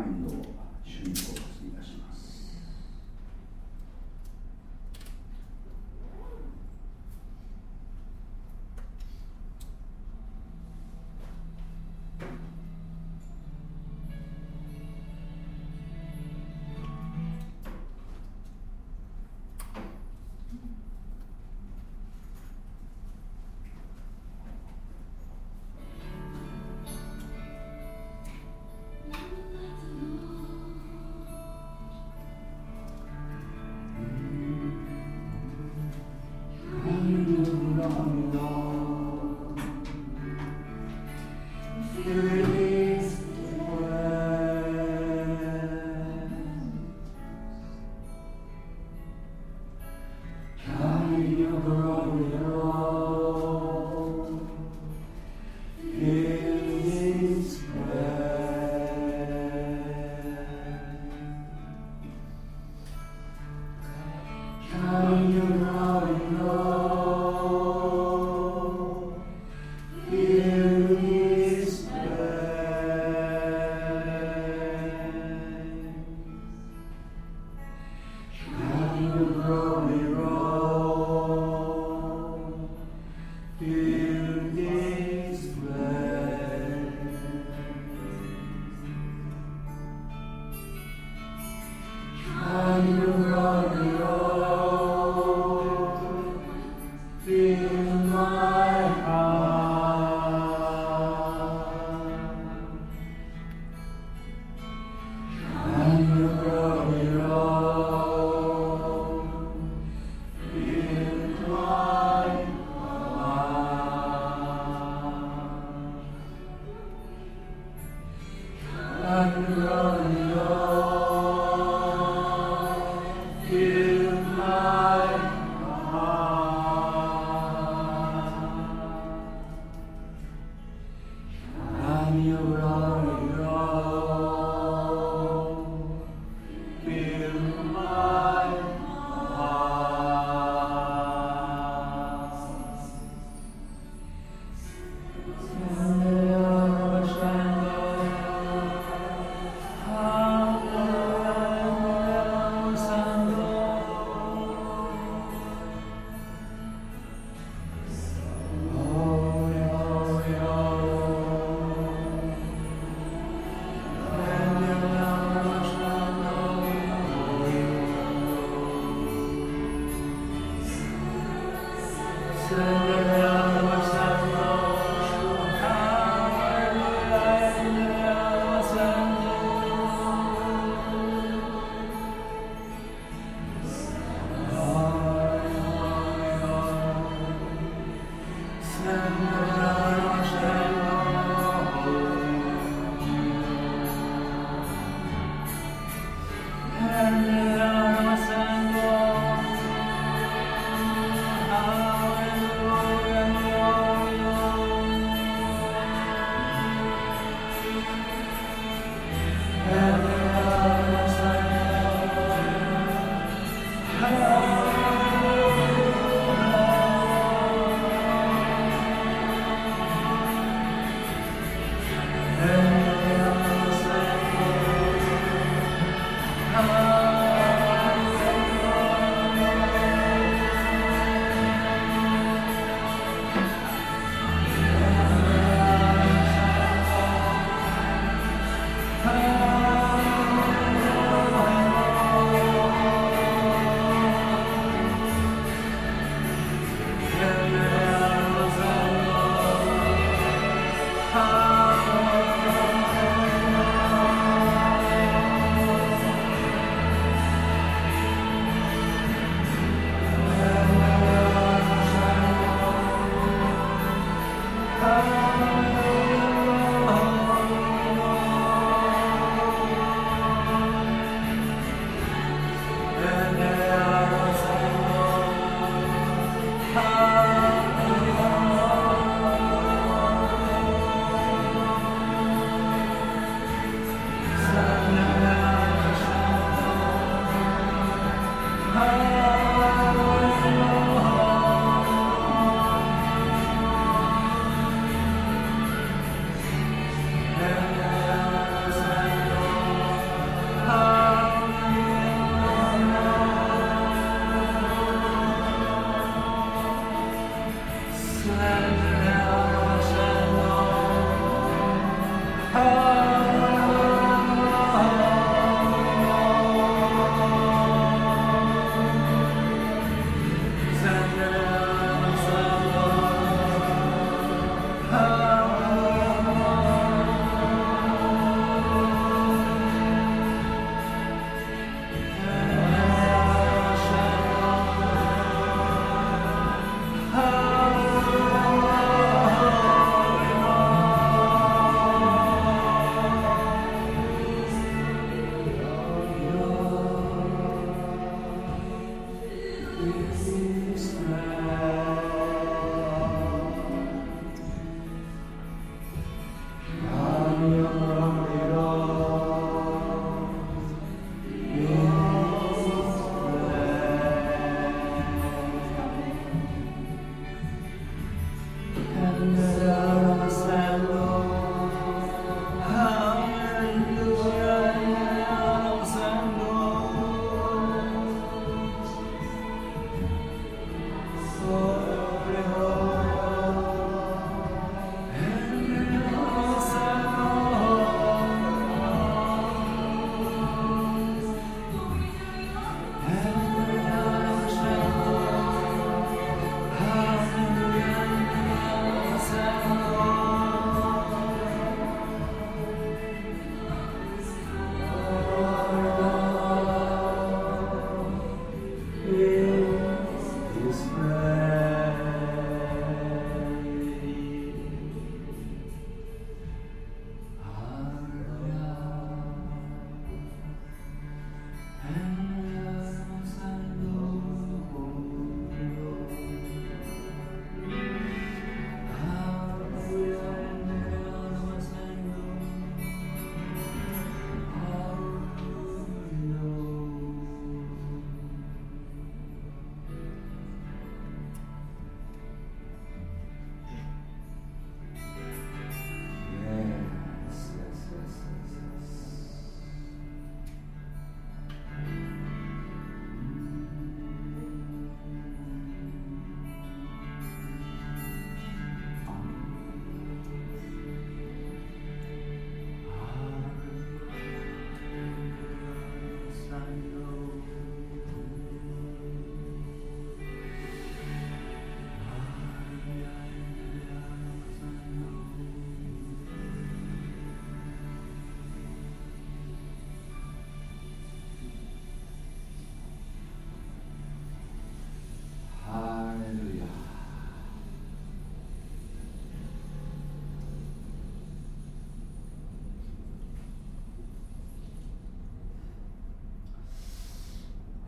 mind, Lord.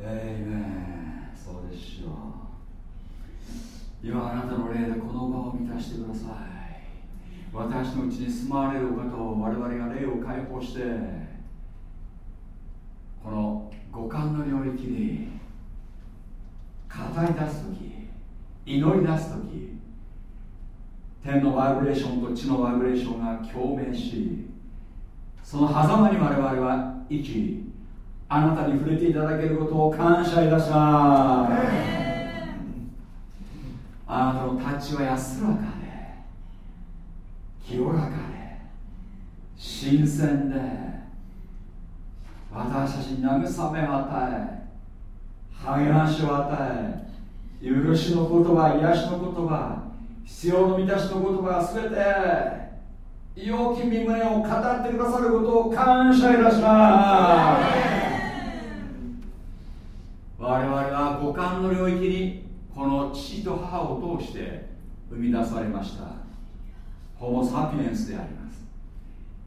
エイメンそうですよ。今あなたの霊でこの場を満たしてください。私のうちに住まわれるお方を我々が霊を解放してこの五感の領域に語り出す時祈り出す時天のバイブレーションと地のバイブレーションが共鳴しその狭間に我々は生きあなたに触れていただけることを感謝いたしますあなたのタッチは安らかで清らかで新鮮で私たちに慰めを与え励ましを与え許しの言葉癒しの言葉必要の満たしの言葉が全て良き身胸を語ってくださることを感謝いたします我々は五感の領域にこの父と母を通して生み出されました。ホモ・サピエンスであります。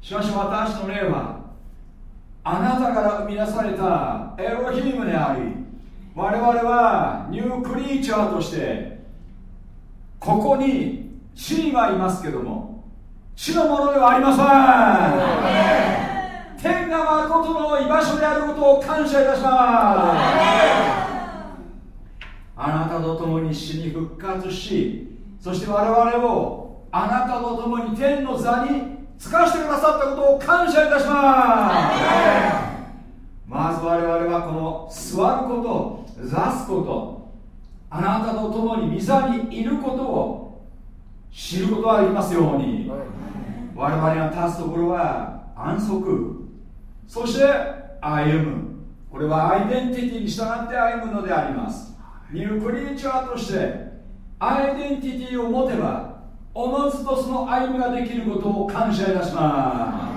しかし私の霊はあなたから生み出されたエロヒームであり我々はニュークリーチャーとしてここに地にはいますけども地のものではありません。天が誠の居場所であることを感謝いたしますあなたと共に死に復活しそして我々をあなたと共に天の座につかしてくださったことを感謝いたします。まず我々はこの座ること座すことあなたと共に御座にいることを知ることができますように。我々が立つところは安息。そして歩む。これはアイデンティティに従って歩むのであります。ニュークリーチャーとしてアイデンティティを持てばおのずとその歩みができることを感謝いたしま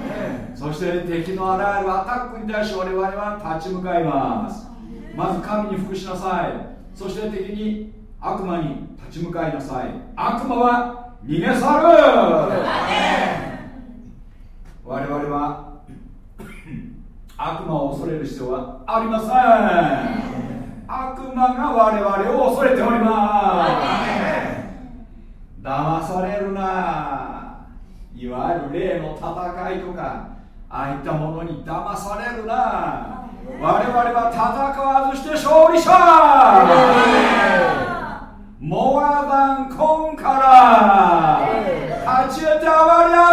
す。そして敵のあらゆるアタックに対して我々は立ち向かいます。まず神に服しなさい。そして敵に悪魔に立ち向かいなさい。悪魔は逃げ去る。我々は悪魔を恐れる必要はありません悪魔が我々を恐れております。騙されるな。いわゆる霊の戦いとかああいったものに騙されるな。我々は戦わずして勝利者。モアダンコンから立ち得てあまりあ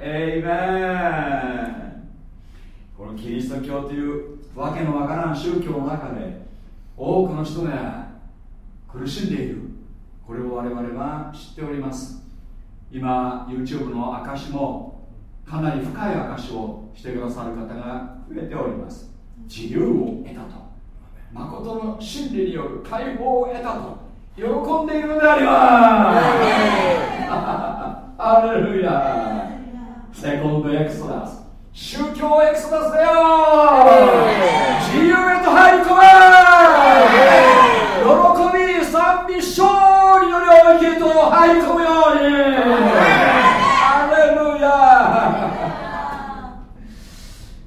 るエイメンこのキリスト教というわけのわからん宗教の中で多くの人が苦しんでいる。これを我々は知っております。今 YouTube の証もかなり深い証をしてくださる方が増えております。自由を得たと。誠の真理による解放を得たと。喜んでいるのであります。アレルヤ。セコンドエクソダス宗教エクソダスだよ！自由へと入り込め！喜び賛美勝利の領域へと入り込むように。アレルヤ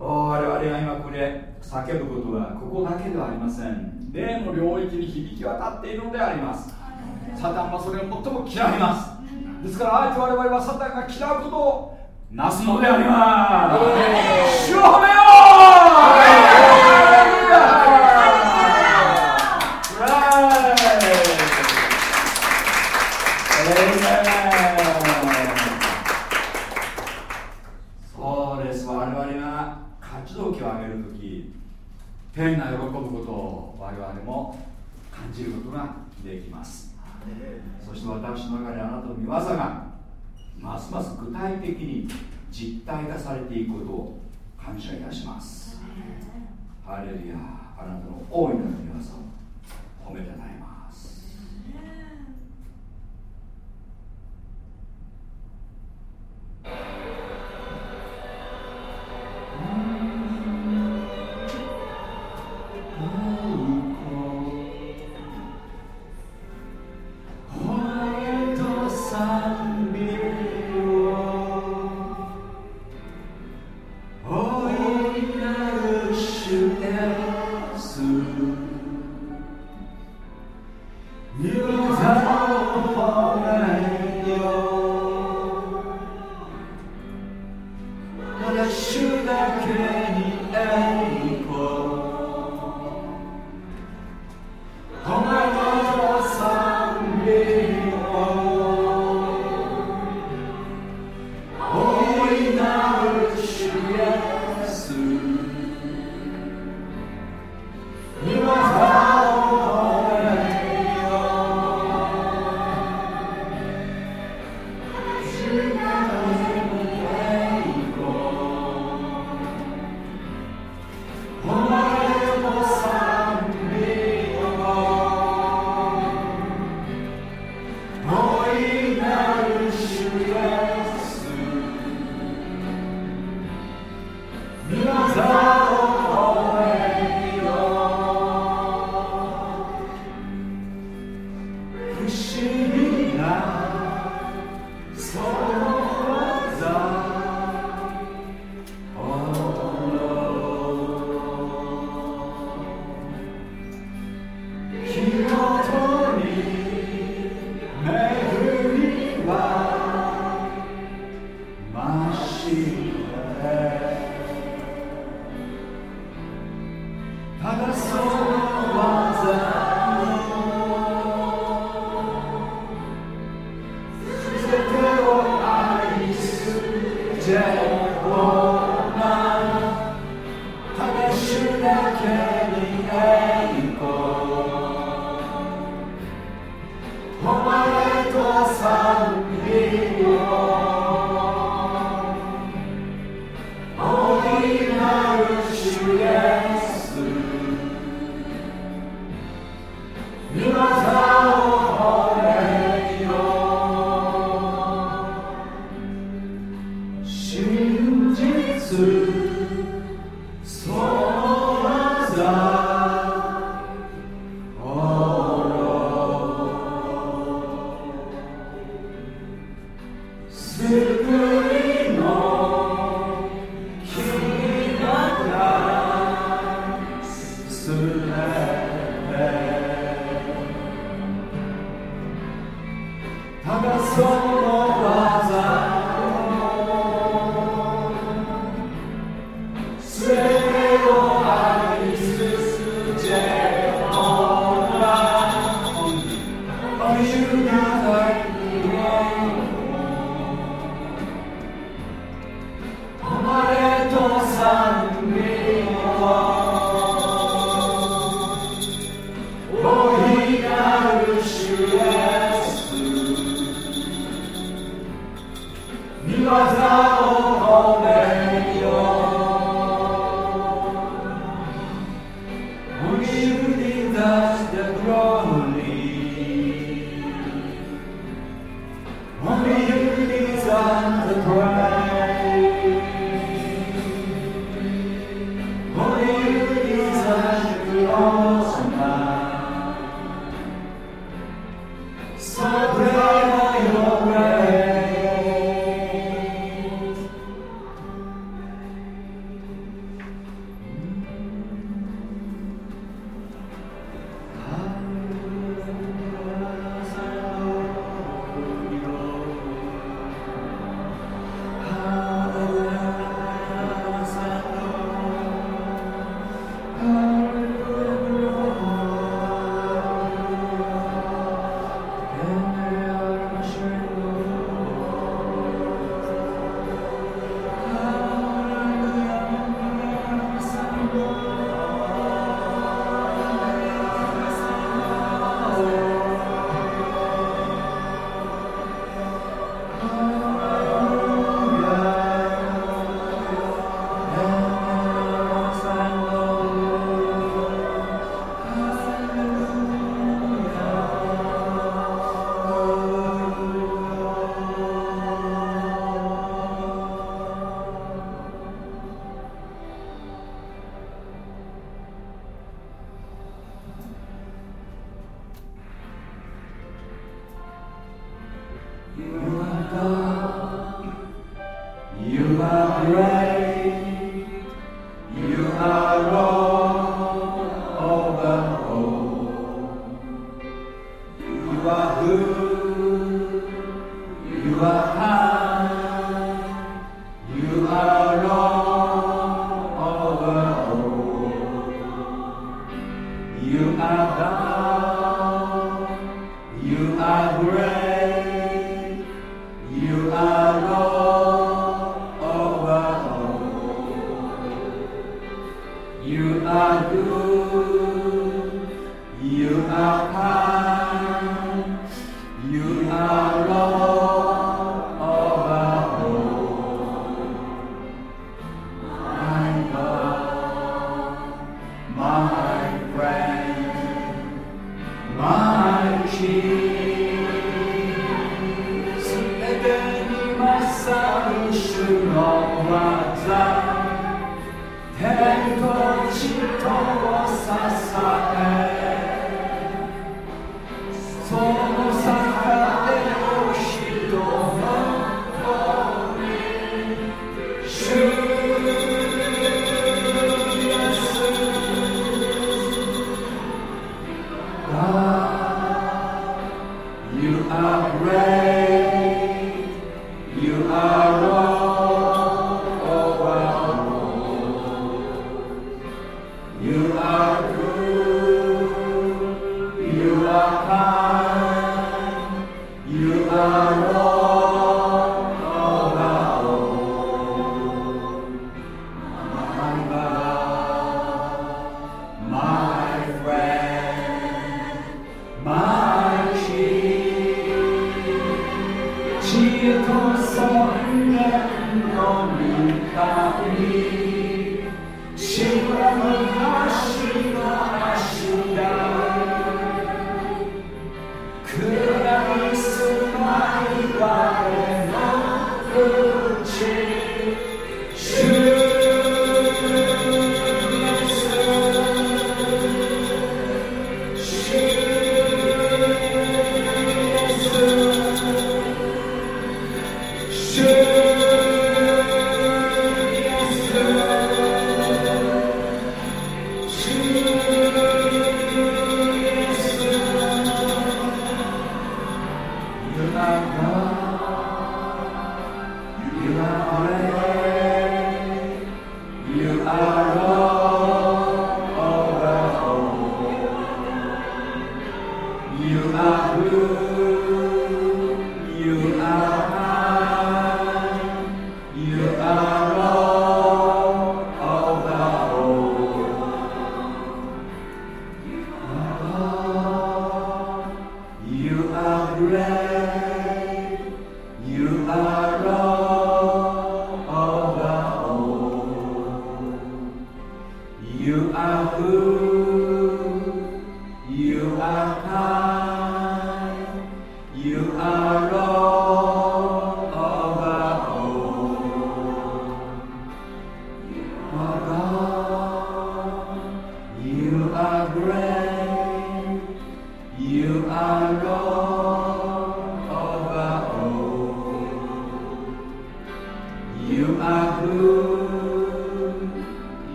我々が今これ叫ぶことはここだけではありません。霊の領域に響き渡っているのであります。サタンはそれを最も嫌います。ですからあえて我々はサタンが嫌うことをなすのであります。主を褒めよ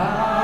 口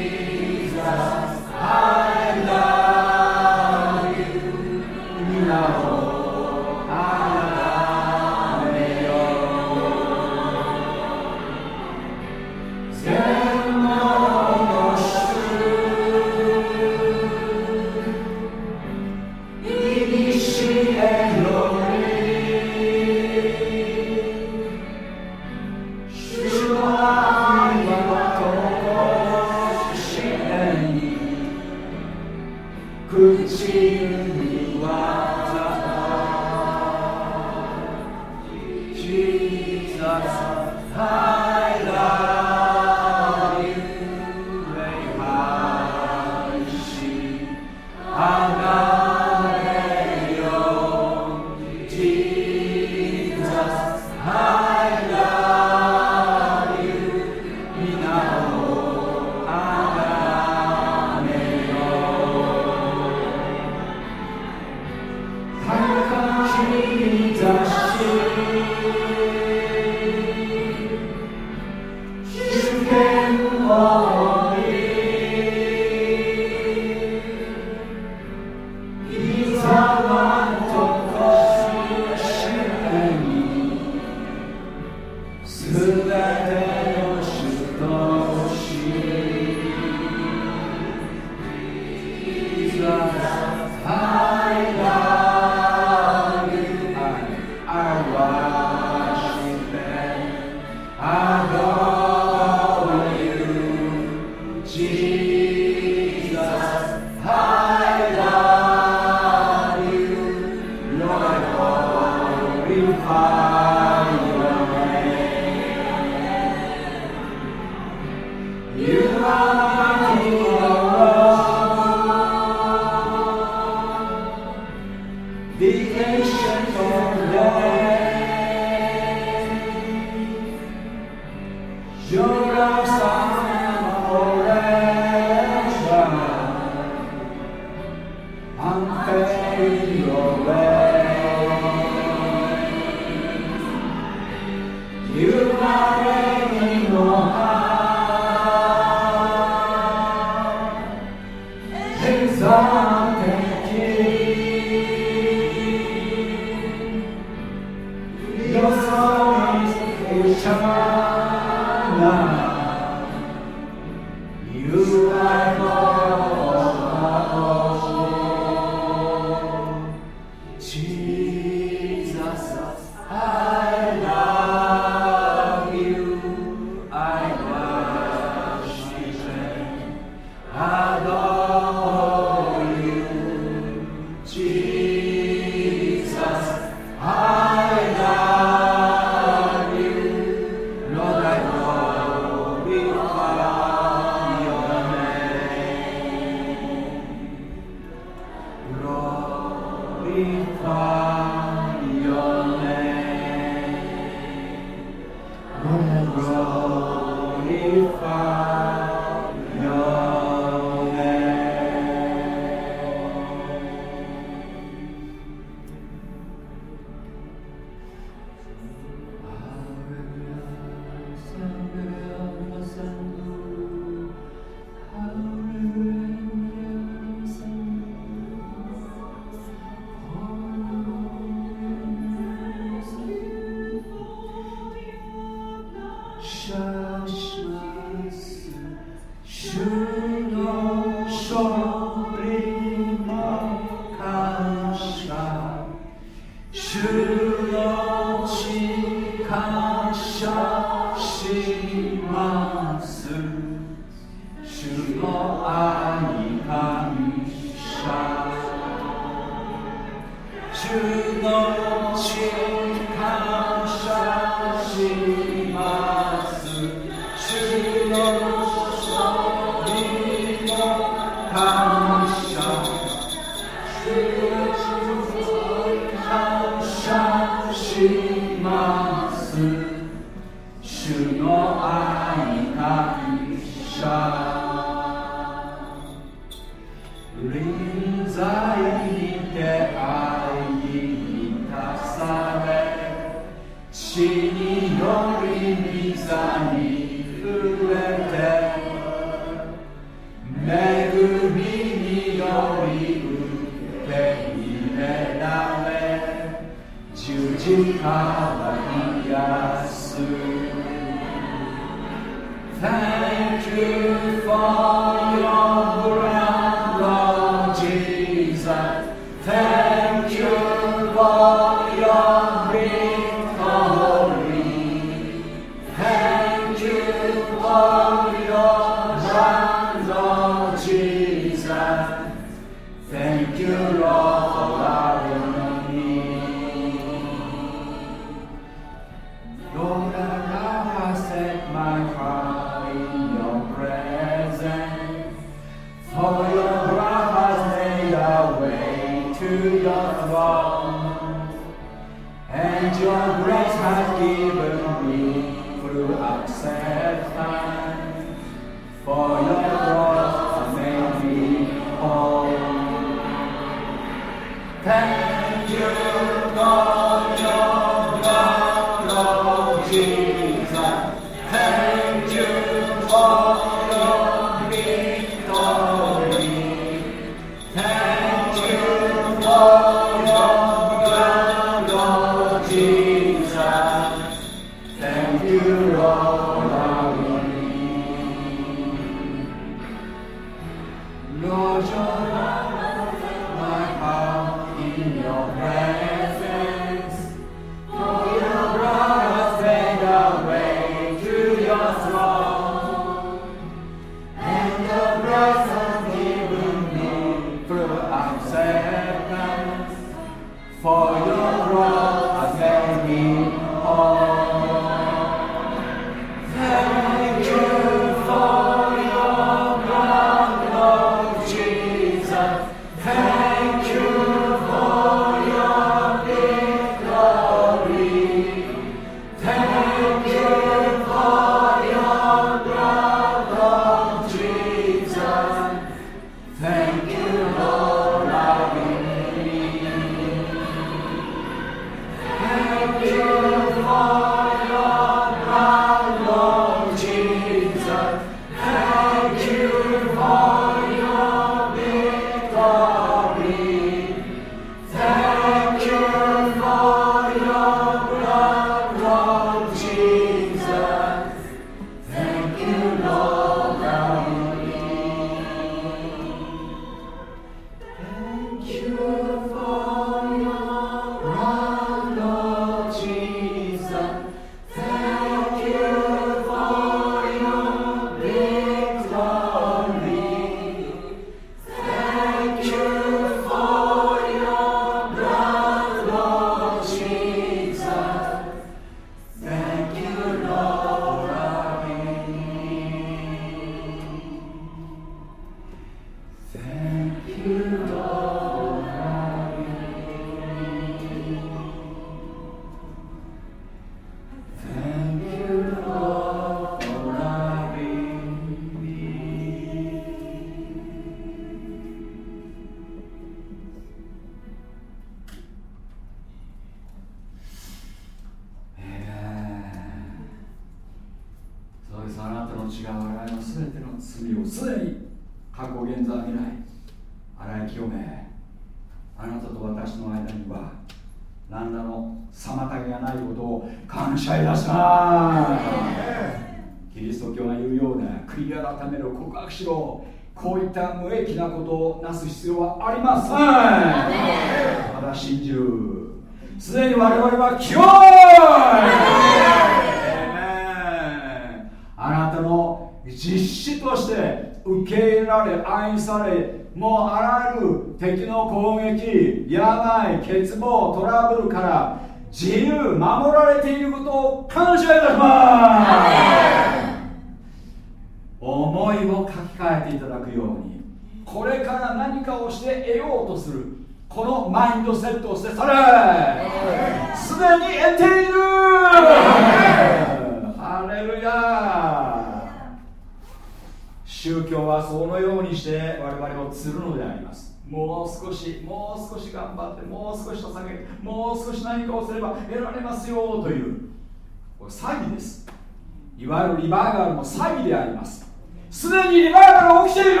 いわゆるリバイバルも詐欺であります。すでにリバイバルが起きている。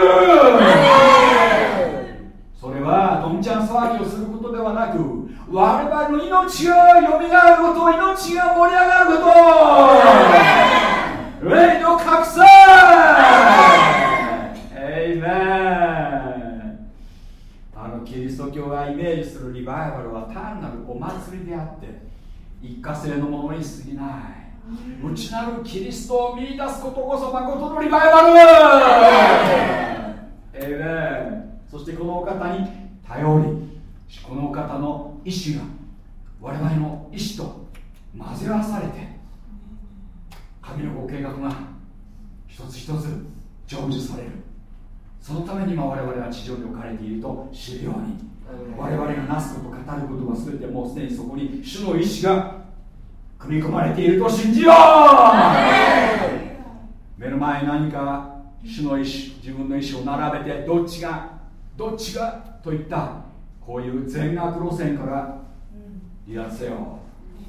それはどんちゃん騒ぎをすることではなく我々の命がよみがえること命が盛り上がること。霊の拡散エイメンあのキリスト教がイメージするリバイバルは単なるお祭りであって一過性のものに過ぎない。内なるキリストを見出すことこそ誠のリバイバル。エイメンそしてこのお方に頼りこのお方の意志が我々の意志と混ぜ合わされて神のご計画が一つ一つ成就される。そのために今我々は地上に置かれていると知るように我々がなすこと語ることは全てもうすでにそこに主の意志が組み込まれていると信じよう。目の前に何か主の意志自分の意志を並べてどっちがどっちがといったこういう全額路線から離脱せよ。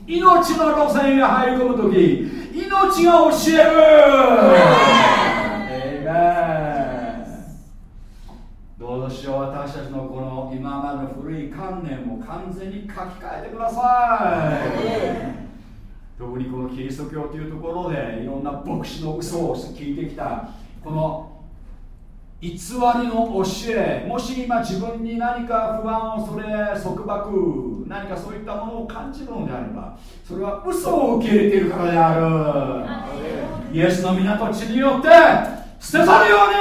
命の路線が入り込む時命が教える。どうぞしよう私たちのこの今までの古い観念を完全に書き換えてください。特にこのキリスト教というところでいろんな牧師の嘘を聞いてきた。この偽りの教えもし今自分に何か不安をそれ束縛何かそういったものを感じるのであればそれは嘘を受け入れているからである。イエスの港地によって捨て去るように。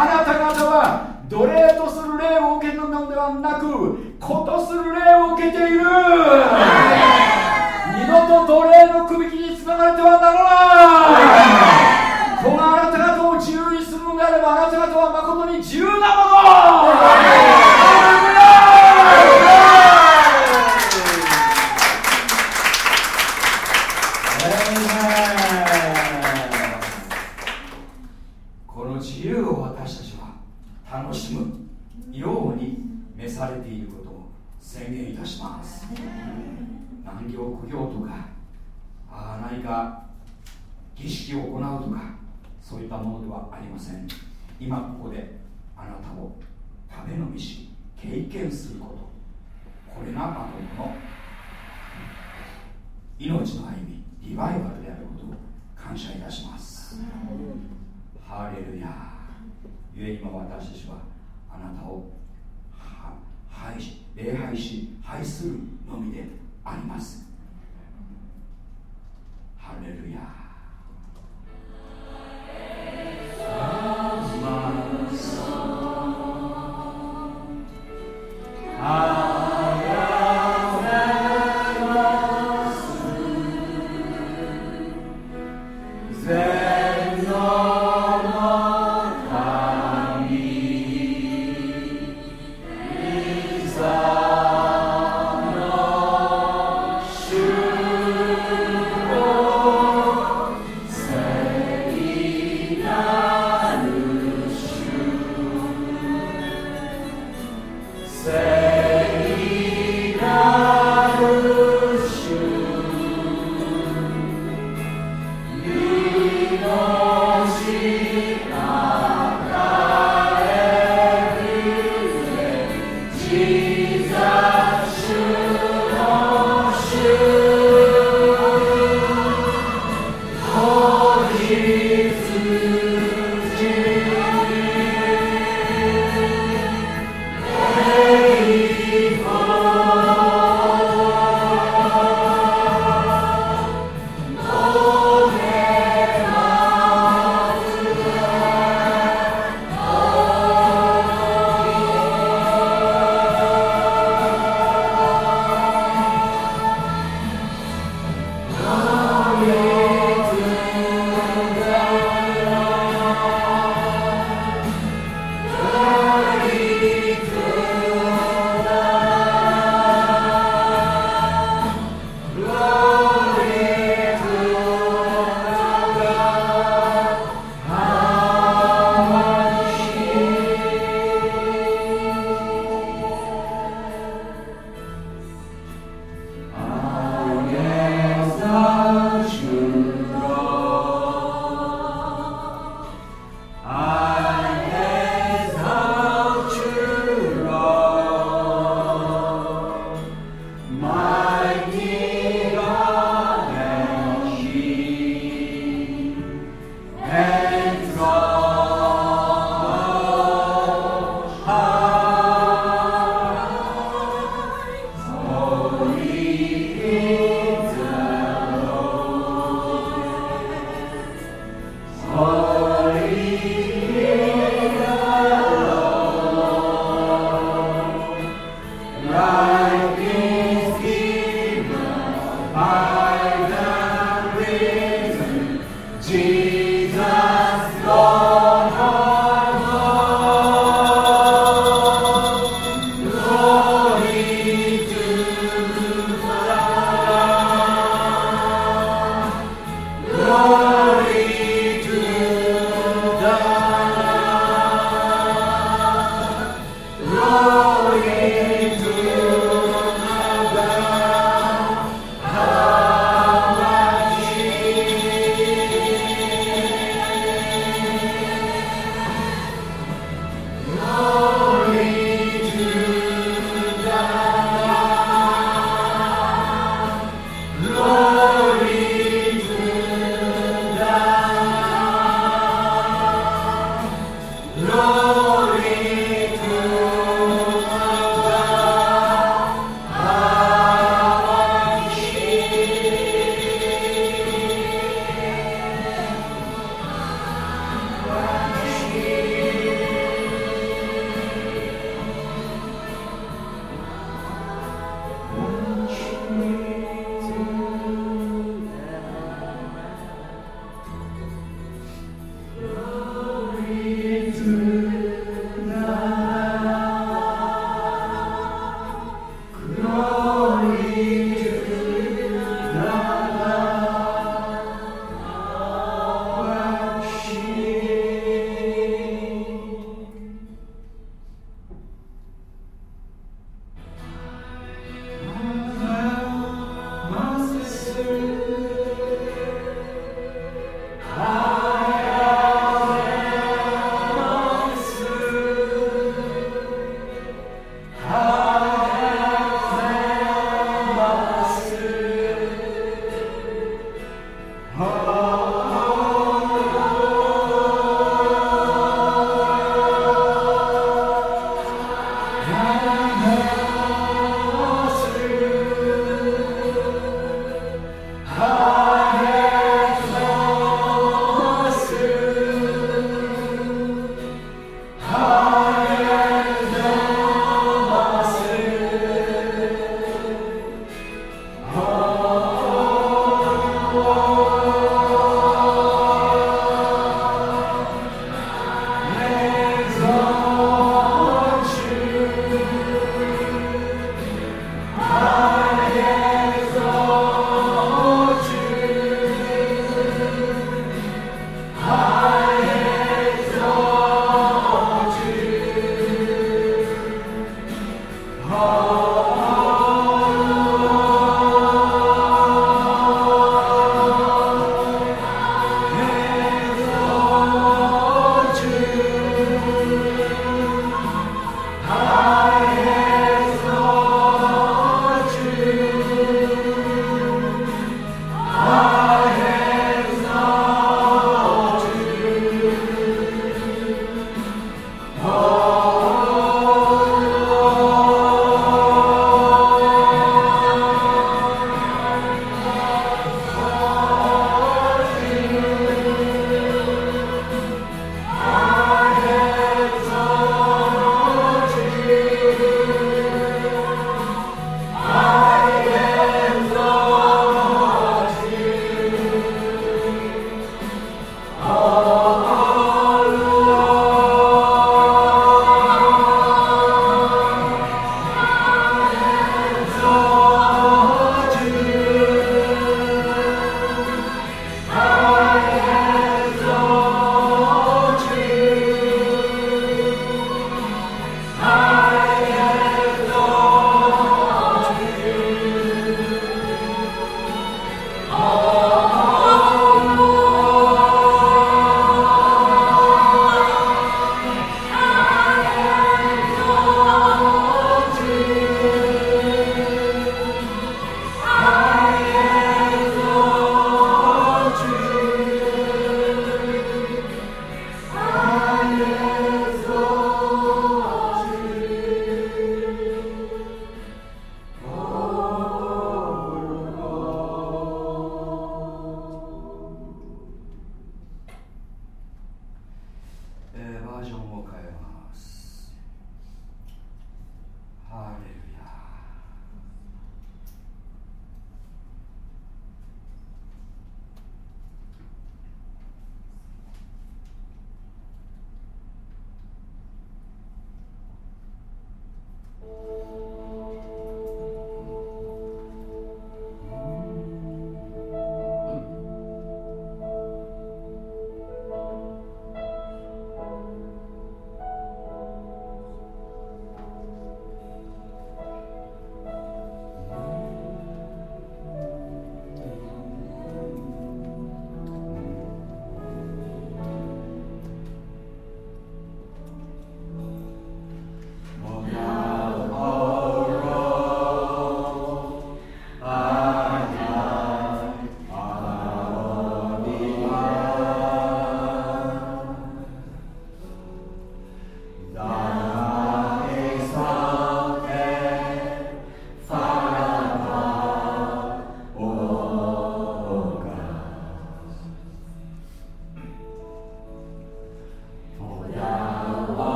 あなた方は奴隷とする霊を受けるのではなく子とする霊を受けている。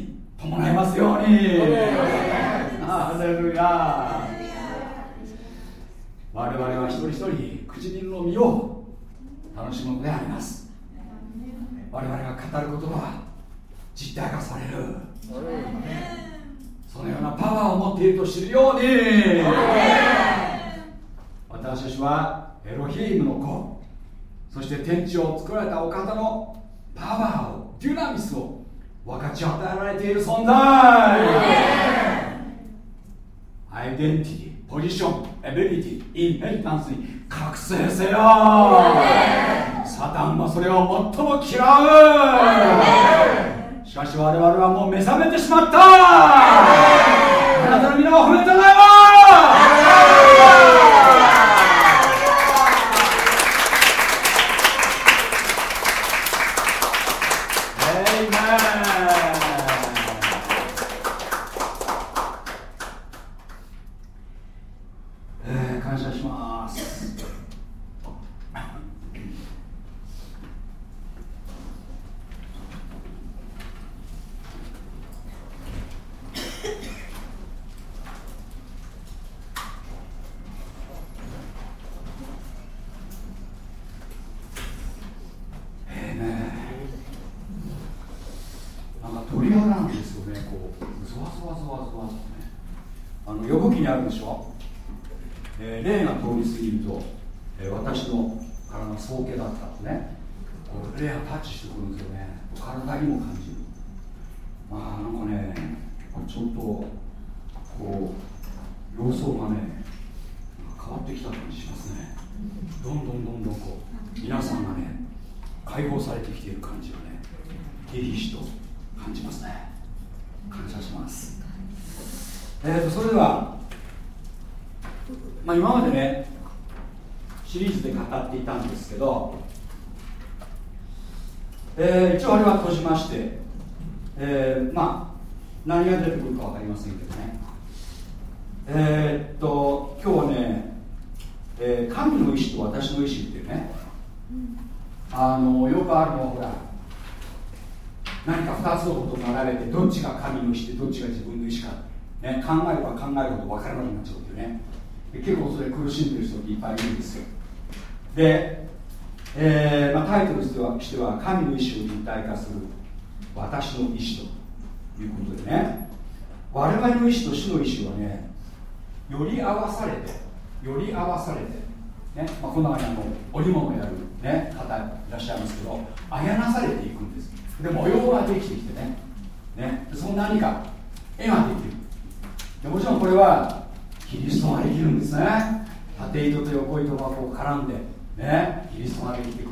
に伴いますように。ハレルヤ。我々は一人一人唇の実を楽しむのであります。我々が語ることは実体化される。そのようなパワーを持っていると知るように。私たちはエロヒームの子。そして天地を作られたお方のパワーをデュナミスを分かち与えられている存在。アイデンティティポジションエビリティインヘリタンスに覚醒せよ。サタンはそれを最も嫌う。しかし我々はもう目覚めてしまった。あなたの皆えー、一応あれは閉じまして、えー、まあ何が出てくるか分かりませんけどね。えー、っと今日ね、えー、神の意志と私の意志っていうね、あのよくあるのはほら何か2つのことを並べてどっちが神の意志でどっちが自分の意志か、ね、考えれば考えるほど分からなくなっちゃうっていうね。結構それ苦しんでる人っていっぱいいるんですよ。でえーまあ、タイトルとしては「神の意志を実体化する私の意志」ということでね。我々の意志と主の意志はねより合わされてより合わされて、ねまあ、この中にあの織物やる、ね、方いらっしゃいますけどあやなされていくんです。で模様ができてきてね。ねその何か絵ができる。でもちろんこれはキリストができるんですね。縦糸と横糸がこう絡んでねキリストができてく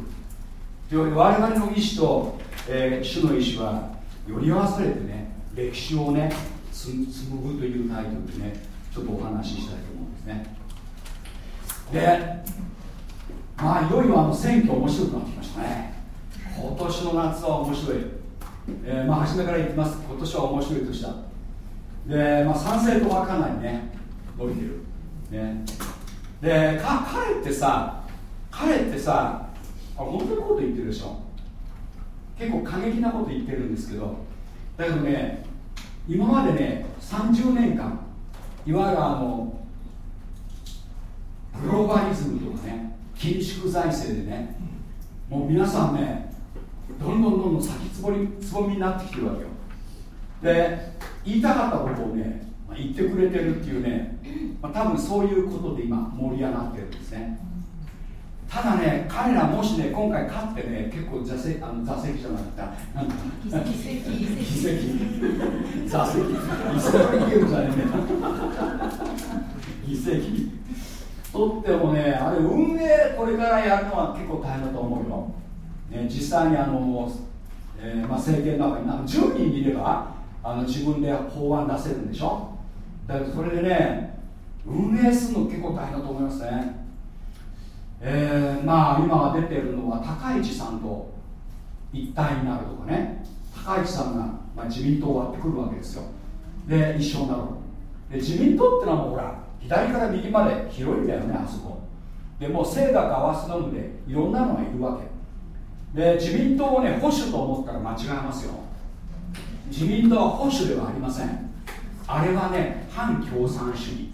る。我々の意志と、えー、主の意志はより合わされてね歴史をね紡ぐというタイトルでねちょっとお話ししたいと思うんですね。でまあいよいよあの選挙面白くなってきましたね。今年の夏は面白い、えー、まあ初めから言ってます。今年は面白いとした。で、まあ、賛成とはかなりね伸びてる。ね。でか彼ってさ彼ってさあ本当にこと言ってるでしょ。結構過激なこと言ってるんですけど。だけどね今までね30年間いわゆるあのグローバリズムとかね緊縮財政でねもう皆さんねどんどんどんどん先つぼりつぼみになってきてるわけよ。で言いたかったことをね言ってくれてるっていうね、まあ、多分そういうことで今盛り上がってるんですね。ただね彼らもしね今回勝ってね結構座席あの座席じゃなくてなんか議席。議席。座席。議席。言うんじゃねえ議席。取ってもねあれ運営これからやるのは結構大変だと思うよ、ね、実際にあの、えーまあ、政権の中に10人いればあの自分で法案出せるんでしょだからそれでね運営するの結構大変だと思いますねえー、まあ今出てるのは高市さんと一体になるとかね。高市さんが、まあ、自民党を割ってくるわけですよ。で一緒になる。で自民党ってのはもうほら左から右まで広いんだよねあそこ。でもう清高合わせのむでいろんなのがいるわけ。で自民党をね保守と思ったら間違えますよ。自民党は保守ではありません。あれはね反共産主義。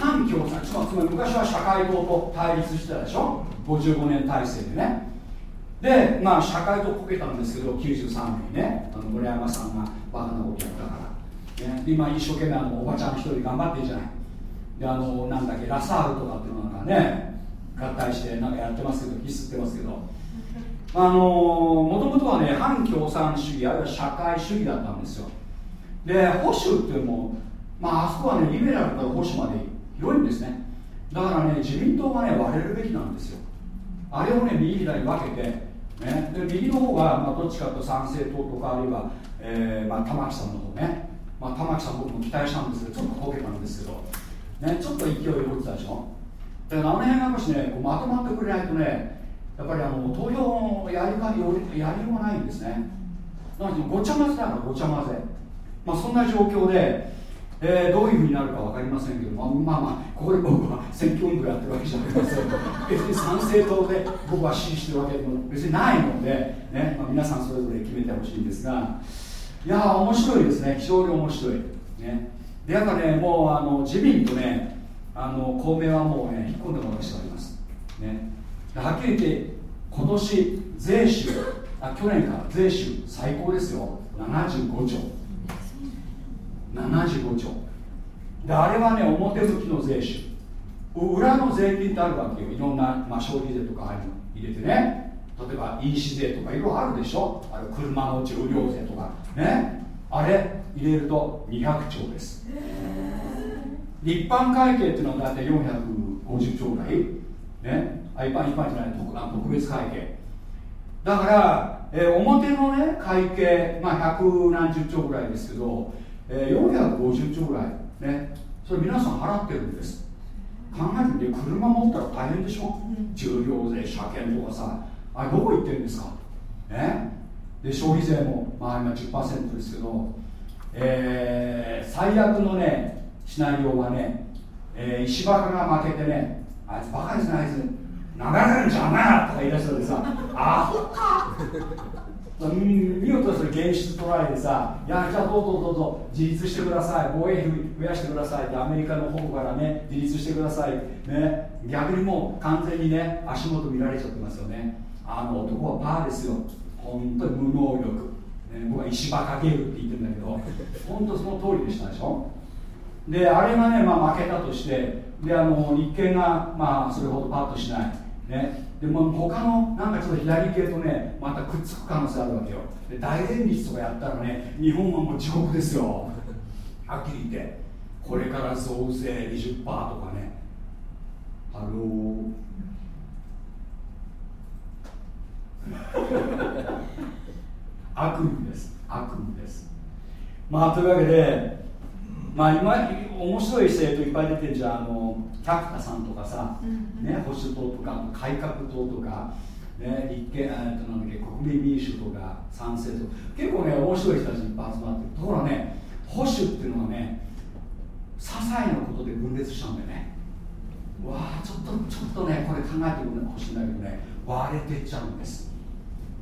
反共産つまり昔は社会党と対立してたでしょ？55年体制でね。でまあ社会党こけたんですけど93年にね。あの村山さんがバカなことやったから、ね、今一生懸命あのおばちゃん一人頑張ってるじゃない。であのなんだっけラサールとかっていうのなんかね合体してなんかやってますけど引すってますけど。あのもともとはね反共産主義あるいは社会主義だったんですよ。で保守っていうのもまああそこはねリベラルから保守まで広いんですね。だからね自民党がね割れるべきなんですよ。あれをね右左に分けて、ね、で右の方が、まあ、どっちかと参政党とかあるいは、えーまあ、玉木さんの方ね、まあ、玉木さん僕も期待したんですけどちょっとこけたんですけど、ね、ちょっと勢いを落ちたでしょ。だからあの辺がもしねこうまとまってくれないとねやっぱりあの投票のやりかやりようがないんですね。なのでごちゃ混ぜだからごちゃ混ぜ。まあそんな状況でえー、どういうふうになるか分かりませんけど、まあ、まあまあここで僕は選挙運動やってるわけじゃありません別に参政党で僕は支持してるわけでも別にないので、ねまあ、皆さんそれぞれ決めてほしいんですがいやー面白いですね非常に面白い、ね、でやっぱねもうあの自民とねあの公明はもうね引っ込んでもらう必要あります、ね、はっきり言って今年税収あ去年から税収最高ですよ。75兆。75兆であれはね表向きの税収。裏の税金ってあるわけよ。いろんな、まあ、消費税とか入れてね。例えば飲酒税とかいろいろあるでしょ。あれ車のうち雨量税とか。ね。あれ入れると200兆です。一般会計っていうのは大体450兆ぐらい。ね。あ一般一般じゃない特特別会計。だから、えー、表のね会計まあ百何十兆ぐらいですけどえー、450兆ぐらいね。それ皆さん払ってるんです。考えてみて車持ったら大変でしょ、重量税車検とかさ。あれどこ行ってるんですか？ね？で消費税もまあ今10%ですけど、えー、最悪のねシナリオはね、えー、石破が負けてねあいつバカですねあいつ流れるんじゃなとか言い出したでさアホか見事それ現実トライでさ、いや、じゃあどうぞどうぞ自立してください、防衛費増やしてください。ってアメリカの方からね、自立してください、ね、逆にもう完全にね、足元見られちゃってますよね。あの男はパーですよ、本当に無能力、ね、僕は石破かけるって言ってるんだけど、本当その通りでしたでしょ。で、あれがね、まあ、負けたとして、であの立憲が、まあ、それほどパッとしない。ね、でも他のなんかちょっと左系とねまたくっつく可能性あるわけよ。で大連立とかやったらね日本はもう地獄ですよ。はっきり言って。これから増税20%とかね。 Hello。悪夢です。悪夢です。まあというわけでまあ今面白い政党いっぱい出てるじゃん。あの百田さんとかさ、うん、ね、保守党とか改革党とか、ね、立憲なんだっけ国民民主とか賛成と結構ね面白い人たちいっぱい集まってる。ところがね保守っていうのはね些細なことで分裂しちゃうんだよね。わあちょっとちょっとねこれ考えてほしいんだけどね。割れてっちゃうんです。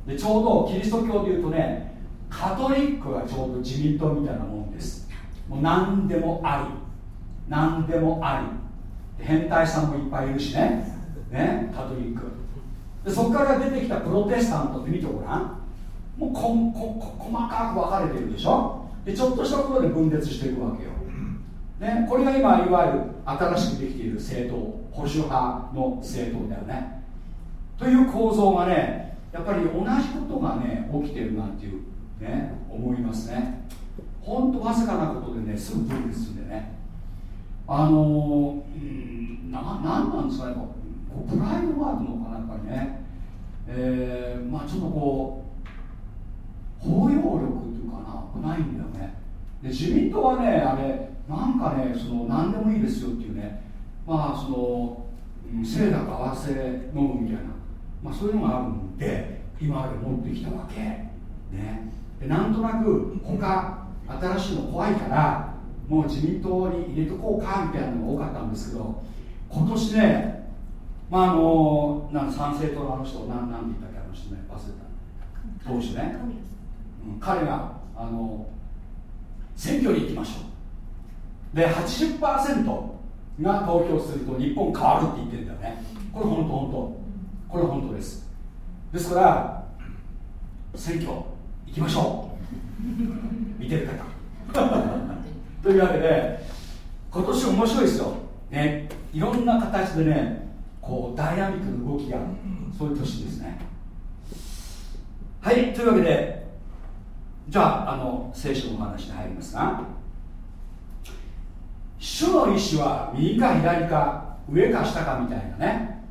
でちょうどキリスト教でいうとねカトリックがちょうど自民党みたいなもんですもう何でもあり。何でもあり。変態さんもいっぱいいるしね。ねカトリック。でそこから出てきたプロテスタントって見てごらん。もうこここ細かく分かれてるでしょ。でちょっとしたことで分裂していくわけよ、ね、これが今いわゆる新しくできている政党保守派の政党だよね。という構造がねやっぱり同じことがね起きてるなっていうね思いますね。ほんとわずかなことでねすぐ分裂するんでね。あのうんななんなんですかねこうプライドがあるのかなやっぱりね、えー、まあちょっとこう包容力っていうかなないんだよね。で自民党はねあれなんかねその何でもいいですよっていうねまあその清濁合わせ飲むみたいな、まあ、そういうのがあるんで今まで持ってきたわけ。ね。でなんとなく他新しいの怖いからもう自民党に入れとこうかみたいなのが多かったんですけど今年ねまああのなん参政党のあの人なんなんて言ったっけあの人ね忘れた。党首ね、うん、彼があの選挙に行きましょう。で80%が投票すると日本変わるって言ってるんだよね。これ本当本当。これ本当です。ですから選挙行きましょう。見てる方。というわけで今年面白いですよ、ね、いろんな形でねこうダイナミックな動きがそういう年ですね。はいというわけでじゃああの聖書の話に入りますが。主の意志は右か左か上か下かみたいなね。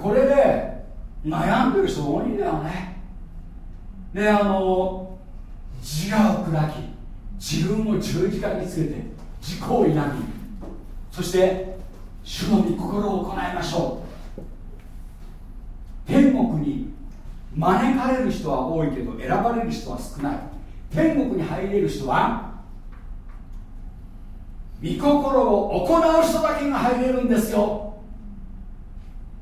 これで悩んでる人多いんだよね。であの自我を砕き自分を十字架につけて自己を否みそして主の御心を行いましょう。天国に招かれる人は多いけど選ばれる人は少ない。天国に入れる人は御心を行う人だけが入れるんですよ。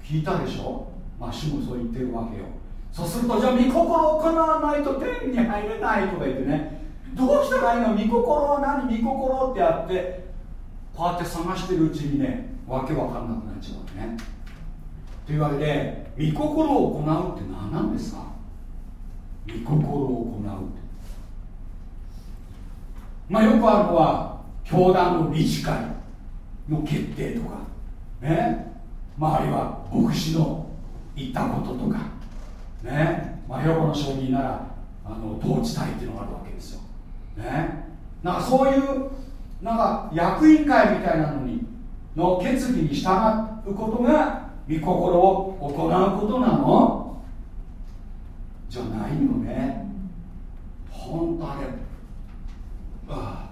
聞いたでしょ？まあ主もそう言ってるわけよ。そうするとじゃあ御心を行わないと天に入れないとか言ってねどうしたらいいの？御心は何？御心ってやってこうやって探してるうちにねわけわかんなくなっちゃうわけね。というわけで御心を行うって何なんですか？御心を行うって。まあよくあるのは教団の理事会の決定とかね。まああるいは牧師の言ったこととか。ね。まあヨコの承認ならあの統治体っていうのがあるわけですよ。ね。なんかそういうなんか役員会みたいなのにの決議に従うことが御心を行うことなの？じゃないよね。本当あれああ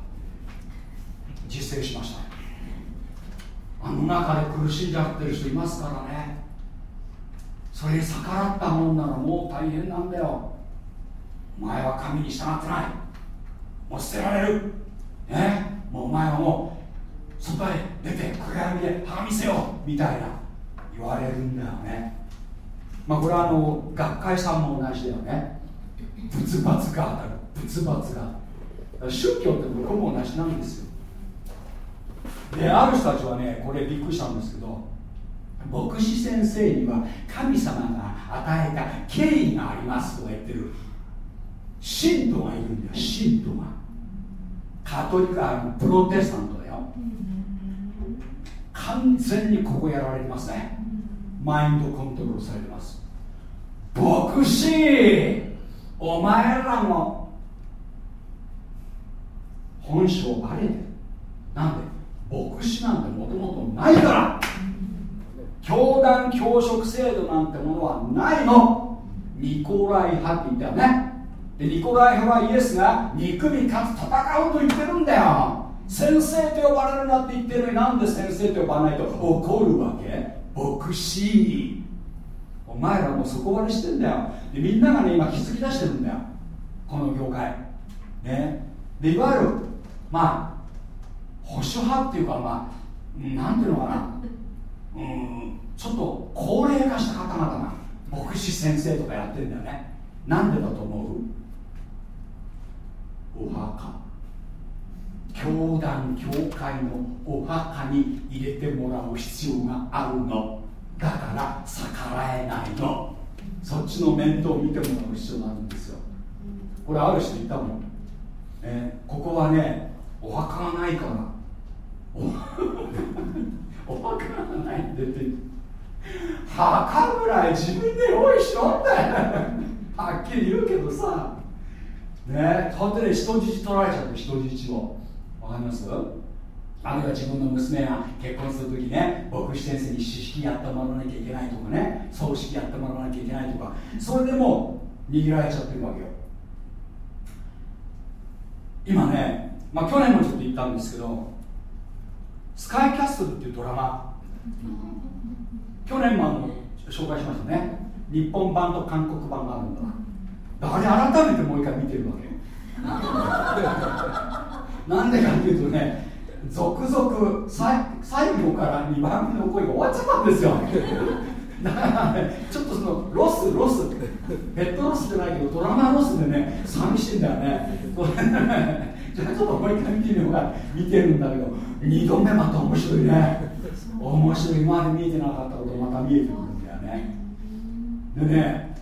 実践しました。あの中で苦しんじゃってる人いますからね。それに逆らったもんならもう大変なんだよ。お前は神に従ってない。もう捨てられる。ねもうお前はもう外へ出て暗闇で歯見せよ。みたいな。言われるんだよね。まあこれはあの学会さんも同じだよね。仏罰が当たる。仏罰が。宗教って僕も同じなんですよ。である人たちはねこれびっくりしたんですけど牧師先生には神様が与えた敬意がありますとか言ってる。信徒がいるんだよ信徒が。カトリックあプロテスタントだよ。完全にここやられますね。マインドコントロールされてます。牧師お前らの本性バレてる。なんで牧師なんてもともとないから教団教職制度なんてものはないの。ニコライ派って言ったよね。でニコライ派はイエスが憎みかつ戦うと言ってるんだよ。先生と呼ばれるなって言ってるのになんで先生と呼ばないと怒るわけ？牧師お前らもう底割れしてんだよ。でみんながね今気づき出してるんだよ。この業界。ね。でいわゆるまあ保守派っていうかまあなんていうのかな。うんちょっと高齢化した方々が牧師先生とかやってんだよね。なんでだと思う？お墓。教団教会のお墓に入れてもらう必要があるの。だから逆らえないの。そっちの面倒を見てもらう必要があるんですよ。これある人言ったもん、えここはねお墓がないから。お墓がないんでって墓ぐらい自分で用意しろってはっきり言うけどさ。ねそうやってね人質取られちゃって人質をわかります？あるいは自分の娘が結婚するときね牧師先生に知識やってもらわなきゃいけないとかね葬式やってもらわなきゃいけないとか。それでも握られちゃってるわけよ。今ね、まあ、去年もちょっと言ったんですけどスカイキャッスルっていうドラマ。去年もあの紹介しましたね。日本版と韓国版があるんだ。あれ改めてもう一回見てるわけ。なんでかっていうとね続々最最後から2番目の恋が終わっちゃったんですよ。だからねちょっとそのロスロス。ペットロスじゃないけどドラマロスでね寂しいんだよねちょっともう一回見てみようか見てるんだけど2度目また面白いね。面白い今まで見えてなかったことまた見えてくるんだよね。でね、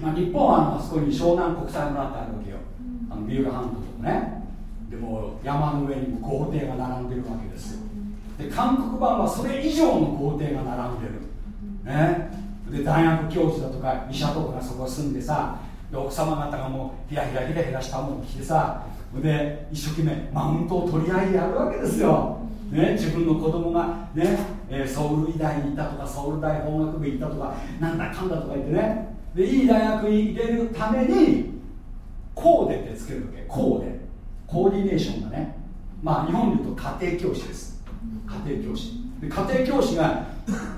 まあ、日本はあそこに湘南国際村ってあるわけよ。あの三浦半島とかね。でも山の上にも豪邸が並んでるわけですよ。で韓国版はそれ以上の豪邸が並んでる。ね。で大学教授だとか医者とかがそこ住んでさで奥様方がもうひらひらひらひらしたものを着てさで一生懸命マウントを取り合いやるわけですよ、ね、自分の子供がね、えー、ソウル医大に行ったとかソウル大法学部行ったとかなんだかんだとか言ってね。でいい大学に入れるためにコーデってつけるわけ。コーデコーディネーションがね。まあ日本で言うと家庭教師です。家庭教師。で家庭教師が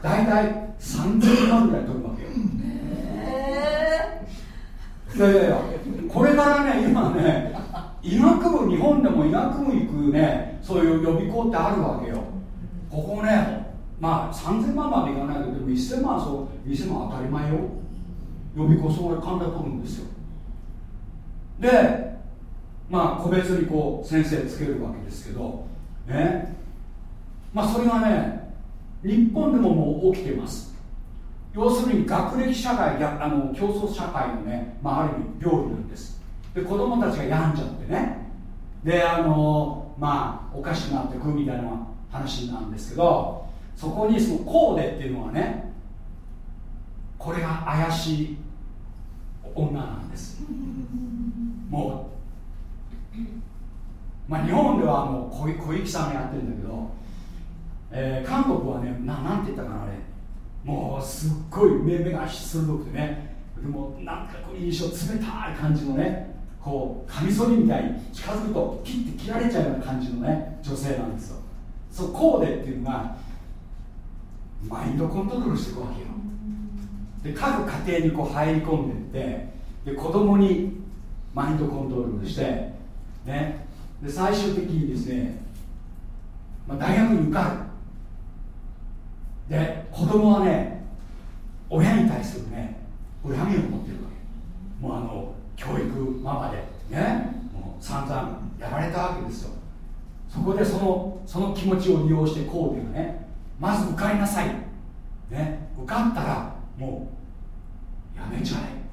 大体3000万ぐらい取るわけよ、いやいやいやこれからね今ね医学部日本でも医学部行くねそういう予備校ってあるわけよ。ここねまあ3000万までいかないけどでも1000万そう1000万当たり前よ。予備校それ簡単に取るんですよ。でまあ個別にこう先生つけるわけですけどね。まあそれがね日本でももう起きてます。要するに学歴社会やあの競争社会のね、まあ、ある意味料理なんです。で子供たちが病んじゃってね。であのまあおかしくなってくみたいな話なんですけどそこにそのコーデっていうのはねこれが怪しい女なんです。もうまあ日本ではもう小小池さんがやってるんだけど、えー、韓国はねななんて言ったかなあれ。もうすっごい目目が鋭くてね。でもなんかこう印象冷たい感じのねこうカミソリみたいに近づくと切って切られちゃうような感じのね女性なんですよ。そうコーデっていうのがマインドコントロールしていくわけよ。で各家庭にこう入り込んでってで子供にマインドコントロールしてね。で最終的にですね、まあ、大学に受かる。で子供はね親に対するね恨みを持ってるわけ。もうあの教育ママでねもう散々やられたわけですよ。そこでそのその気持ちを利用してこうでがねまず受かりなさい、ね、受かったらもうやめちゃえ。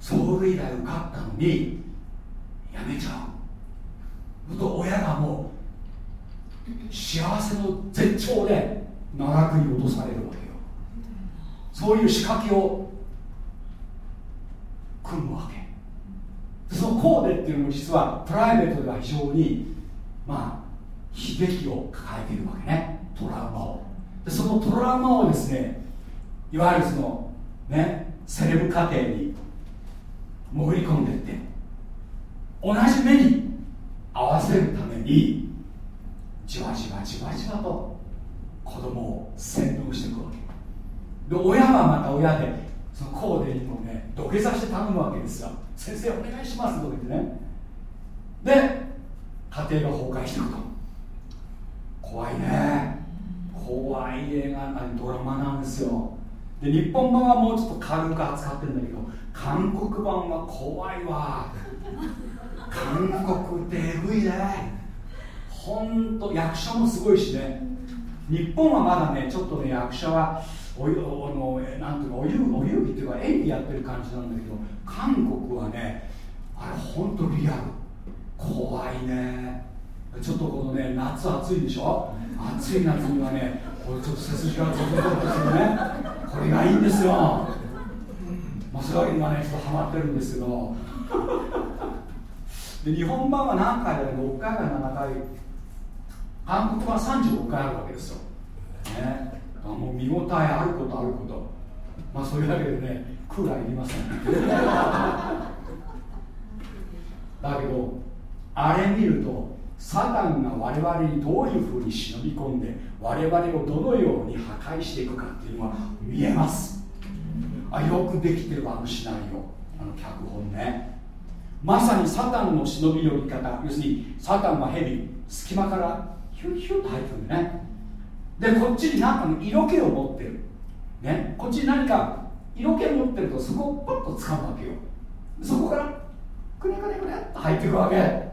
ソウル以来受かったのにやめちゃう。と親がもう幸せの絶頂で奈落に落とされるわけよ。そういう仕掛けを組むわけ。そのコーデっていうのも実はプライベートでは非常にまあ悲劇を抱えているわけね。トラウマを。でそのトラウマをですねいわゆるそのねセレブ家庭に潜り込んでいって同じ目に合わせるためにじわじわじわじわと子供を洗脳していくわけ。で親はまた親でそのコーデにもね土下座して頼むわけですよ。先生お願いしますとか言ってね。で家庭が崩壊していくと。怖いね。怖い映画ドラマなんですよ。で日本版はもうちょっと軽く扱ってるんだけど韓国版は怖いわ。韓国ってえぐいね。ほんと役者もすごいしね。日本はまだねちょっとね役者はおゆのなんていうかお遊お遊戯っていうか演技やってる感じなんだけど韓国はねあれほんとリアル。怖いね。ちょっとこのね夏暑いでしょ？暑い夏にはねこれちょっと背筋がゾクゾクするね。これがいいんですよ。まあそういうわけにはねちょっとハマってるんですけど。で日本版は何回だろう？6回か7回。韓国版35回あるわけですよ、ね、あもう見応えあることあること。まあそういうわけでねクーラーいりません。だけどあれ見るとサタンが我々にどういうふうに忍び込んで我々をどのように破壊していくかっていうのが見えます。あよくできてるあのシナリオ。あの脚本ね。まさにサタンの忍び寄り方。要するにサタンは蛇隙間からヒュッヒュッと入ってくるんだね。でこっちに何かの色気を持ってる。ね。こっちに何か色気を持ってるとそこをポッと掴むわけよ。そこからくねくねくねっと入っていくわけ。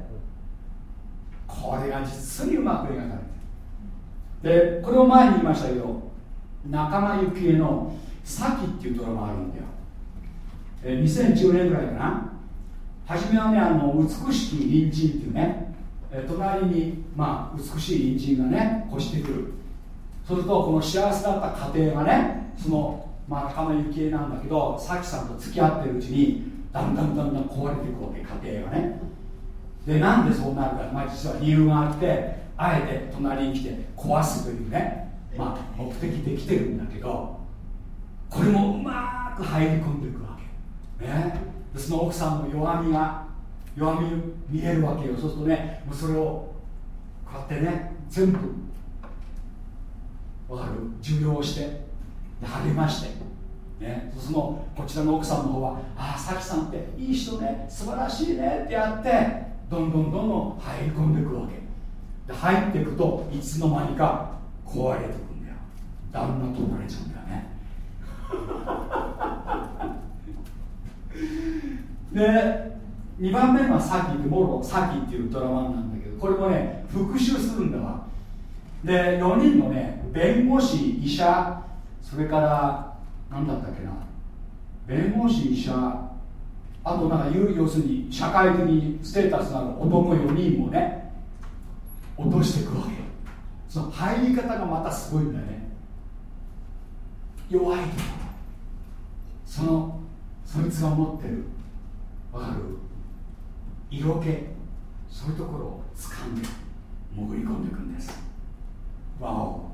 これが実にうまく描かれてる。でこれを前に言いましたけど仲間由紀恵の「サキ」っていうドラマあるんだよ、え2010年ぐらいかな。初めはねあの美しき隣人っていうね、隣に、まあ、美しい隣人がね越してくる。するとこの幸せだった家庭がねその、ま、仲間由紀恵なんだけどサキさんと付き合ってるうちにだんだんだんだん壊れていくわけ家庭がね。でなんでそうなるか、まあ、実は理由があってあえて隣に来て壊すというね、まあ、目的で来てるんだけどこれもうまく入り込んでいくわけ。ね。でその奥さんの弱みが弱み見えるわけよ。そうするとねもうそれをこうやってね全部わかる？受容して。励まして。ね、そのこちらの奥さんの方はああさきさんっていい人ね。素晴らしいねってやってどんどんどんどん入り込んでいくわけ。で入っていくといつの間にか壊れてくんだよ。旦那取られちゃうんだよね。で2番目はサキってモロサキっていうドラマなんだけどこれもね復習するんだわ。で4人のね弁護士医者それから何だったっけな。弁護士医者あとなんか要するに社会的にステータスのある男4人もね落としていくわけ。その入り方がまたすごいんだよね。弱いところそのそいつが持ってるわかる？色気。そういうところを掴んで潜り込んでいくんです。わお。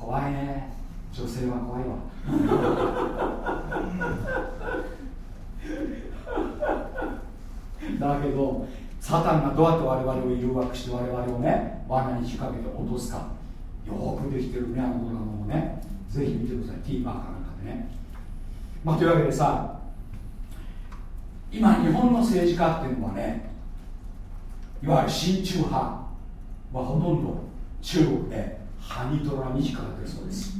怖いね。女性は怖いわ。だけどサタンがどうやって我々を誘惑して我々をね罠に仕掛けて落とすか。よくできてるねあのドラマもね。ぜひ見てください。TVer かなんかでね。まあというわけでさ今日本の政治家っていうのはねいわゆる親中派はほとんど中国でハニトラに引っかかってるそうです。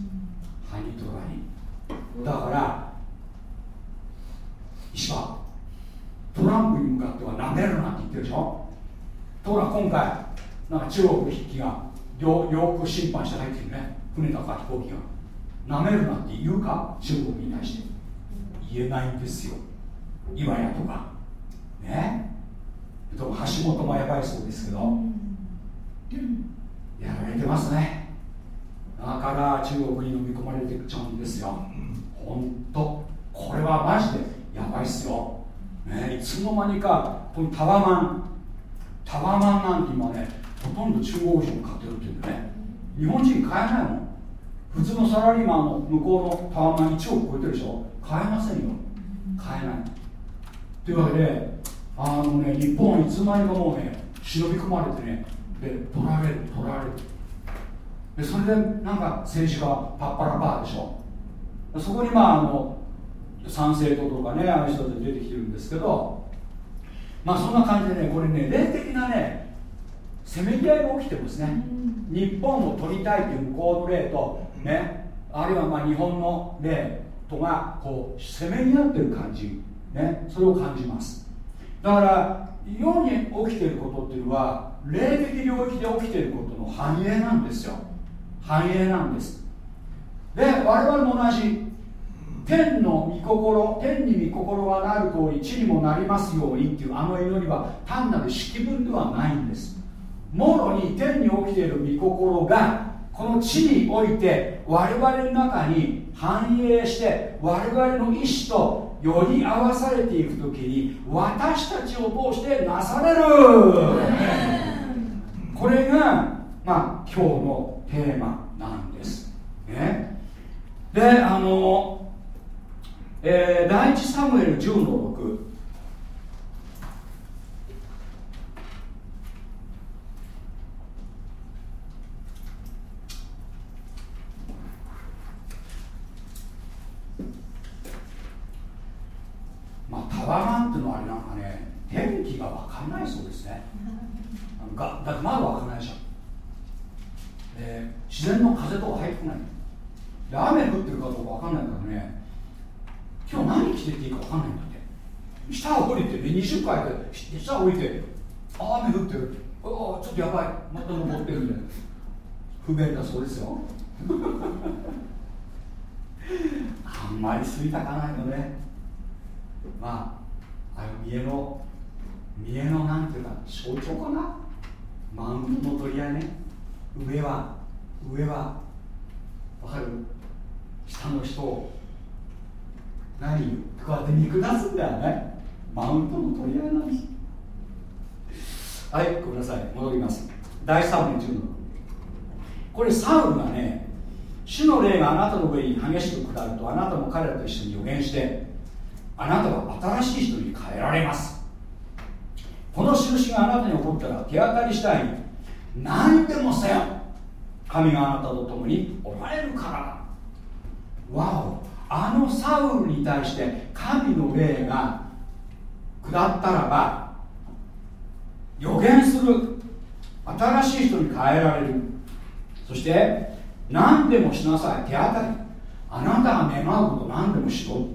ハニトラに。だから石破トランプに向かってはなめるなって言ってるでしょ。ところが今回なんか中国筆記が領領空侵犯して入ってるね船とか飛行機がなめるなって言うか中国に対して。言えないんですよ。今やとか。ね。橋本もやばいそうですけど。やられてますね。だから中国に飲み込まれていっちゃうんですよ。本当これはマジでやばいっすよ、ね、いつの間にかこのタワマンタワマンなんて今ねほとんど中国人買ってるっていうんでね日本人買えないもん。普通のサラリーマンの向こうのタワマン1億超えてるでしょ。買えませんよ。買えない。というわけであのね日本いつの間にかもうね忍び込まれてねで取られる取られる。でそれでなんか政治家パッパラパーでしょ。そこにまああの参政党とかねああいう人で出てきてるんですけどまあそんな感じでねこれね霊的なねせめぎ合いが起きてますね、日本を取りたいという向こうの霊とねあるいはまあ日本の霊とがこうせめぎ合ってる感じねそれを感じます。だから世に起きていることっていうのは霊的領域で起きていることの反映なんですよ。繁栄なんです。で我々も同じ。天の御心天に御心がなる通り地にもなりますようにっていうあの祈りは単なる式文ではないんです。もろに天に起きている御心がこの地において我々の中に反映して我々の意志とより合わされていく時に私たちを通してなされる。これが、まあ、今日のテーマなんです、ね、であの、えー、第一サムエル10の6まあ、タワマンっていうのはあれなんかね天気が分かんないそうですね。がだってまだ分かないじゃん、えー、自然の風とか入ってこない。で雨降ってるかどうか分かんないからね。今日何着てていいか分かんないんだって。下降りてね20回で下降りて雨降ってるああちょっとやばい。また登ってるんで不便だそうですよ。あんまり吸いたかないのね。まああの家の家のなんていうか象徴かな。マウントの取り合いね。上は上はわかる？下の人を何こうやって見下すんだよねマウントの取り合いなんです。はいごめんなさい。戻ります。第3の10の。これサウルがね主の霊があなたの上に激しく下るとあなたも彼らと一緒に予言してあなたは新しい人に変えられます。この印があなたに起こったら手当たり次第に何でもせよ。神があなたと共におられるからだ。わおあのサウルに対して神の霊が下ったらば予言する。新しい人に変えられる。そして何でもしなさい。手当たり。あなたが願うこと何でもしろ。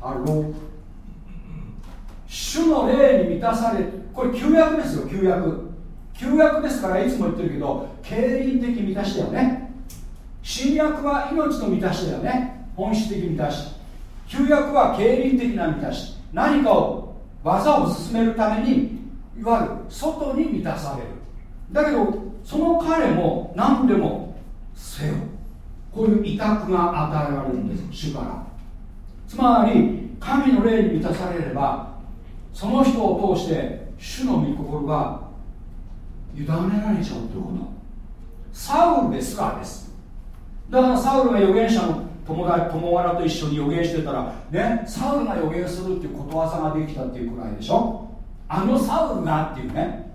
Hello。主の霊に満たされるこれ旧約ですよ旧約。旧約ですからいつも言ってるけど経輪的満たしだよね。新約は命の満たしだよね。本質的満たし旧約は経輪的な満たし。何かを業を進めるためにいわゆる外に満たされる。だけどその彼も何でもせよ。こういう委託が与えられるんです主から。つまり神の霊に満たされればその人を通して主の御心が委ねられちゃうということ。サウルですらです。だからサウルが預言者の友達友柄と一緒に予言してたらねサウルが予言するっていうことわざができたっていうくらいでしょ。あのサウルがっていうね。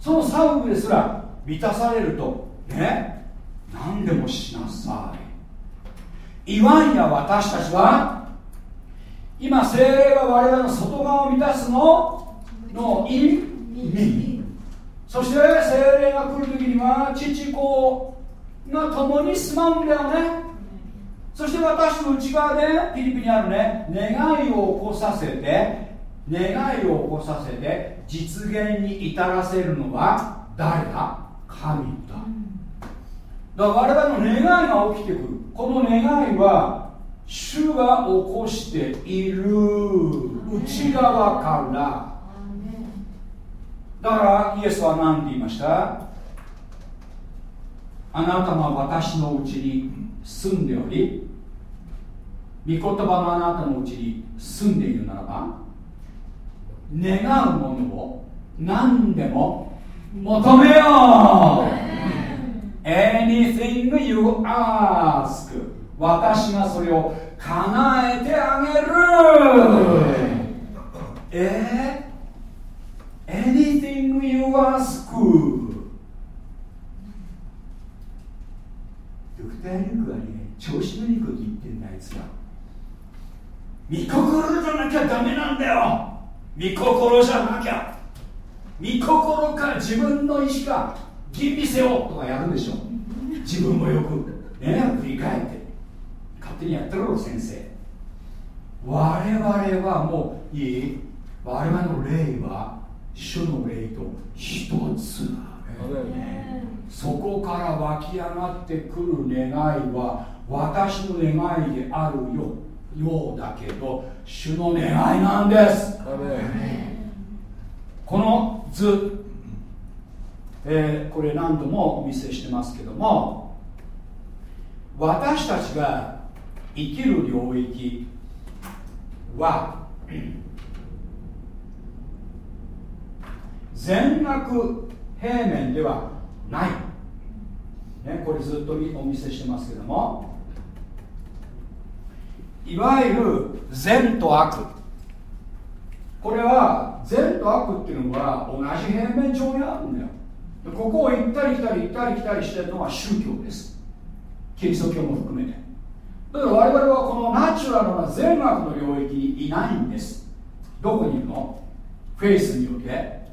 そのサウルですら満たされるとね何でもしなさい。いわんや私たちは今精霊が我々の外側を満たすの？の意味？そして精霊が来る時には父子が共に住まうんだよね。そして私の内側でフィリピンにあるね願いを起こさせて願いを起こさせて実現に至らせるのは誰だ？神だ。だから我々の願いが起きてくる。この願いは主が起こしている。内側から。だからイエスは何て言いました？あなたが私のうちに住んでおり御言葉のあなたのうちに住んでいるならば願うものを何でも求めよう。Anything you ask 私がそれを叶えてあげる。え？ー、Anything you ask? ドクター・リュクはね調子のいいこと言ってんだあいつは。御心じゃなきゃダメなんだよ。御心じゃなきゃ。御心か自分の意思か吟味せよとかやるでしょ。自分もよく。ね振り返って。勝手にやってろ先生。我々はもういい。我々の霊は主の霊と一つそこから湧き上がってくる願いは私の願いであるよようだけど主の願いなんです。この図、えー、これ何度もお見せしてますけども私たちが生きる領域は 全額平面ではない、ね、これずっとお見せしてますけども。いわゆる善と悪。これは善と悪っていうのは同じ平面上にあるんだよここを行ったり来たり行ったり来たりしてるのは宗教です。キリスト教も含めて。だから我々はこのナチュラルな善悪の領域にいないんです。どこにいるの？フェイスによって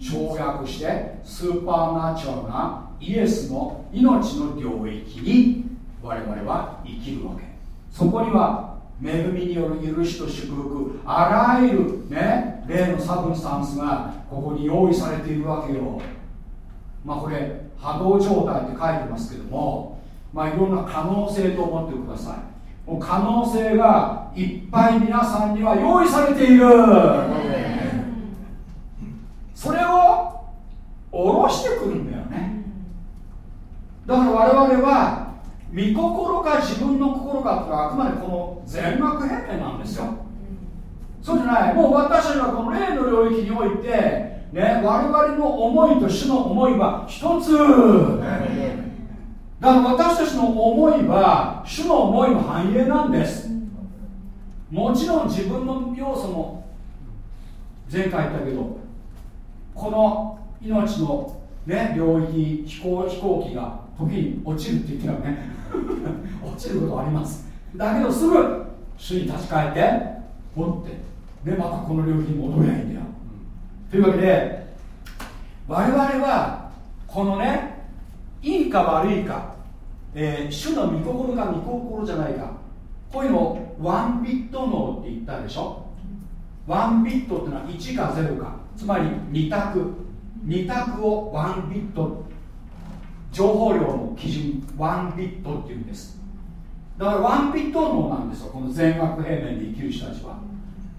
跳躍して supernatural なイエスの命の領域に我々は生きるわけ。そこには恵みによる許しと祝福あらゆるね例の substance がここに用意されているわけよ。まあこれ波動状態って書いてますけどもまあいろんな可能性と思ってください。もう可能性がいっぱい皆さんには用意されている。それを下ろしてくるんだよね。だから我々は御心か自分の心かってあくまでこの全額変化なんですよ。そうじゃない。もう私たちはこの霊の領域においてね我々の思いと主の思いは一つ。だから私たちの思いは主の思いの反映なんです。もちろん自分の要素も前回言ったけどこの命の、ね、領域飛行飛行機が時に落ちるって言ってたよね。落ちることはあります。だけどすぐ主に立ち返って持ってでまたこの領域に戻りゃいいんだよ、というわけで我々はこのねいいか悪いか、えー、主の御心か御心じゃないか。こういうのワンビット脳って言ったでしょ？ワンビットってのは1か0か。つまり2択。2択をワンビット。情報量の基準。ワンビットっていうんです。だからワンビット脳なんですよ。この全額平面で生きる人たちは。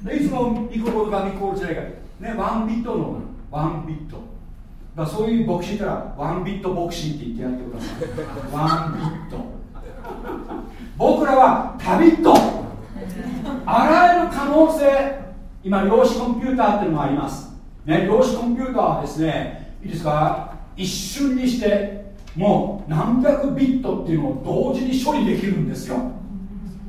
でいつも御心が御心じゃないかねワンビット脳なの。ワンビット。だからそういう牧師いたらワンビット牧師って言ってやってください。ワンビット。僕らはタビットあらゆる可能性。今量子コンピューターっていうのがあります。ね量子コンピューターはですねいいですか？一瞬にしてもう何百ビットっていうのを同時に処理できるんですよ。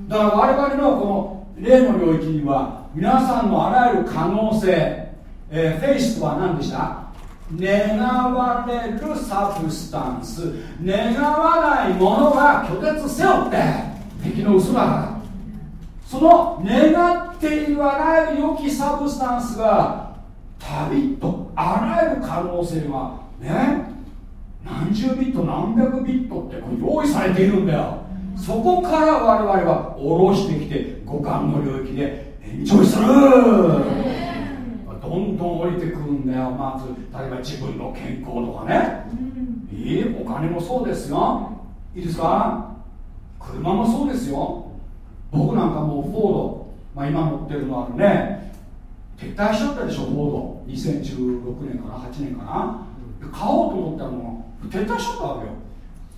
だから我々のこの例の領域には皆さんのあらゆる可能性、えー、フェイスとは何でした？願われる substance。願わないものは拒絶せよって。敵の嘘だから。その願っているあらゆる良き substance が旅とあらゆる可能性がね何十ビット何百ビットってこ用意されているんだよ。そこから我々は下ろしてきて五感の領域でエンジョイする。どんどん降りてくるんだよ。まず例えば自分の健康とかね、いいお金もそうですよ。いいですか？車もそうですよ。僕なんかもうフォード、まあ、今乗ってるのはね。撤退しちゃったでしょフォード。2016年かな8年かな。買おうと思ったのが撤退しちゃったわけよ。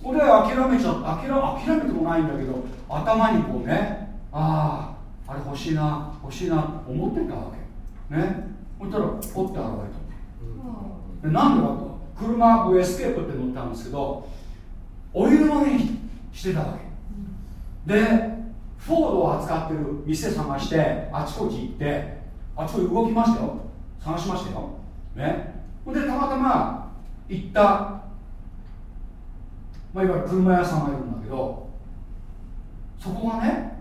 俺諦めちゃ諦諦めてもないんだけど頭にこうねあああれ欲しいな欲しいな思ってたわけ。ねそしたらポッて現れた、うん、なんでかと車エスケープって乗ったんですけどお湯の上にしてたわけ。でフォードを扱ってる店探してあちこち行ってあちこち動きましたよ。探しましたよ。ね。でたまたま行った、まあ、いわゆる車屋さんがいるんだけどそこがね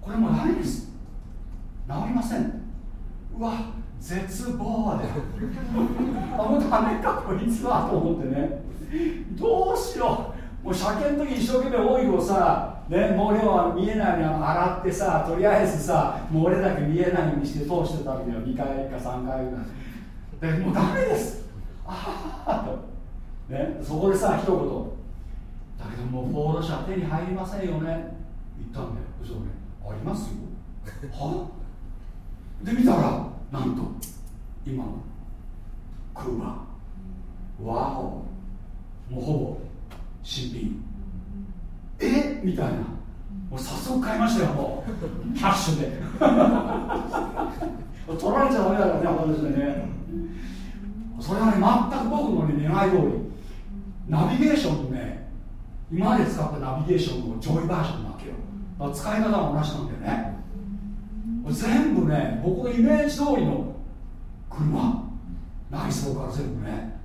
これもうダメです。治りませんうわ絶望で あもうダメかこいつは。と思ってね。どうしよう。もう車検の時一生懸命オイルをさ、ね、漏れを見えないように洗ってさとりあえずさ漏れだけ見えないようにして通してたわけだよ。2回か3回ぐらい。でもうダメです。ああと、ね、そこでさ一言。だけどもうフォード車手に入りませんよね。言ったんだよそね。ありますよ。は？で見たらなんと今の車。ワオ。もうほぼ新品。え？みたいな。もう早速買いましたよもう。キャッシュで。取られちゃダメだからね私ね。それはね全く僕の、ね、願い通り。ナビゲーションとね今まで使ったナビゲーションの上位バージョンなわけよ。使い方は同じなんだよね。全部ね僕のイメージ通りの車。内装から全部ね。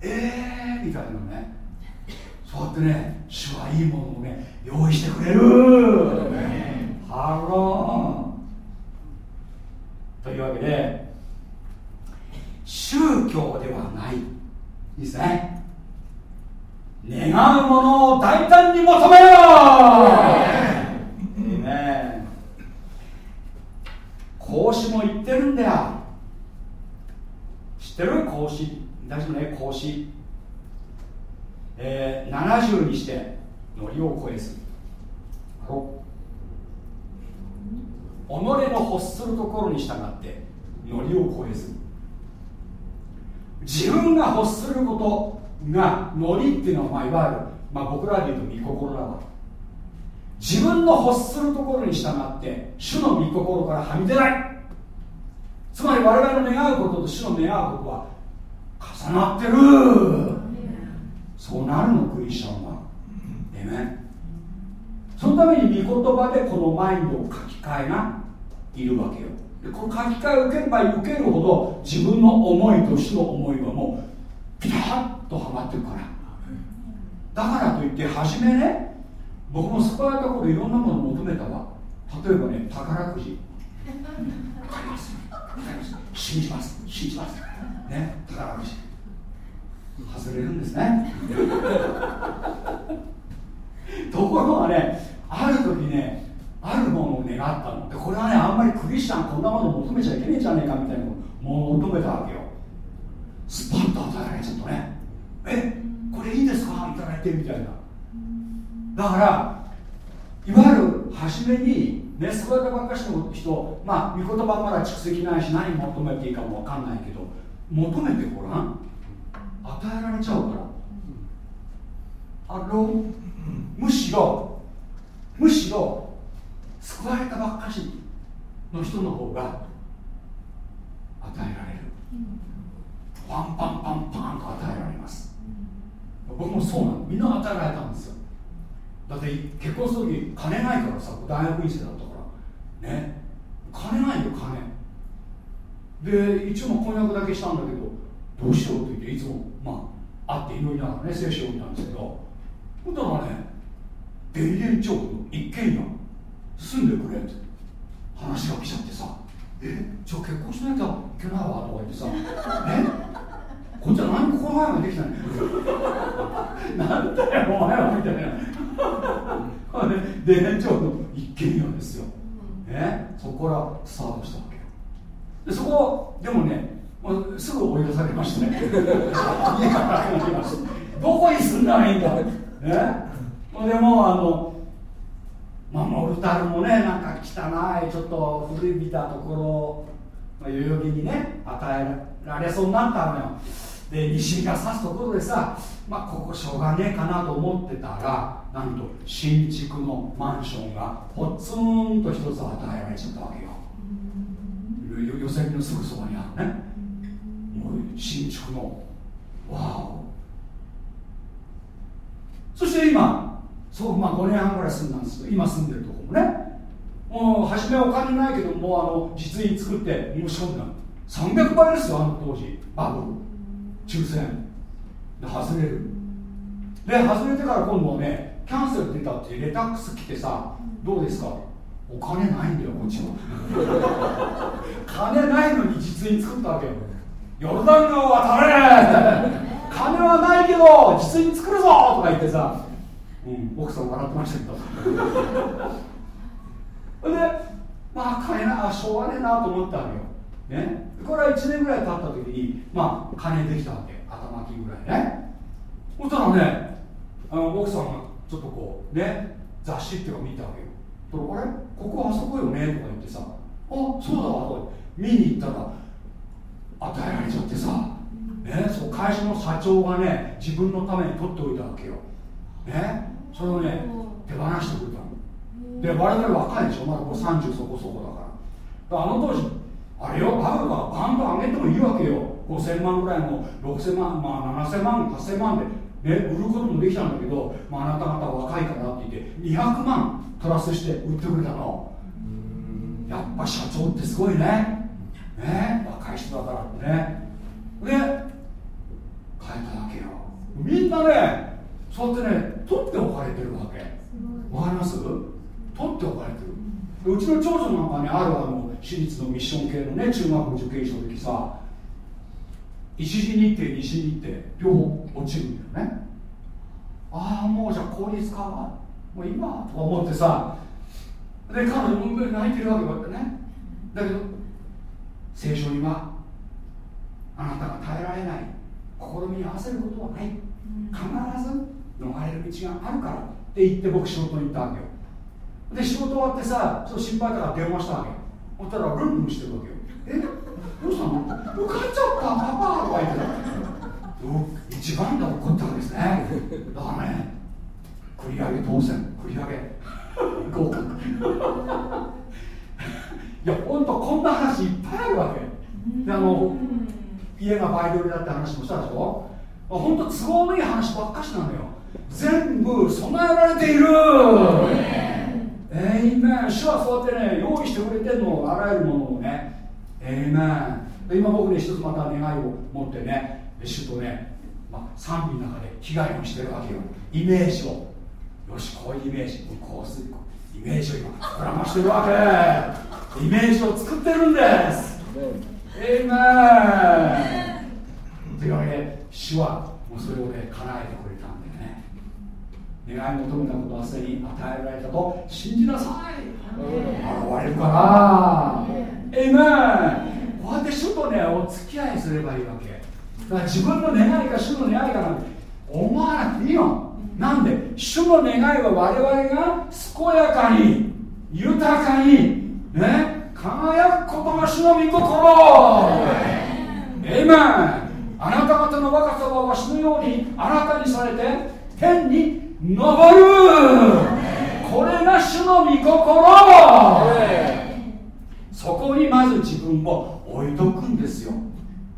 ええー、みたいなね。そうやってね主はいいものをね用意してくれる、ハロー。というわけで宗教ではない。いいですね。願うものを大胆に求めよ自分の欲するところに従って主の御心からはみ出ない。つまり我々の願うことと主の願うことは重なってる。そうなるのクリスチャンは。えめそのために御言葉でこのマインドを書き換えがいるわけよ。でこの書き換えを受ければ受けるほど自分の思いと主の思いはもうピタッとはまってるから。だからといって初めね僕も救われた頃いろんなものを求めたわ。例えばね宝くじ。かります信じます。信じます。ね宝くじ。外れるんですね。ところがねある時ねあるものを願ったの。でこれはねあんまりクリスチャンこんなもの求めちゃいけねえじゃねえかみたいなものを求めたわけよ。スパッと与えられちゃったねえこれいいですか？いただいてみたいな。だからいわゆる初めにね救われたばっかしの人まあ御言葉まだ蓄積ないし何求めていいかも分かんないけど求めてごらん。与えられちゃうから。あのむしろむしろ救われたばっかしの人の方が与えられる。パンパンパンパンと与えられます。僕もそうなの。みんな与えられたんですよ。だって結婚する時金ないからさ大学院生だったから。ね。金ないよ金。で一応婚約だけしたんだけどどうしようって言っていつもまあ会って祈りながらね聖書を見たんですけど。ほんだらね田園調布の一軒家住んでくれって話が来ちゃってさ。えじゃあ結婚しなきゃいけないわとか言ってさ。え？こっちは何もこの前までできない なんだよお前はみたいな。田園の一軒家ですよ、ね、そこからスタートしたわけでそこでもねすぐ追い出されましたね。どこに住んだらいいんだ？ね？でもあのまあ、モルタルもねなんか汚いちょっと古いびたところ、まあ、代々木にね与えられそうになったのよ。で西が差すところでさまあここしょうがねえかなと思ってたらなんと新築のマンションがポツンと一つ与えられちゃったわけよ寄せ木のすぐそばにあるね。もう新築のわお。そして今そうまあ5年半ぐらい住んだんですけど今住んでるとこもねもう初めお金ないけどもうあの実印作って申し込んだ。300倍ですよあの当時バブル。抽選。で外れる。で外れてから今度はねキャンセル出たってレタックス来てさどうですか？お金ないんだよこっちは。金ないのに実印作ったわけよ。ヨルダン川渡れ！金はないけど実印作るぞ！とか言ってさうん、奥さん笑ってましたけど。でまあ金なしょうがねえなと思ったわけよ、ね、これは1年ぐらい経った時にまあ金できたわけ。頭金ぐらいね。そしたらねあの奥さんがちょっとこうね雑誌っていうか見たわけよ。あれ？ここあそこよね？とか言ってさ。あそうだわ。と見に行ったら与えられちゃってさ、ね、そう会社の社長がね自分のために取っておいたわけよ。ね？それをね手放してくれたの。で我々若いでしょ？まだこれ30そこそこだから。あの当時あれよ？バブルがバンと上げてもいいわけよ。5000万ぐらいの6000万まあ7000万8000万で、ね、売ることもできたんだけど、まあ、あなた方若いからって言って200万プラスして売ってくれたの。やっぱ社長ってすごいね。ね若い人だからってね。で変えたわけよ。みんなねそうやってね取っておかれてるわけ。わかります？取っておかれてる。うちの長女なんかねあるあの私立のミッション系のね中学受験した時さ一次日程二次日程両方落ちるんだよね。ああもうじゃあ効率化はもう今とか思ってさで彼女も泣いてるわけだね。だけど聖書にはあなたが耐えられない試みに合わせることはない。必ず逃れる道があるからって言って僕仕事に行ったわけよ。で仕事終わってさそう心配だから電話したわけそしたらルンルンしてるわけよ。え？どうしたの受かっちゃったパパとか言ってた一番で怒ったんですね。だからね繰り上げ当選。繰り上げ合格。いや本当こんな話いっぱいあるわけ。であの家がバイオリだって話もしたでしょ？本当都合のいい話ばっかしなのよ全部。備えられている。えいめん主はそうやってね用意してくれてんのあらゆる。ものをねえいめん今僕ね一つまた願いを持ってね主とね、まあ、賛美の中で被害をしてるわけよ。イメージを。よしこういうイメージ。こうするイメージを今膨らましてるわけ。イメージを作ってるんです。えいめんというわけで主はもうそれをね叶えてくれたんでね。願い求めたことはすでに与えられたと信じなさい。現れるからえいめんこうやって主とねお付き合いすればいいわけ。だから自分の願いか主の願いかなんて思わなくていいの。なんで？主の願いは我々が健やかに豊かにね輝くことが主の御心。エイメンあなた方の若さはわしのように新たにされて天に昇る。これが主の御心。そこにまず自分を置いとくんですよ。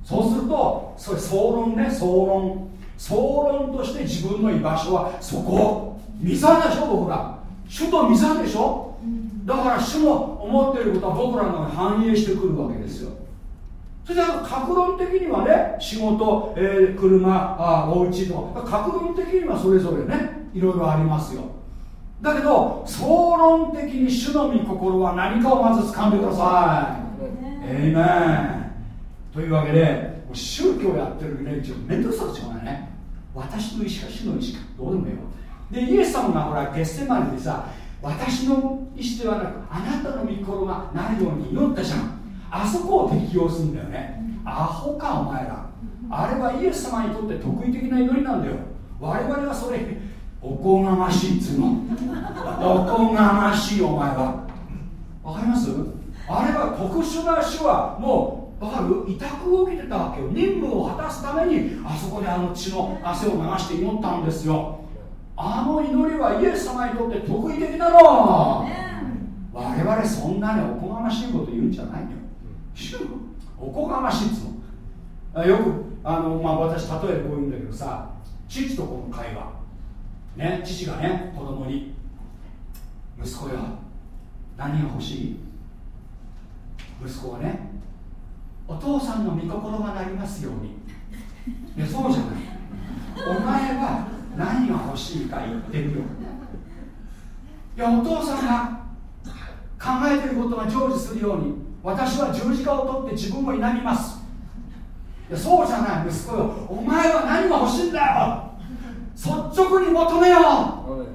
そうするとそれ総論ね総論。総論として自分の居場所はそこ。御座でしょ僕ら。主と御座でしょ。だから主の思っていることは僕らの中に反映してくるわけですよ。それから格論的にはね仕事、えー、車あお家とか。格論的にはそれぞれねいろいろありますよだけど総論的に主の御心は何かをまず掴んでください。エイメンというわけで宗教やってる連中面倒くさくしょうがないね。私の意思か主の意思かどうでもいいよ。でイエス様がほらゲッセマネでさ私の意思ではなくあなたの御心がなるように祈ったじゃん。あそこを適用するんだよね。アホかお前ら。あれはイエス様にとって得意的な祈りなんだよ。我々はそれおこがましいっつうの。おこがましいお前は。わかります？あれは特殊な種はもうわかる？委託を受けてたわけよ。任務を果たすためにあそこであの血の汗を流して祈ったんですよ。あの祈りはイエス様にとって得意的なの我々そんなにおこがましいこと言うんじゃないよ。おこがましいっつうの。よくあの、まあ、私例えでこう言うんだけどさ父と子の会話。ね父がね子供に。息子よ何が欲しい？息子がねお父さんの御心がなりますように。いやそうじゃない。お前は何が欲しいか言ってみよ。いやお父さんが考えてることが成就するように私は十字架を取って自分を否みます。いやそうじゃない息子よ。お前は何が欲しいんだよ。率直に求めよう。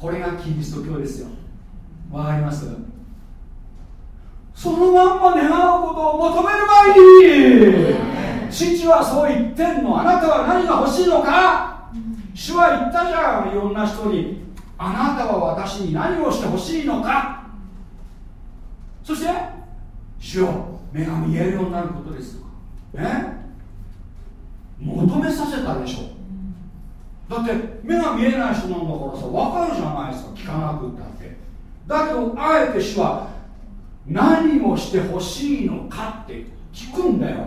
これがキリスト教ですよ。わかります？そのまんま願うことを求める前に父はそう言ってんの。あなたは何が欲しいのか？主は言ったじゃんいろんな人に。あなたは私に何をしてほしいのか？そして主よ目が見えるようになることですね求めさせたでしょだって目が見えない人なんだからさ分かるじゃないですか。聞かなくったって。だけどあえて主は何をしてほしいのかって聞くんだよ、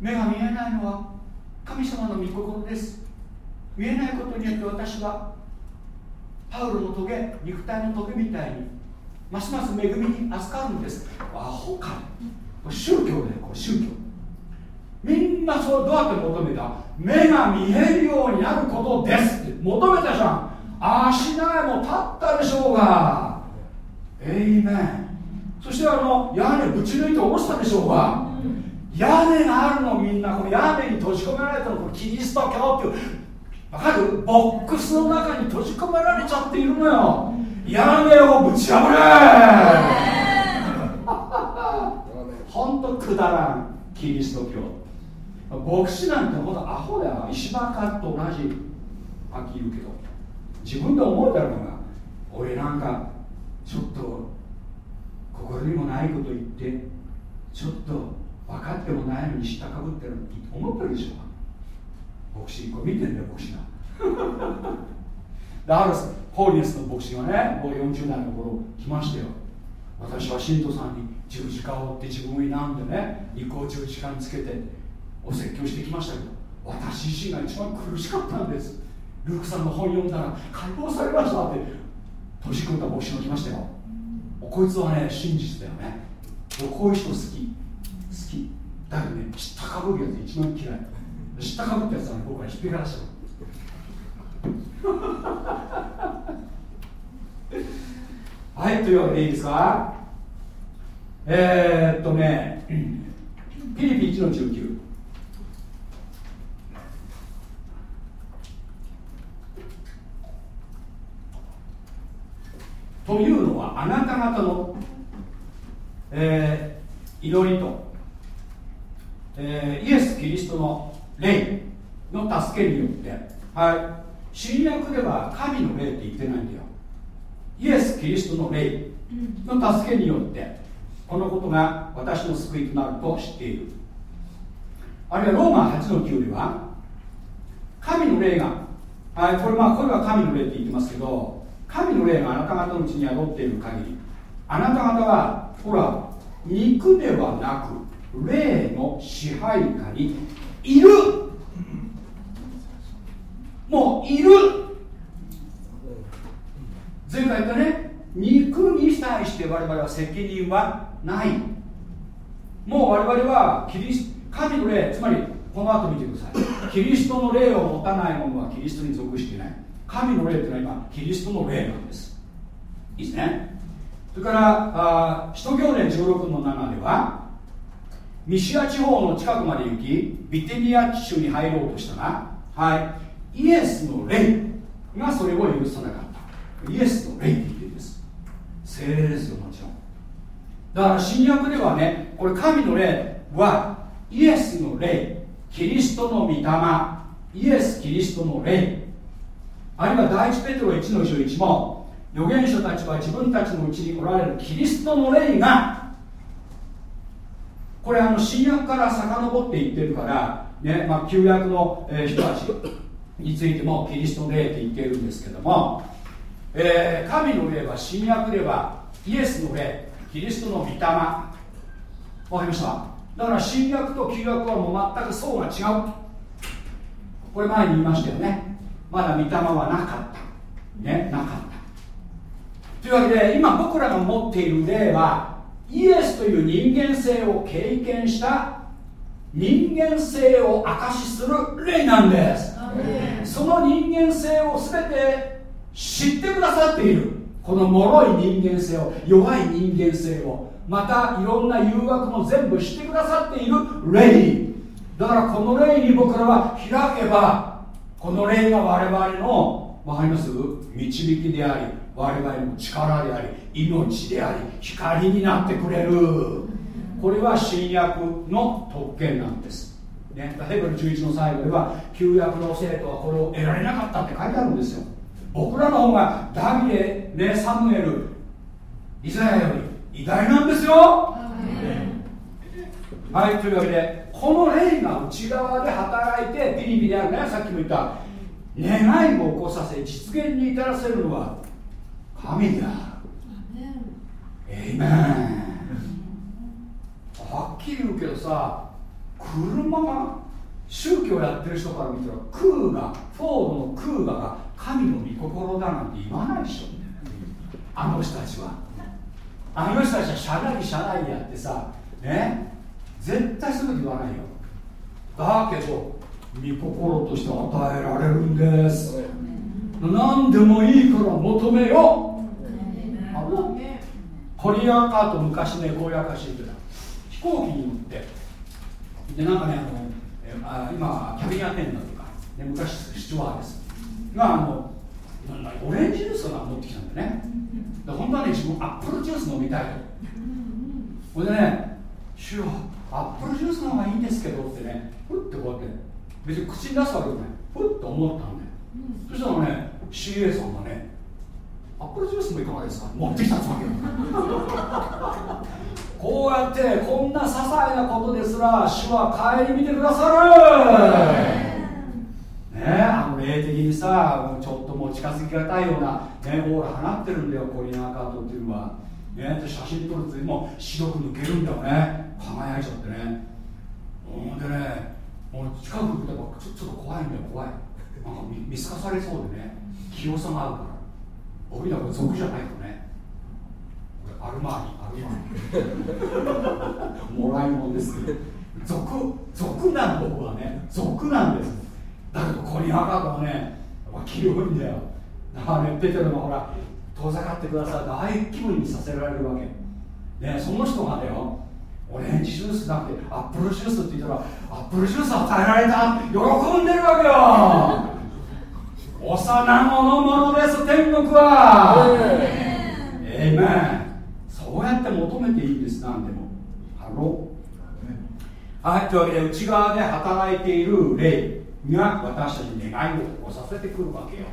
目が見えないのは神様の御心です。見えないことによって私はパウロの棘肉体の棘みたいにますます恵みに預かるんです。アホか。宗教だよこれ宗教。みんなそれどうやって求めた。目が見えるようになることです。って求めたじゃん。足苗も立ったでしょうが。エイメン。そしてあの屋根ぶち抜いて下ろしたでしょうが。い屋根があるのみんなこの屋根に閉じ込められたのこのキリスト教っていう。わかる？ボックスの中に閉じ込められちゃっているのよ。屋根をぶち破れ。ほんとくだらんキリスト教牧師なんてほんとアホだよ石破かと同じあき言うけど自分で思うだろうが俺なんかちょっと心にもないこと言ってちょっと分かってもないのに知ったかぶってるって思ってるでしょ牧師これ見てんだよ牧師が。であるホーリネスの牧師がね。もう40代の頃来ましたよ。私は信徒さんに十字架を追って自分を否んでね肉を十字架につけて。お説教してきましたけど私自身が一番苦しかったんです。ルークさんの本読んだら解放されましたって閉じ込めた牧師が来ましたよ。こいつはね真実だよね。こういう人好き。好き。だけどね知ったかぶるやつ一番嫌い。知ったかぶったやつはね僕はひっぺからした はいというわけでいいですか？えー、っとねピリピ1の19というのはあなた方の、えー、祈りと、えー、イエス・キリストの霊の助けによってはい。新約では神の霊って言ってないんだよ。イエス・キリストの霊の助けによってこのことが私の救いとなると知っている。あるいはローマ8の9では神の霊が、はい、これまあこれは神の霊って言ってますけど神の霊があなた方のうちに宿っている限りあなた方はほら肉ではなく霊の支配下にいる。もういる。前回言ったね。肉に対して我々は責任はない。もう我々はキリス神の霊つまりこの後見てください。キリストの霊を持たない者はキリストに属していない。神の霊というのは今キリストの霊なんです。いいですね。それからあ使徒行伝16の7ではミシア地方の近くまで行きビテニア地州に入ろうとしたがはいイエスの霊がそれを許さなかった。イエスの霊って言ってるんです。精霊ですよもちろん。だから新約ではねこれ神の霊はイエスの霊キリストの御霊イエス・キリストの霊あるいは第一ペテロ1の11も預言者たちは自分たちのうちにおられるキリストの霊がこれあの新約から遡っていってるからねまあ、旧約の、人たちについてもキリストの霊って言ってるんですけども、えー、神の霊は新約ではイエスの霊キリストの御霊。わかりました？だから新約と旧約はもう全く層が違う。これ前に言いましたよね。まだ御霊はなかった。ねなかった。というわけで今僕らが持っている霊はイエスという人間性を経験した人間性を証しする霊なんです。その人間性を全て知ってくださっている。この脆い人間性を弱い人間性をまたいろんな誘惑も全部知ってくださっている霊。だからこの霊に僕らは開けばこの霊が我々の分かります導きであり我々の力であり命であり光になってくれる。これは新約の特権なんです、ね、ヘブル11の最後では旧約の生徒はこれを得られなかったって書いてあるんですよ。僕らの方がダビデ、ね、サムエルイザヤより偉大なんですよ。はいというわけでこの霊が内側で働いてピリピであるねさっきも言った願いを起こさせ実現に至らせるのは神であるエイメン。はっきり言うけどさ車が宗教やってる人から見たらクーガフォードのクーガが神の御心だなんて言わないでしょ。あの人たちは。あの人たちは社内社内やってさね絶対すぐ言わないよ。だけど御心として与えられるんです。何でもいいから求めよあのコリアンカート昔ねこういう証してた飛行機に乗って。でなんかねあのえあ今キャビンアテンダーとか、ね、昔スチュワーです。があのオレンジジュースが持ってきたんだね。で本当はね自分アップルジュース飲みたいと。ほんでね「主よアップルジュースの方がいいんですけど」ってねふってこうやって別に口に出すわけじゃない。ふっと思ったんだよ、そしたらね CA さんがねアップルジュースもいかがですか？持ってきたんですわけよ。こうやってこんな些細なことですら主は顧みてくださる。ねあの霊的にさちょっともう近づきがたいような、ね、オーラ放ってるんだよコリナーカートっていうのは、ね、写真撮るともう白く抜けるんだよね。輝いちゃってね。ほんでねもう近く来たらちょっと怖いんだよ怖い。なんか見透かされそうでね。清さがあるから。僕には俗じゃないとね。アルマーニアルマーニ。もらいもんです。けど俗俗なん僕はね俗なんです。だけどここに赤がねやっぱ黄色いんだよ。だからね出てるのほら遠ざかってくださいってああいう気分にさせられるわけ。ねその人がだよオレンジジュースなくてアップルジュースって言ったらアップルジュース与えられた喜んでるわけよ。幼子のものです天国は。えいめんそうやって求めていいんです何でも。ハロはいというわけで内側で働いている霊が私たちに願いを起こさせてくるわけよ。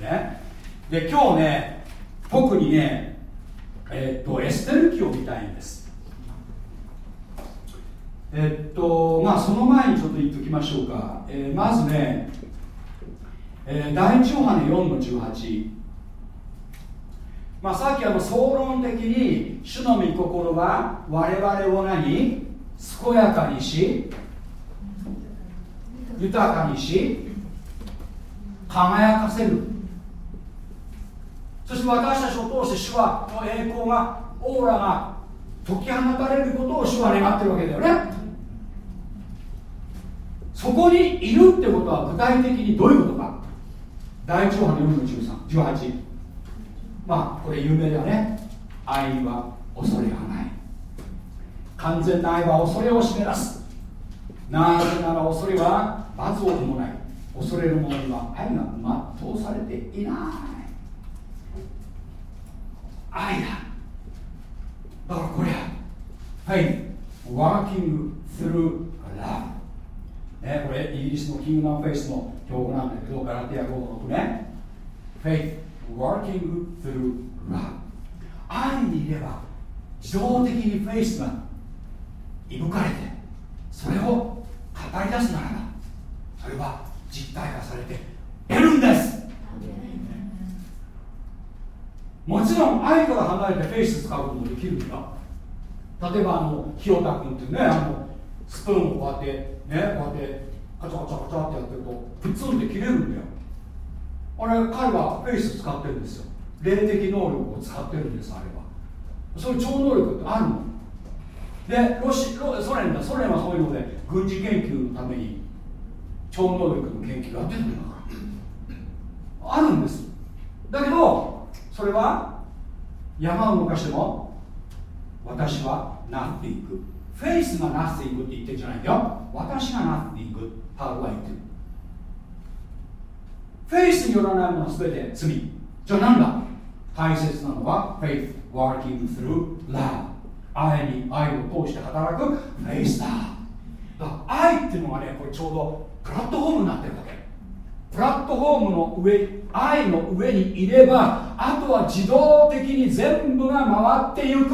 ね。で今日ね特にねえっとエステル記を見たいんです。えっとまあその前にちょっと言っておきましょうか、えー、まずね、えー、第一ヨハネ4の18まあ、さっきあの総論的に主の御心は我々を何？健やかにし豊かにし輝かせる。そして私たちを通して主はの栄光がオーラが解き放たれることを主は願ってるわけだよね。そこにいるってことは具体的にどういうことか。第一ヨハネ4の13 18まあこれ有名だね。愛は恐れがない。完全な愛は恐れを締め出す。なぜなら恐れは罰を伴い恐れる者には愛が全うされていない。愛だだからこれはい。working through love ね、これイギリスのキングダムフェイスの標語なんだけどガラティア語の句ね。Faith working through love 愛にいれば自動的にフェイスがいぶかれてそれを語り出すならばそれは実体化されて得るんです。もちろん愛から離れてフェイス使うこともできるんだ。例えばあの清田君っていうねあのスプーンをこうやってねこうやってカチャカチャカチャってやってるとプツンって切れるんだよ。あれ彼はフェイス使ってるんですよ。霊的能力を使ってるんですあれは。そういう超能力ってあるの。でロシロソ連だ。ソ連はそういうので軍事研究のために超能力の研究やってるんだから。あるんです。だけどそれは山を動かしても私はナッティングフェイスがナッティングって言ってるんじゃないんだよ。私がナッティングパウは言ってる。フェイスによらないものは全て罪。じゃあ何だ？大切なのは faith working through love 愛に愛を通して働くフェイスだ。だ愛っていうのがねこれちょうどプラットフォームになってるわプラットフォームの上愛の上にいればあとは自動的に全部が回っていく。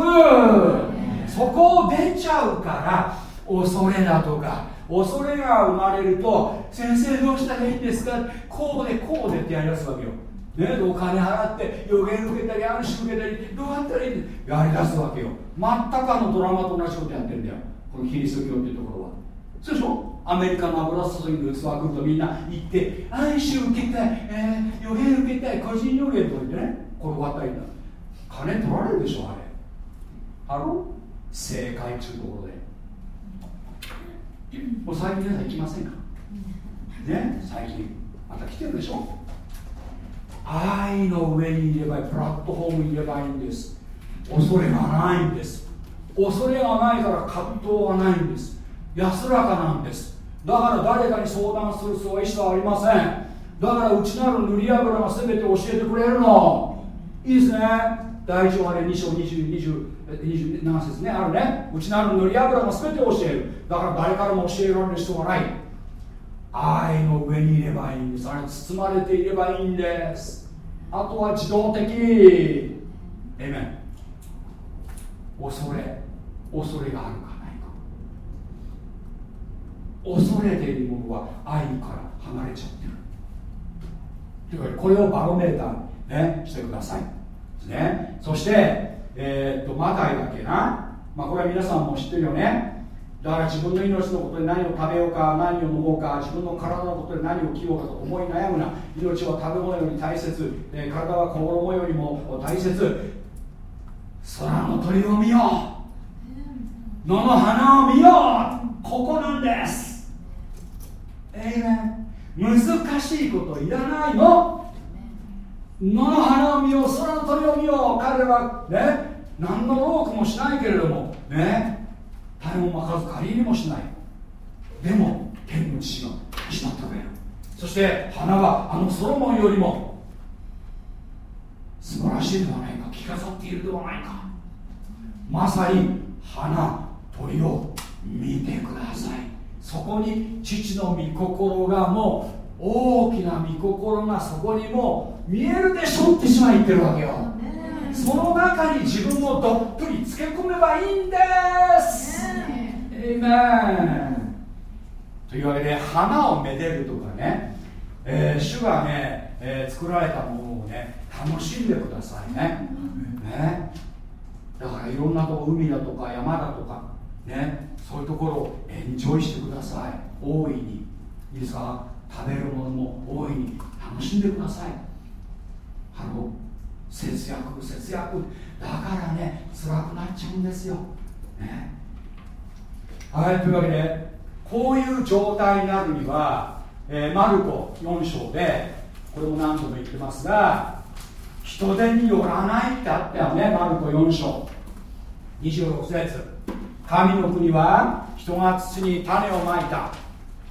そこを出ちゃうから恐れだとか恐れが生まれると先生どうしたらいいんですか？こうでこうでってやりだすわけよ。ね、お金払って予言受けたり安心受けたりどうやったらいいんやりだすわけよ。全くあのドラマと同じことやってるんだよ。このキリスト教っていうところはそうでしょ？アメリカの油注ぎの器来るとみんな行って安心受けたい、えー、予言受けたい個人予言とか言ってねこれ終わったらいいんだ。金取られるでしょあれ。あろ正解っていうところで。もう最近皆さん行きませんか？ね？最近。また来てるでしょ？愛の上にいればいい。プラットフォームにいればいいんです。恐れがないんです。恐れがないから葛藤がないんです。安らかなんです。だから誰かに相談するそういう人はありません。だから内なる塗り油が全て教えてくれるの。いいですね。第1話で2章2027節ね。あるね。内なる塗り油が全て教える。だから誰からも教えられる人がない。愛の上にいればいいんです。あれ包まれていればいいんです。あとは自動的。エメン恐れ恐れがあるか恐れているものは愛から離れちゃってる。というわけでこれをバロメーターねしてください。ね。そしてえー、っとマタイだっけな。まあこれは皆さんも知ってるよね。だから自分の命のことで何を食べようか何を飲もうか自分の体のことで何を着ようかと思い悩むな。命は食べ物より大切、えー、体は衣よりも大切。空の鳥を見よう。野の花を見よう。ここなんです難しいこといらないの。野の花を見よう空の鳥を見よう彼はね何の労苦もしないけれどもね種もまかず借り入れもしない。でも天の父がしまってくれる。そして花はあのソロモンよりも素晴らしいではないか着飾っているではないか。まさに花鳥を見てください。そこに父の御心がもう大きな御心がそこにもう見えるでしょってしまいってるわけよ。その中に自分をどっぷりつけ込めばいいんです。エイメンというわけで花をめでるとかね、えー、主がね、えー、作られたものをね楽しんでくださいね。ね。だからいろんなとこ海だとか山だとかねそういうところをエンジョイしてください。大いに。いいですか？食べるものも大いに。楽しんでください。ハロー節約節約。だからね辛くなっちゃうんですよ、ね、はいというわけでこういう状態になるには、えー、マルコ4章でこれも何度も言ってますが人手によらないってあったよねマルコ4章。26節。神の国は人が土に種をまいた。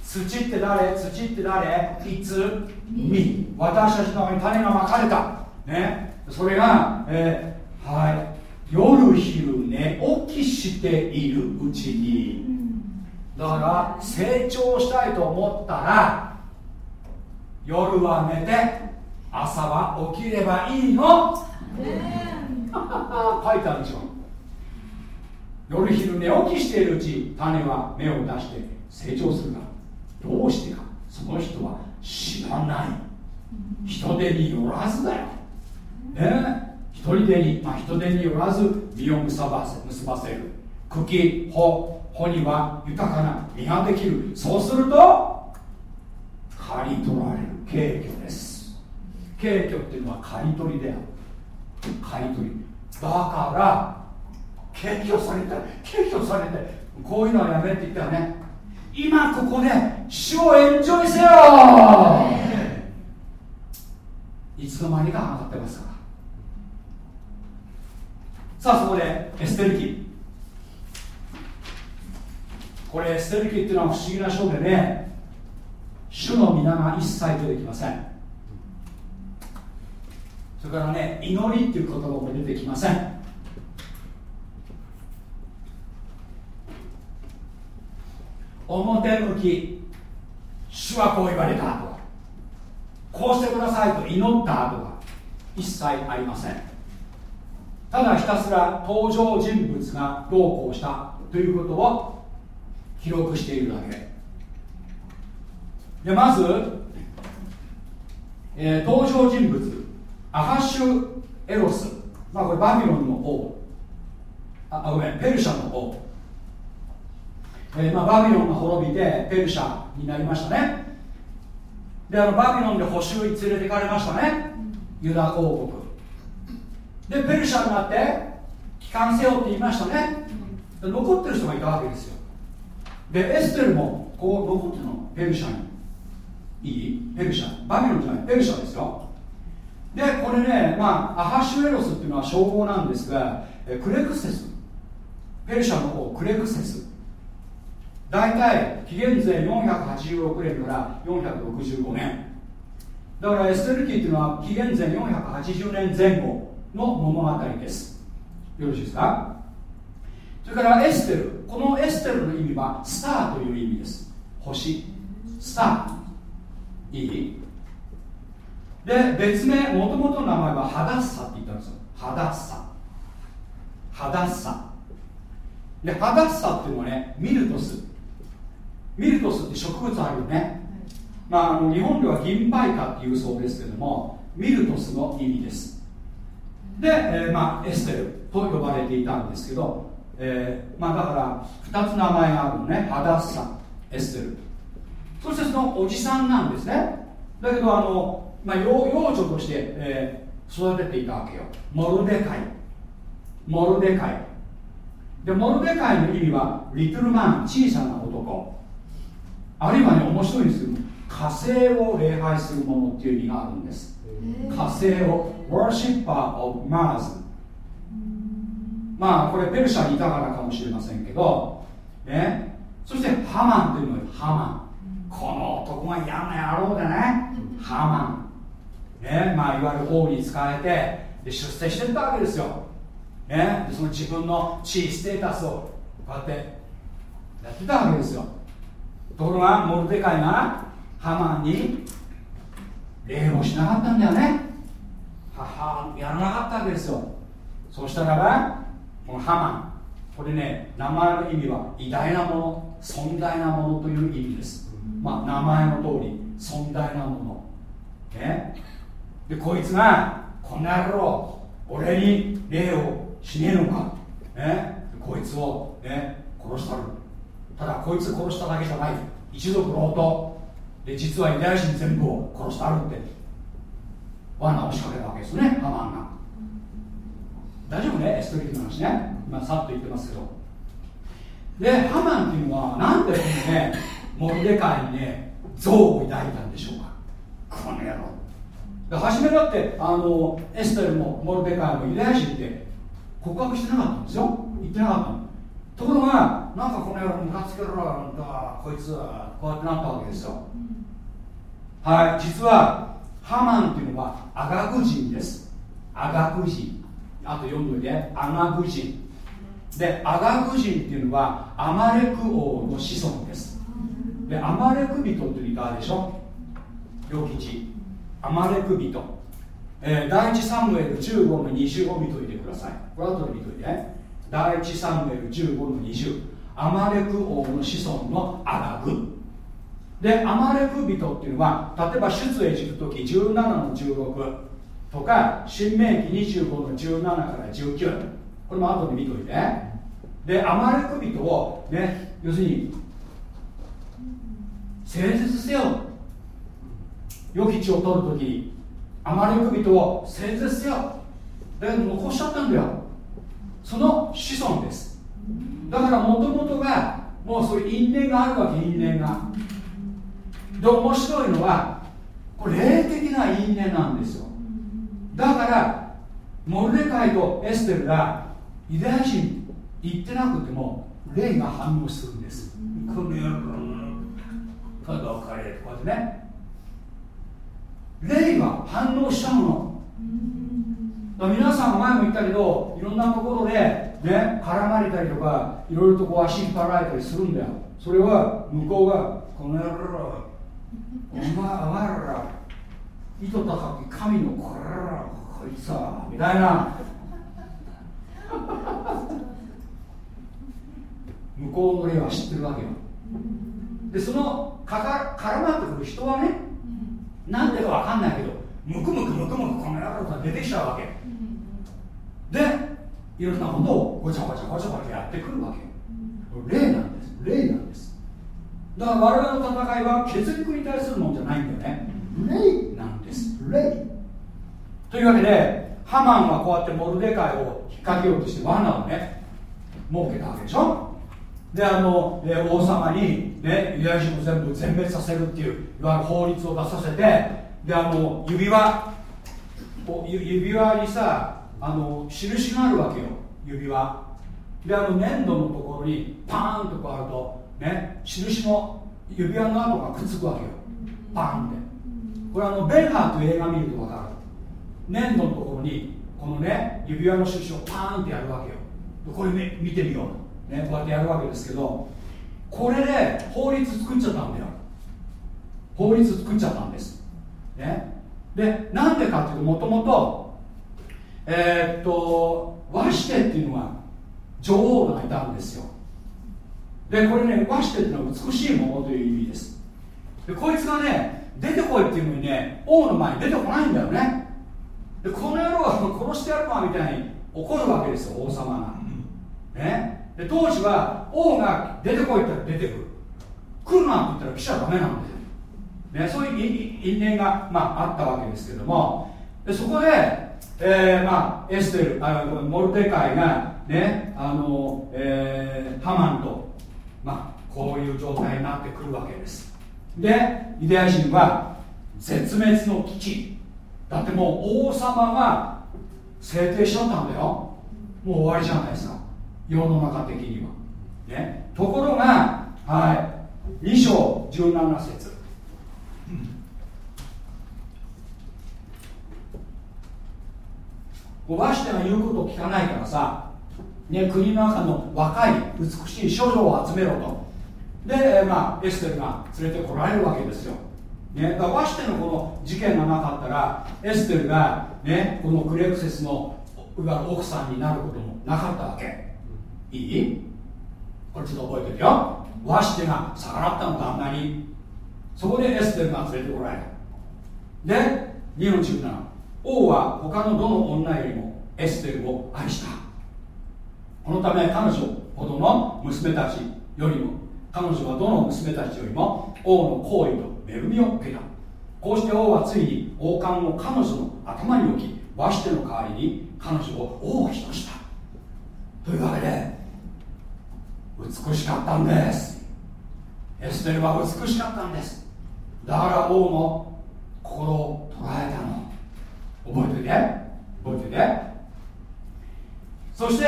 土って誰？土って誰？いつ？み。私たちの中に種がまかれた。ね。それが、えー、はい。夜昼寝起きしているうちに。だから成長したいと思ったら夜は寝て朝は起きればいいの。書いてあるでしょ夜昼寝起きしているうち種は芽を出して成長するがどうしてか。その人は知らない。人手によらずだよ。ね。一人手に、まあ、人手によらず実を結ばせ結ばせる。茎穂穂には豊かな実ができる。そうすると刈り取られる。軽挙です。軽挙っていうのは刈り取りである。刈り取り。だから軽挙されて軽挙されてこういうのはやめって言ったよね。今ここで主をエンジョイせよ。いつの間にか上がってますから。さあそこでエステル記これエステル記っていうのは不思議な書でね主の皆が一切出てきません。それからね祈りっていう言葉も出てきません。表向き主はこう言われたとこうしてくださいと祈った後は一切ありません。ただひたすら登場人物がどうこうしたということを記録しているだけ。でまず、えー、登場人物アハシュエロス。まあこれバビロンの王。あごめんペルシャの王。えーまあ、バビロンが滅びてペルシャになりましたね。であのバビロンで捕囚に連れてかれましたね。ユダ王国。でペルシャになって帰還せよって言いましたね。残ってる人がいたわけですよ。でエステルもこう残ってるの？ペルシャに。いい？ペルシャ。バビロンじゃない。ペルシャですよ。でこれねまあアハシュエロスっていうのは称号なんですがクレクセス。ペルシャの方クレクセス大体紀元前486年から465年。だからエステル記っていうのは紀元前480年前後の物語です。よろしいですか？それからエステル。このエステルの意味はスターという意味です。星。スター。いい？で別名もともとの名前はハダッサって言ったんですよ。ハダッサ。ハダッサ。でハダッサっていうのはねミルトス。ミルトスって植物あるよね、まあ、あの日本では銀梅花っていうそうですけどもミルトスの意味です。で、えー、まあ、エステルと呼ばれていたんですけど、えー、まあ、だから2つ名前があるのね。ハダッサエステル。そしてそのおじさんなんですね。だけどあの、まあ、幼女として、えー、育てていたわけよ。モルデカイ。モルデカイ。でモルデカイの意味はリトルマン小さな男。あるいはね面白いんですけど火星を礼拝するものっていう意味があるんです。火星を Worshipper of Mars まあこれペルシャにいたからかもしれませんけどね。そしてハマンというのはハマン。この男が嫌な野郎でね。ハマン。ね。まあいわゆる王に仕えてで出世してったわけですよ、ね、でその自分の地位ステータスをこうやってやってたわけですよところがモルデカイがハマンに礼をしなかったんだよね。母やらなかったわけですよ。そうしたらばこのハマンこれね名前の意味は偉大なもの尊大なものという意味です。まあ名前の通り尊大なもの。ね。でこいつがこの野郎俺に礼をしねえのか。ね。こいつをね殺したるただこいつ殺しただけじゃない。一族老頭で実はユダヤ人全部を殺してあるって。罠を仕掛けたわけですねハマンが。大丈夫ねエストリートの話ね。今さっと言ってますけど。でハマンっていうのはなんでこのねモルデカイにね憎悪を抱いたんでしょうか。この野郎。で初めだってあのエステルもモルデカイもユダヤ人って告白してなかったんですよ。言ってなかったの。ところがなんかこの野郎ムカつけろなんだこいつはこうやってなったわけですよ。はい実はハマンっていうのはアガグ人です。アガグ人。あと読んどいてアガグ人。でアガグ人っていうのはアマレク王の子孫です。でアマレク人っていうのいたでしょ良吉アマレク人、えー、第一サムエル15の20を見といてください。これ後で見といて第一サムエル15の20アマレク王の子孫のアガグでアマレク人っていうのは例えば出エジプト記17の16とか新明記25の17から19これも後で見といて。でアマレク人をね要するに整絶せよ。良き地を取るときにアマレク人を整絶せよ。だけど残しちゃったんだよ。その子孫です。だからもともとがもうそういう因縁があるわけ因縁が。で面白いのはこれ霊的な因縁なんですよ。だからモルデカイとエステルがユダヤ人行ってなくても霊が反応するんです。この野郎ただかれこうやってね。霊が反応しちゃうの。皆さん前も言ったけどいろんなところでね絡まれたりとかいろいろとこう足引っ張られたりするんだよ。それは向こうがこの野郎お前お前ら糸高き神のこらこいつは。みたいな。向こうの霊は知ってるわけよ。でそのかか絡まってくる人はねなんでか分かんないけどムクムクムクムクこの野郎が出てきちゃうわけ。でいろんなことをごちゃごちゃごちゃごちゃやってくるわけ霊なんです。霊なんです。だから我々の戦いは血肉に対するものじゃないんだよね。霊なんです。霊というわけでハマンはこうやってモルデカイを引っ掛けようとして罠をね設けたわけでしょ。であの、え王様に、ね、ユダヤ人を全部全滅させるっていういわゆる法律を出させてであの指輪指輪にさあの印があるわけよ指輪。であの粘土のところにパーンとこうあるとね印の指輪の跡がくっつくわけよ。バンってこれあのベンハーという映画見ると分かる。粘土のところにこのね指輪の印をパーンってやるわけよ。これ見てみよう、ね、こうやってやるわけですけどこれで法律作っちゃったんだよ。法律作っちゃったんです、ね、でなんでかっていうともともとえー、っとワシテっていうのは女王がいたんですよ。でこれねワシテっていうのは美しいものという意味です。でこいつがね出てこいっていうのにね王の前に出てこないんだよね。でこの野郎は殺してやるかみたいに怒るわけですよ王様が、ね、で当時は王が出てこいって言ったら出てくる。来るなって言ったら来ちゃダメなんだよ、ね、そういう因縁が、まあ、あったわけですけども。でそこで、えーまあ、エステルあモルテカイがねあの、えー、ハマンと、まあ、こういう状態になってくるわけです。でユダヤ人は絶滅の危機。だってもう王様が制定しちゃったんだよ。もう終わりじゃないですか。世の中的には、ね、ところが、はい、2章17節。おばしてが言うことを聞かないからさ、ね、国の中の若い美しい処女を集めろと。で、まあ、エステルが連れてこられるわけですよ。ね、だワシテのこの事件がなかったらエステルが、ね、このクレクセスの奥さんになることもなかったわけ。いい？これちょっと覚えてるよ。ワシテが逆らったの旦那に。そこでエステルが連れてこられるで2の17王は他のどの女よりもエステルを愛した。このため彼女ほどの娘たちよりも彼女はどの娘たちよりも王の行為と恵みを受けた。こうして王はついに王冠を彼女の頭に置きワシテの代わりに彼女を王妃とした。というわけで美しかったんです。エステルは美しかったんです。だから王の心を捉えたの。覚えておいて覚えておいてそして、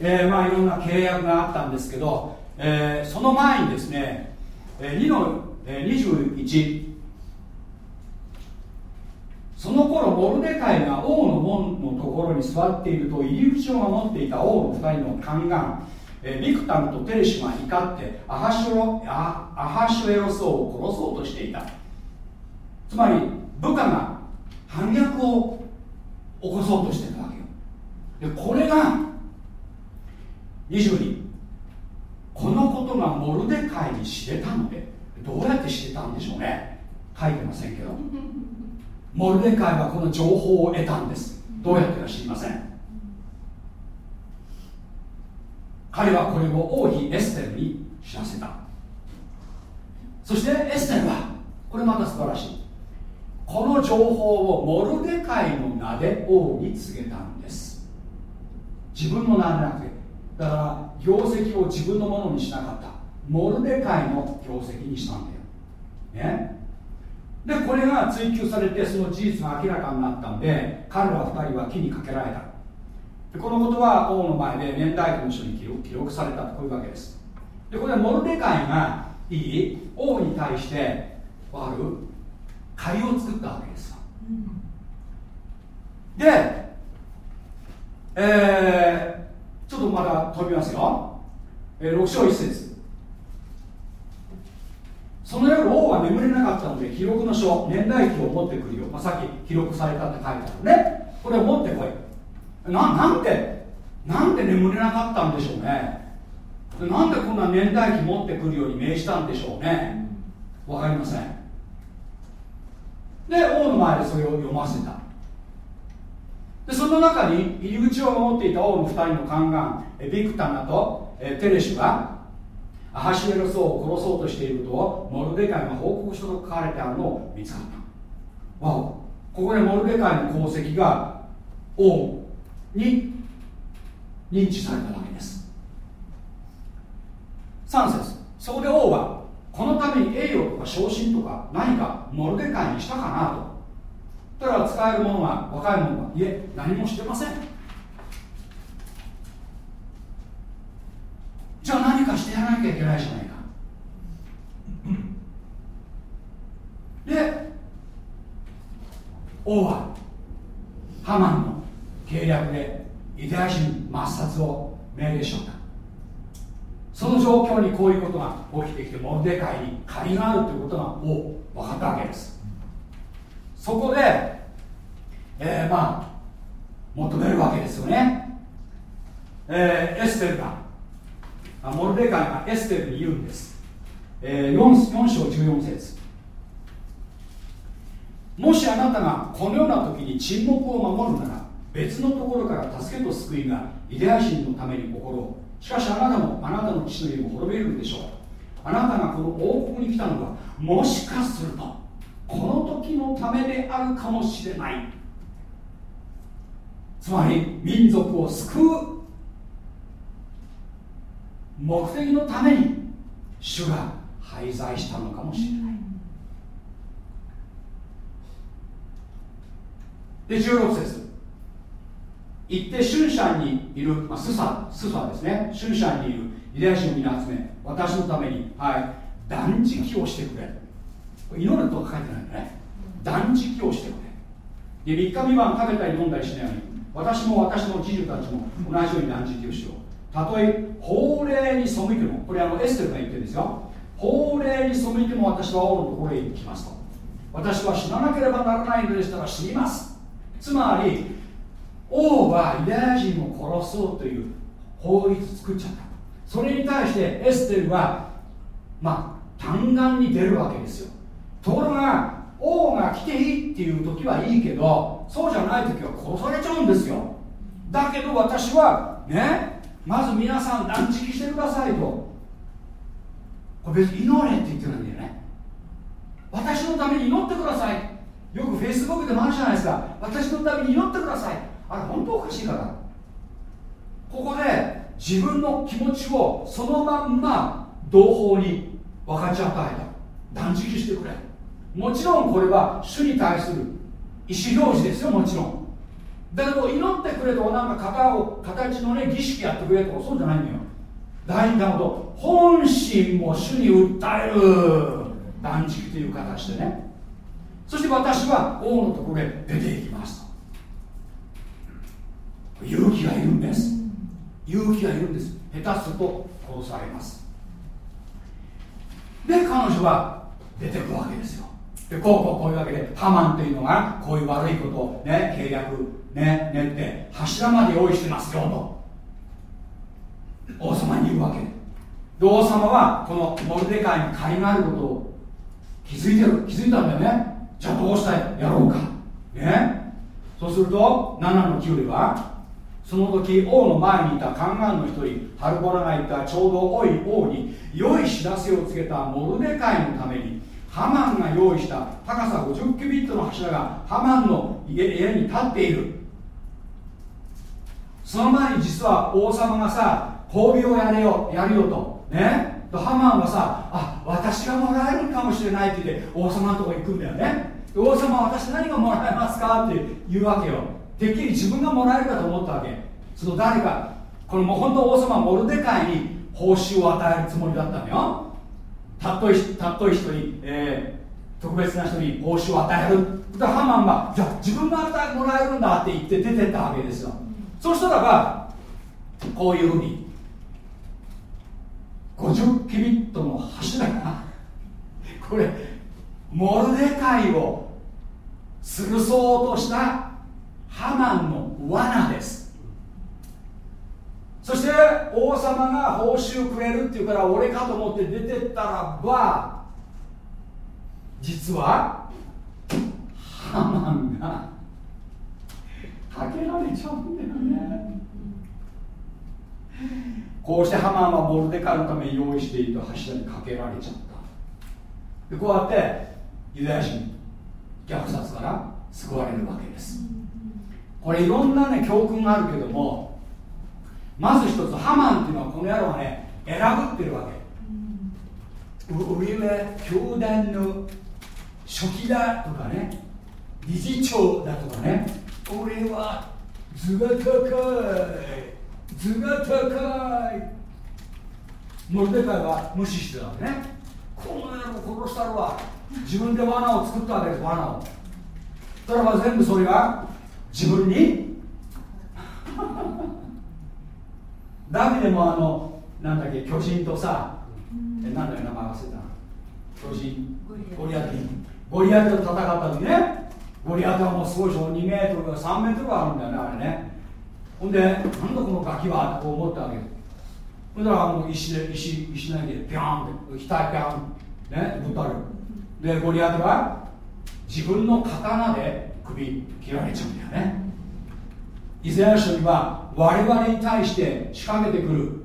えー、まあいろんな契約があったんですけどえー、その前にですね、えー、2の、えー、21その頃モルデカイが王の門のところに座っていると入り口を守っていた王の2人の宦官、え、ビクタムとテレシが怒ってアハシュロアハシュエロスを殺そうとしていた。つまり部下が反逆を起こそうとしてたわけよ。でこれが22このことがモルデカイに知れたのでどうやって知れたんでしょうね。書いてませんけど。モルデカイはこの情報を得たんです。どうやってか知りません。彼はこれを王妃エステルに知らせた。そしてエステルはこれまた素晴らしい。この情報をモルデカイの名で王に告げたんです。自分の名でなくてだから業績を自分のものにしなかった。モルデカイの業績にしたんだよ、ね、でこれが追求されてその事実が明らかになったんで彼ら2人は木にかけられた。でこのことは王の前で年代記の書に記録されたとこういうわけです。でこれモルデカイがいい王に対してある借りを作ったわけです、うん、でえーちょっとまだ飛びますよ、えー、6章1節。その夜王は眠れなかったので記録の書年代記を持ってくるよ、まあ、さっき記録されたって書いてあるね。これを持ってこい。ななんでなんで眠れなかったんでしょうね。なんでこんな年代記持ってくるように命じたんでしょうね。わかりませんで王の前でそれを読ませた。でその中に入り口を守っていた王の2人の宦官ビクタナとテレシュはアハシエロスを殺そうとしていることをモルデカイの報告書と書かれてあるのを見つかった。わお。ここでモルデカイの功績が王に認知されたわけです。3節。そこで王はこのために栄誉とか昇進とか何かモルデカイにしたかなと。だから使えるものは若いものはいえ何もしてません。じゃあ何かしてやらなきゃいけないじゃないか。で王はハマンの計略でユダヤ人抹殺を命令しようかその状況にこういうことが起きてきてモルデカイに借りがあるということがお分かったわけです。そこで、えー、まあ求めるわけですよね、えー、エステルがモルデカイがエステルに言うんです、えー、4, 4章14節。もしあなたがこのような時に沈黙を守るなら別のところから助けと救いがユダヤ人のために起ころうしかしあなたもあなたの父の家も滅びるでしょう。あなたがこの王国に来たのはもしかするとこの時のためであるかもしれない。つまり民族を救う目的のために主が廃材したのかもしれない。で16節行ってシュンシャンにいる、まあ、スサスサですね。シュンシャンにいるユダヤ人を皆集め私のために、はい、断食をしてくれ祈るとか書いてないんだね。断食をしてくれ。で3日3晩食べたり飲んだりしないように私も私の侍女たちも同じように断食をしよう。たとえ法令に背いてもこれあのエステルが言ってるんですよ。法令に背いても私は王のところへ行きますと。私は死ななければならないのでしたら死にます。つまり王はユダヤ人を殺そうという法律作っちゃった。それに対してエステルはまあ単眼に出るわけですよ。ところが王が来ていいっていう時はいいけどそうじゃない時は殺されちゃうんですよ。だけど私はねまず皆さん断食してくださいと。これ別に祈れって言ってるんだよね。私のために祈ってください。よくフェイスブックでもあるじゃないですか。私のために祈ってください。あれ本当おかしいからここで自分の気持ちをそのまんま同胞に分かち与えた。断食してくれ。もちろんこれは主に対する意思表示ですよもちろん。だけど祈ってくれとなんか型を形のね儀式やってくれとかそうじゃないんだよ大事なこと本心も主に訴える断食という形でね。そして私は王のところへ出ていきます。勇気がいるんです。勇気がいるんです。下手すると殺されます。で彼女は出てくるわけですよ。でこうこうこういうわけでハマンというのがこういう悪いことをね契約ね練って柱まで用意してますよと。王様に言うわけ。で王様はこのモルデカイに借りがあることを気づいてる。気づいたんだよね。じゃあどうしたい？やろうか。ね。そうすると7の9ではその時王の前にいた宦官の一人ハルボラがいたちょうど多い王に良い知らせを告げたモルデカイのためにハマンが用意した高さ50キュビットの柱がハマンの家に立っている。その前に実は王様がさ褒美をやれよやるよと。ね？ハマンはさあ私がもらえるかもしれないって言って王様のとこ行くんだよね。王様私何がもらえますかって言うわけよ。てっきり自分がもらえるかと思ったわけ。その誰かこれもう本当王様モルデカイに報酬を与えるつもりだったのよ。たっといたっとい人に、えー、特別な人に報酬を与える。だハマンはじゃあ自分が与えもらえるんだって言って出てったわけですよ。そしたらばこういうふうに50キビットの柱がこれモルデカイを潰そうとしたハマンの罠です。そして王様が報酬くれるっていうから俺かと思って出てったらば実はハマンがかけられちゃうんだよね。こうしてハマンはモルデカイのために用意していた柱にかけられちゃった。でこうやってユダヤ人虐殺から救われるわけです。これいろんなね教訓があるけどもまず一つハマンっていうのはこの野郎がね選ぶってるわけ。上は教団の書記だとかね理事長だとかね俺は図が高い図が高いモルデカイは無視してたわけね。この野郎殺したるわ。自分で罠を作ったわけです罠を。たら全部それが自分に？ダビデもあのなんだっけ巨人とさ、えなんだよ名前忘れた巨人。ゴリアティ。ゴリアテと戦った時ねゴリアテはもうすごいでしょ2メートルか3メートルあるんだよねあれね。ほんでなんだこのガキはって思ったわけほんだらもう石で石石投げでピャーンって額ピャーンねぶったる。でゴリアテは自分の刀で首切られちゃうんだよね。イザヤ書には我々に対して仕掛けてくる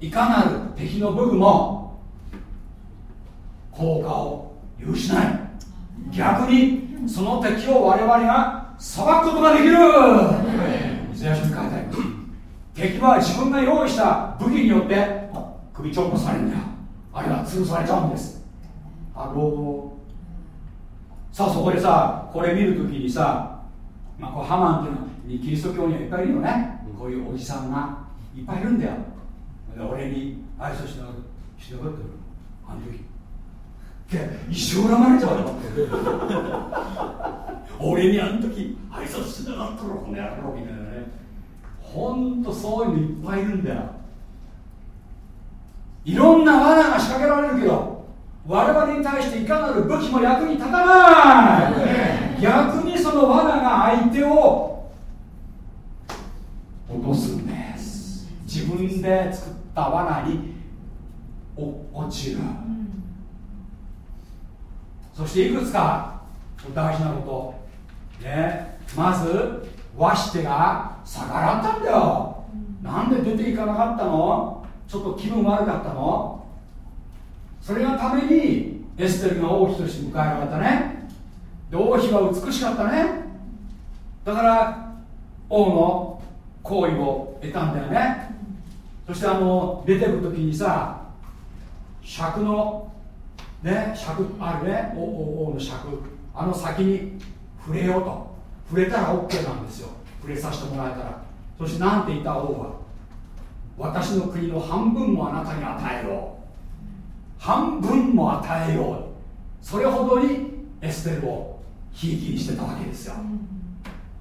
いかなる敵の武具も効果を有しない。逆にその敵を我々が裁くことができる。イザヤ書に書いてあります敵は自分が用意した武器によって首ちょっとされるんだ。よあるいは潰されちゃうんです。あのさあそこでさこれ見るときにさ、まあ、こうハマンっていうのはキリスト教にはいっぱいいるよね、こういうおじさんがいっぱいいるんだよ。俺に挨拶しなしなかったよあの時。一生恨まれちゃうよ。俺にあの時挨拶しなかったろこの野郎みたいなね。ほんとそういうのいっぱいいるんだよ。いろんな罠が仕掛けられるけど我々に対していかなる武器も役に立たない。逆にその罠が相手を落とすんです。自分で作った罠に落ちる、そしていくつか大事なこと。ねまず和してが逆らったんだよ、なんで出ていかなかったの？ちょっと気分悪かったの？それがためにエステルが王妃として迎えられたね。で王妃は美しかったね。だから王の行為を得たんだよね。そしてあの出てくる時にさ尺のね尺あるね。王の尺。あの先に触れようと。触れたら OK なんですよ。触れさせてもらえたら。そして何て言った王は私の国の半分もあなたに与えよう。半分も与えよう。それほどにエステルをひいきにしてたわけですよ、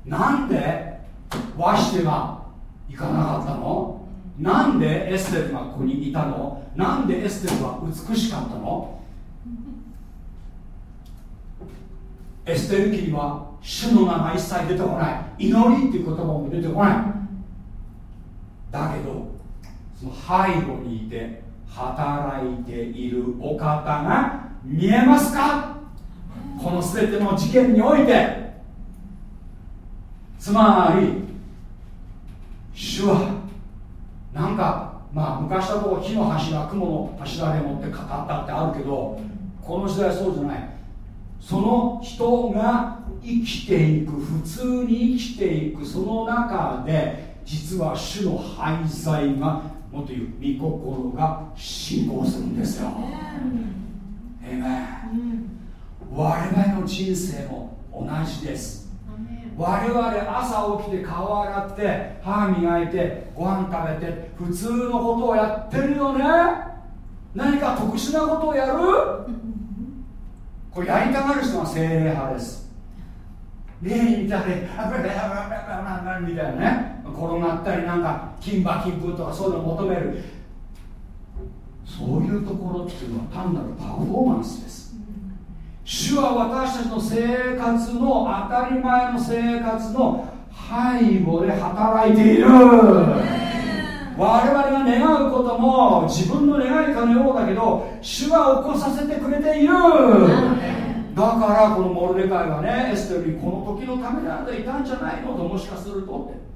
なんで和してが行かなかったの？なんでエステルがここにいたの？なんでエステルは美しかったの？エステル記には主の名が一切出てこない。祈りっていう言葉も出てこない。だけどその背後にいて働いているお方が見えますか？この全ての事件において。つまり主はなんかまあ昔だと火の柱雲の柱でもって語ったってあるけどこの時代そうじゃない。その人が生きていく普通に生きていくその中で実は主の廃材がもっと言う御心が進行するんですよ。えめ、我々の人生も同じです。我々朝起きて顔洗って歯磨いてご飯食べて普通のことをやってるよね。何か特殊なことをやる？これやりたがる人が精霊派です。霊に見たりあブラブラブラみたいなね転がったりなんか金馬金粉とかそういうのを求める。そういうところっていうのは単なるパフォーマンスです。主は私たちの生活の当たり前の生活の背後で働いている。我々が願うことも自分の願いかのようだけど主は起こさせてくれている。だからこのモルデカイはねエステルにこの時のためにあなたいたんじゃないのともしかするとって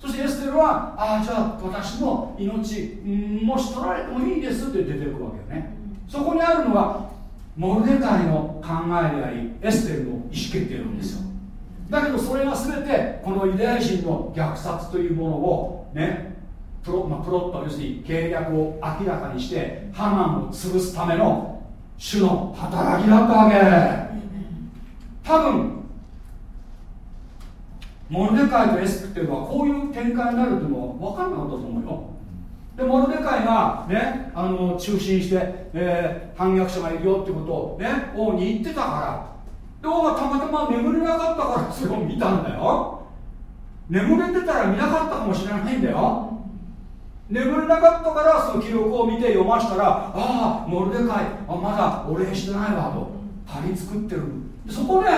そしてエステルはああじゃあ私の命もし取られてもいいですって出てくるわけよね。そこにあるのはモルデカイの考えでありエステルの意思決定なんですよ。だけどそれが全てこのユダヤ人の虐殺というものをねプロ,、まあ、プロット要するに計略を明らかにしてハマンを潰すための主の働きだったわけ。多分モルデカイとエスクっていうのはこういう展開になるっていうのは分かんなかったと思うよ。でモルデカイがねあの中心して、えー、反逆者がいるよってことをね王に言ってたから。で僕がたまたま眠れなかったからそれを見たんだよ。眠れてたら見なかったかもしれないんだよ。眠れなかったからその記録を見て読ましたらああモルデカイあまだお礼してないわと。張り作ってる。そこで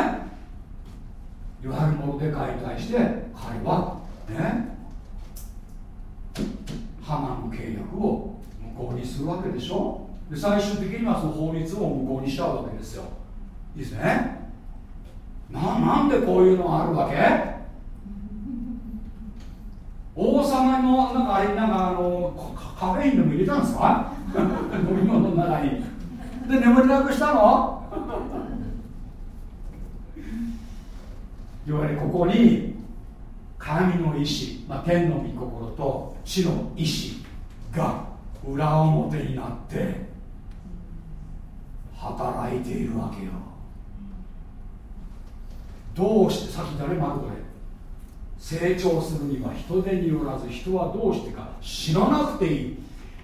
いわゆるモルデカイに対して彼はねハマの契約を無効にするわけでしょ。で最終的にはその法律を無効にしちゃうわけですよ。いいですね。ななんでこういうのがあるわけ？王様のなんかあれなんかあのカフェインでも入れたんですか？飲み物の中に。で眠れなくしたの？いわゆるここに神の意志、まあ、天の御心と地の意志が裏表になって働いているわけよ。どうしてさっき誰もあるこれ成長するには人手によらず人はどうしてか知らなくていい。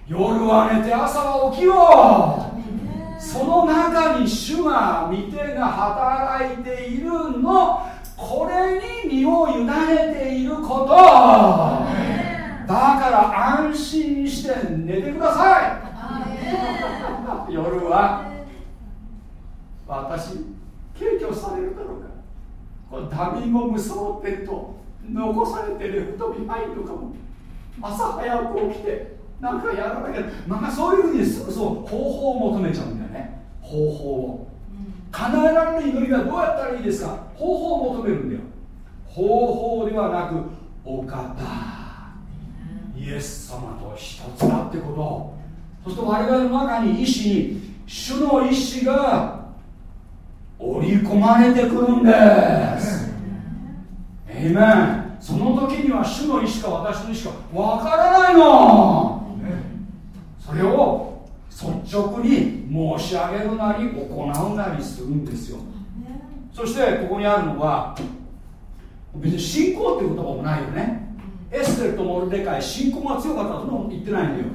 夜は寝て朝は起きよう。その中に主が御手が働いているのこれに身を委ねていること。だから安心して寝てください。夜は私軽挙されるだろうか。このダビンゴムソロテと残されてる太ビハイとかも。朝早く起きてなんかやらなきゃ。なんかそういうふうにすぐそう方法を求めちゃうんだよね。方法を。叶えられる祈りはどうやったらいいですか？方法を求めるんだよ。方法ではなくお方。イエス様と一つだってこと。そうすると我々の中に意志に主の意志が織り込まれてくるんです。エイメンその時には主の意志か私の意志かわからないの。それを率直に申し上げるなり行うなりするんですよ。そしてここにあるのは別に信仰っていう言葉もないよね。エステルとモルデカイ信仰が強かったとも言ってないんだよ。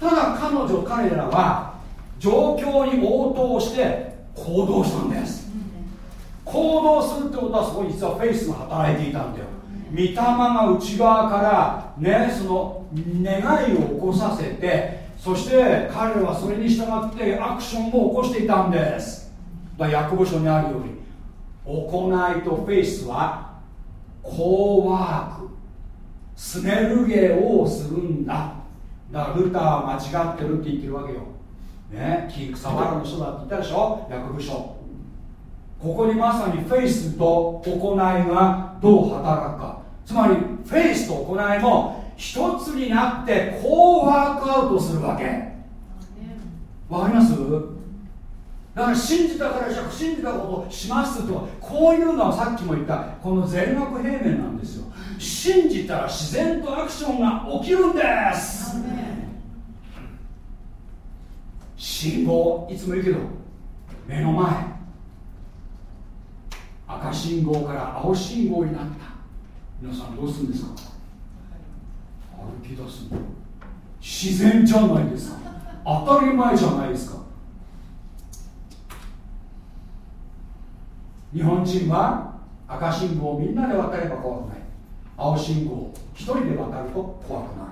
ただ彼女彼らは状況に応答して行動したんです。行動するってことはそこに実はフェイスが働いていたんだよ。御霊が内側からねその願いを起こさせてそして彼らはそれに従ってアクションを起こしていたんです。だから役部書にあるように行いとフェイスはコーワークスネルゲをするんだ。だからルターは間違ってるって言ってるわけよ。ね木草原の人だって言ったでしょ？役部書ここにまさにフェイスと行いがどう働くか。つまりフェイスと行いも一つになってこうワークアウトするわけ。わかります？だから信じたからじゃ信じたことをしますと。こういうのはさっきも言った。この全額平面なんですよ。信じたら自然とアクションが起きるんです。信号。いつも言うけど目の前。赤信号から青信号になった。皆さんどうするんですか？歩き出す自然じゃないですか。当たり前じゃないですか。日本人は赤信号をみんなで渡れば怖くない。青信号一人で渡ると怖くなる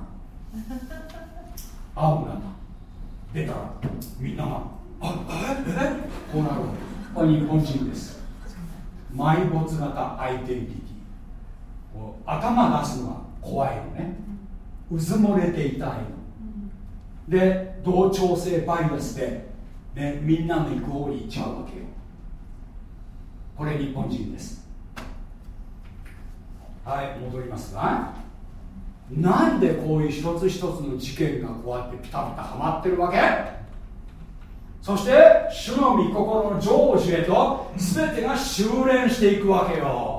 青くなった出たらみんながあええ？こうなるこれ日本人です。埋没型アイデンティティ。頭出すのは怖いよね。うずもれていたいで同調性バイアスで、ね、みんなの行く方に行っちゃうわけよ。これ日本人です。はい戻りますがなんでこういう一つ一つの事件がこうやってピタピタはまってるわけ？そして主の御心の成就へと全てが修練していくわけよ。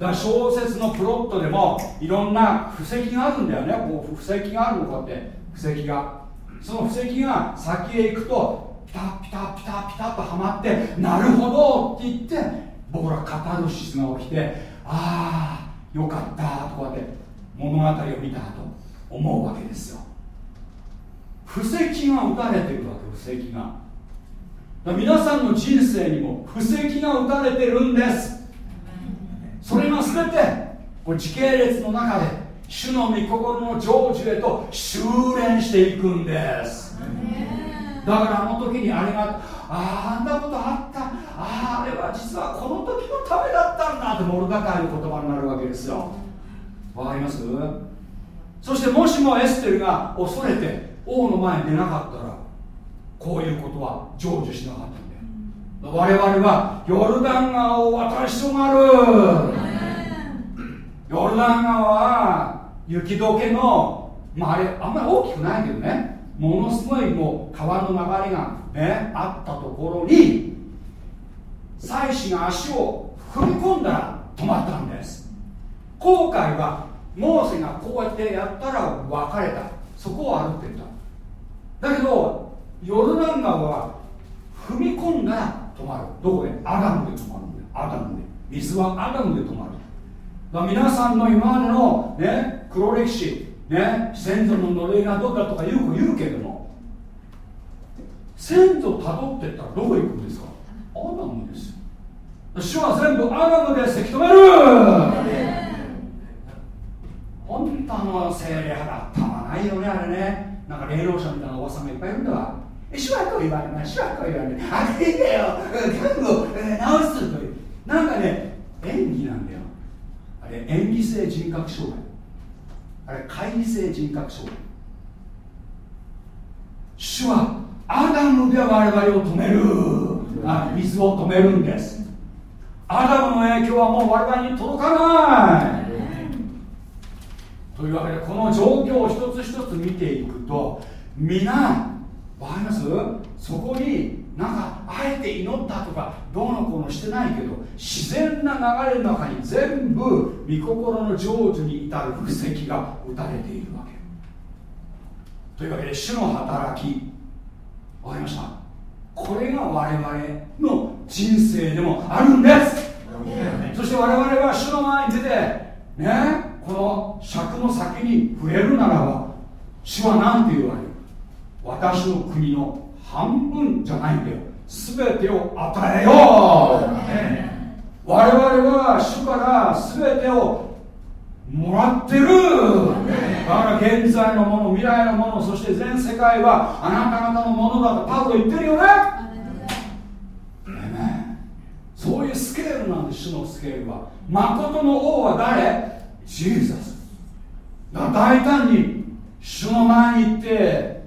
だから小説のプロットでもいろんな布石があるんだよね。こう布石があるのこうやって。布石が。その布石が先へ行くとピタピタピタピタとはまってなるほどって言って僕らカタルシスが起きてああよかったとこうやって物語を見たと思うわけですよ。布石が打たれてるわけ布石が。皆さんの人生にも布石が打たれてるんです。それが全てこ時系列の中で主の御心の成就へと修練していくんです。だからあの時にあれがあああんなことあった。あああれは実はこの時のためだったんだってモルダカイの言葉になるわけですよ。わかります？そしてもしもエステルが恐れて王の前に出なかったらこういうことは成就しなかった我々はヨルダン川を渡りそうなる。ヨルダン川は雪解けの、まあ、あれあんまり大きくないけどね。ものすごいもう川の流れがねあったところに妻子が足を踏み込んだら止まったんです。後悔はモーセがこうやってやったら別れた。そこを歩ってた。だけどヨルダン川は踏み込んだら止まる。どこでアダムで止まる。んだアダムで水はアダムで止まる。だ皆さんの今までの、ね、黒歴史、ね、先祖の呪いがどうだとかよく言うけども先祖たどっていったらどこ行くんですか？アダムです主は全部アダムでせき止める。本当の精霊派だったまないよねあれね。なんか霊能者みたいなおばさんがいっぱいいるんだ。わ主はこう言われない。主はこう言われない。あれだよ。看護直すという。なんかね演技なんだよ。あれ演技性人格障害。あれ乖離性人格障害。主はアダムで我々を止める。あ水を止めるんです。アダムの影響はもう我々に届かない。というわけでこの状況を一つ一つ見ていくと皆わかります？そこになんかあえて祈ったとかどうのこうのしてないけど自然な流れの中に全部御心の成就に至る布石が打たれているわけ。というわけで主の働き。わかりました？これが我々の人生でもあるんです。そして我々は主の前に出てねこの尺の先に触れるならば主は何て言われる私の国の半分じゃないんだよ。全てを与えよう、我々は主から全てをもらってる。だから現在のもの未来のものそして全世界はあなた方のものだとパウロ言ってるよね。そういうスケールなんです主のスケールは。誠の王は誰？ジーザス。だから大胆に主の前に行って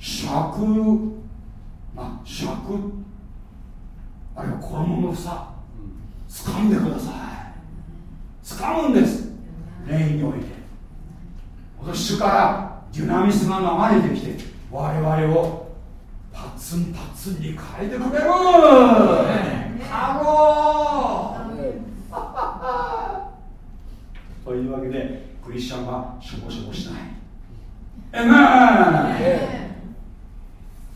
尺まあ尺？あるいは衣の房。掴んでください。掴むんです。霊において。主からデュナミスが流れてきて我々をパツンパツンに変えてくれる。ハローというわけでクリスチャンはしょぼしょぼしない。えめ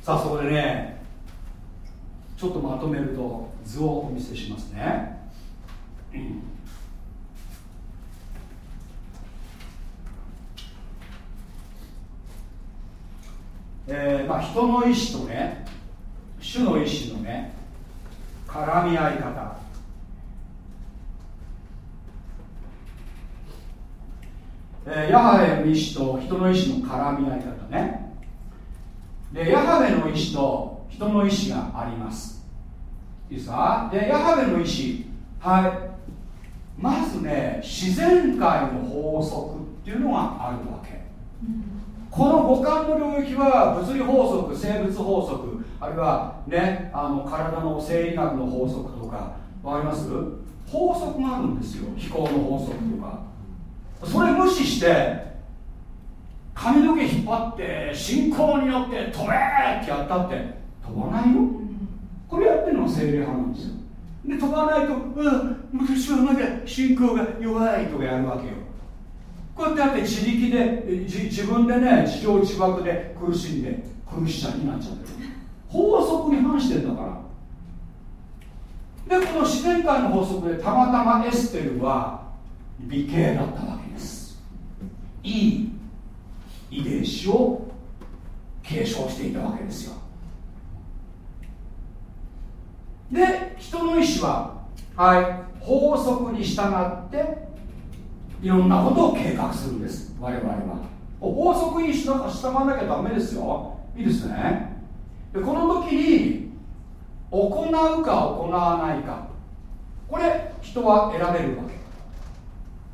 さあそこでねちょっとまとめると図をお見せしますね、えーまあ、人の意志とね主の意志のね絡み合い方。えー、ヤハウェの意志と人の意志の絡み合い方ね。でヤハウェの意志と人の意志があります。いいですか？でヤハウェの意志はい。まずね自然界の法則っていうのがあるわけ、この五感の領域は物理法則生物法則あるいはねあの体の生理学の法則とかわかります？法則があるんですよ。飛行の法則とか。それ無視して髪の毛引っ張って信仰によって飛べってやったって飛ばないよ。これやってるのは精霊派なんですよ。で飛ばないと「うん私はまだ信仰が弱い」とかやるわけよ。こうやってやって自力で自分でね自情自爆で苦しんで苦しさになっちゃってる。法則に反してんだから。でこの自然界の法則でたまたまエステルは美形だったわけです。いい遺伝子を継承していたわけですよ。で人の意志ははい法則に従っていろんなことを計画するんです。我々は。法則に従わなきゃダメですよ。いいですね。でこの時に行うか行わないか。これ人は選べるわけ。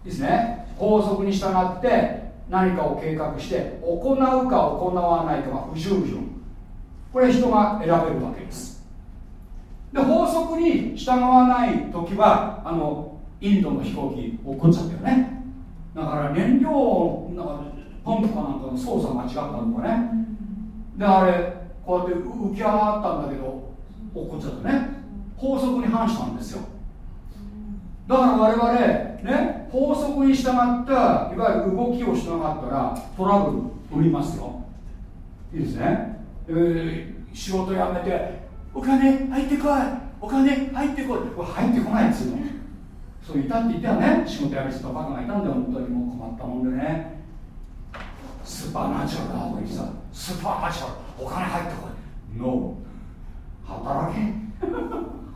ですね。法則に従って何かを計画して行うか行わないかは不従順。これ人が選べるわけです。で法則に従わない時はあのインドの飛行機落っこっちゃったよね。だから燃料なんかポンプかなんかの操作間違ったのかね。であれこうやって浮き上がったんだけど落っこっちゃったね。法則に反したんですよ。だから我々ね法則に従ったいわゆる動きを従ったらトラブル売りますよ。いいですね、えー、仕事辞めてお金入ってこい。お金入ってこい。これ入ってこないっつうのそういたって言ったよね仕事辞めてたバカがいたんだよ。本当にもう困ったもんでね。スーパーナチュラルな方がいいさスーパーナチュラル。お金入ってこい。ノー働け。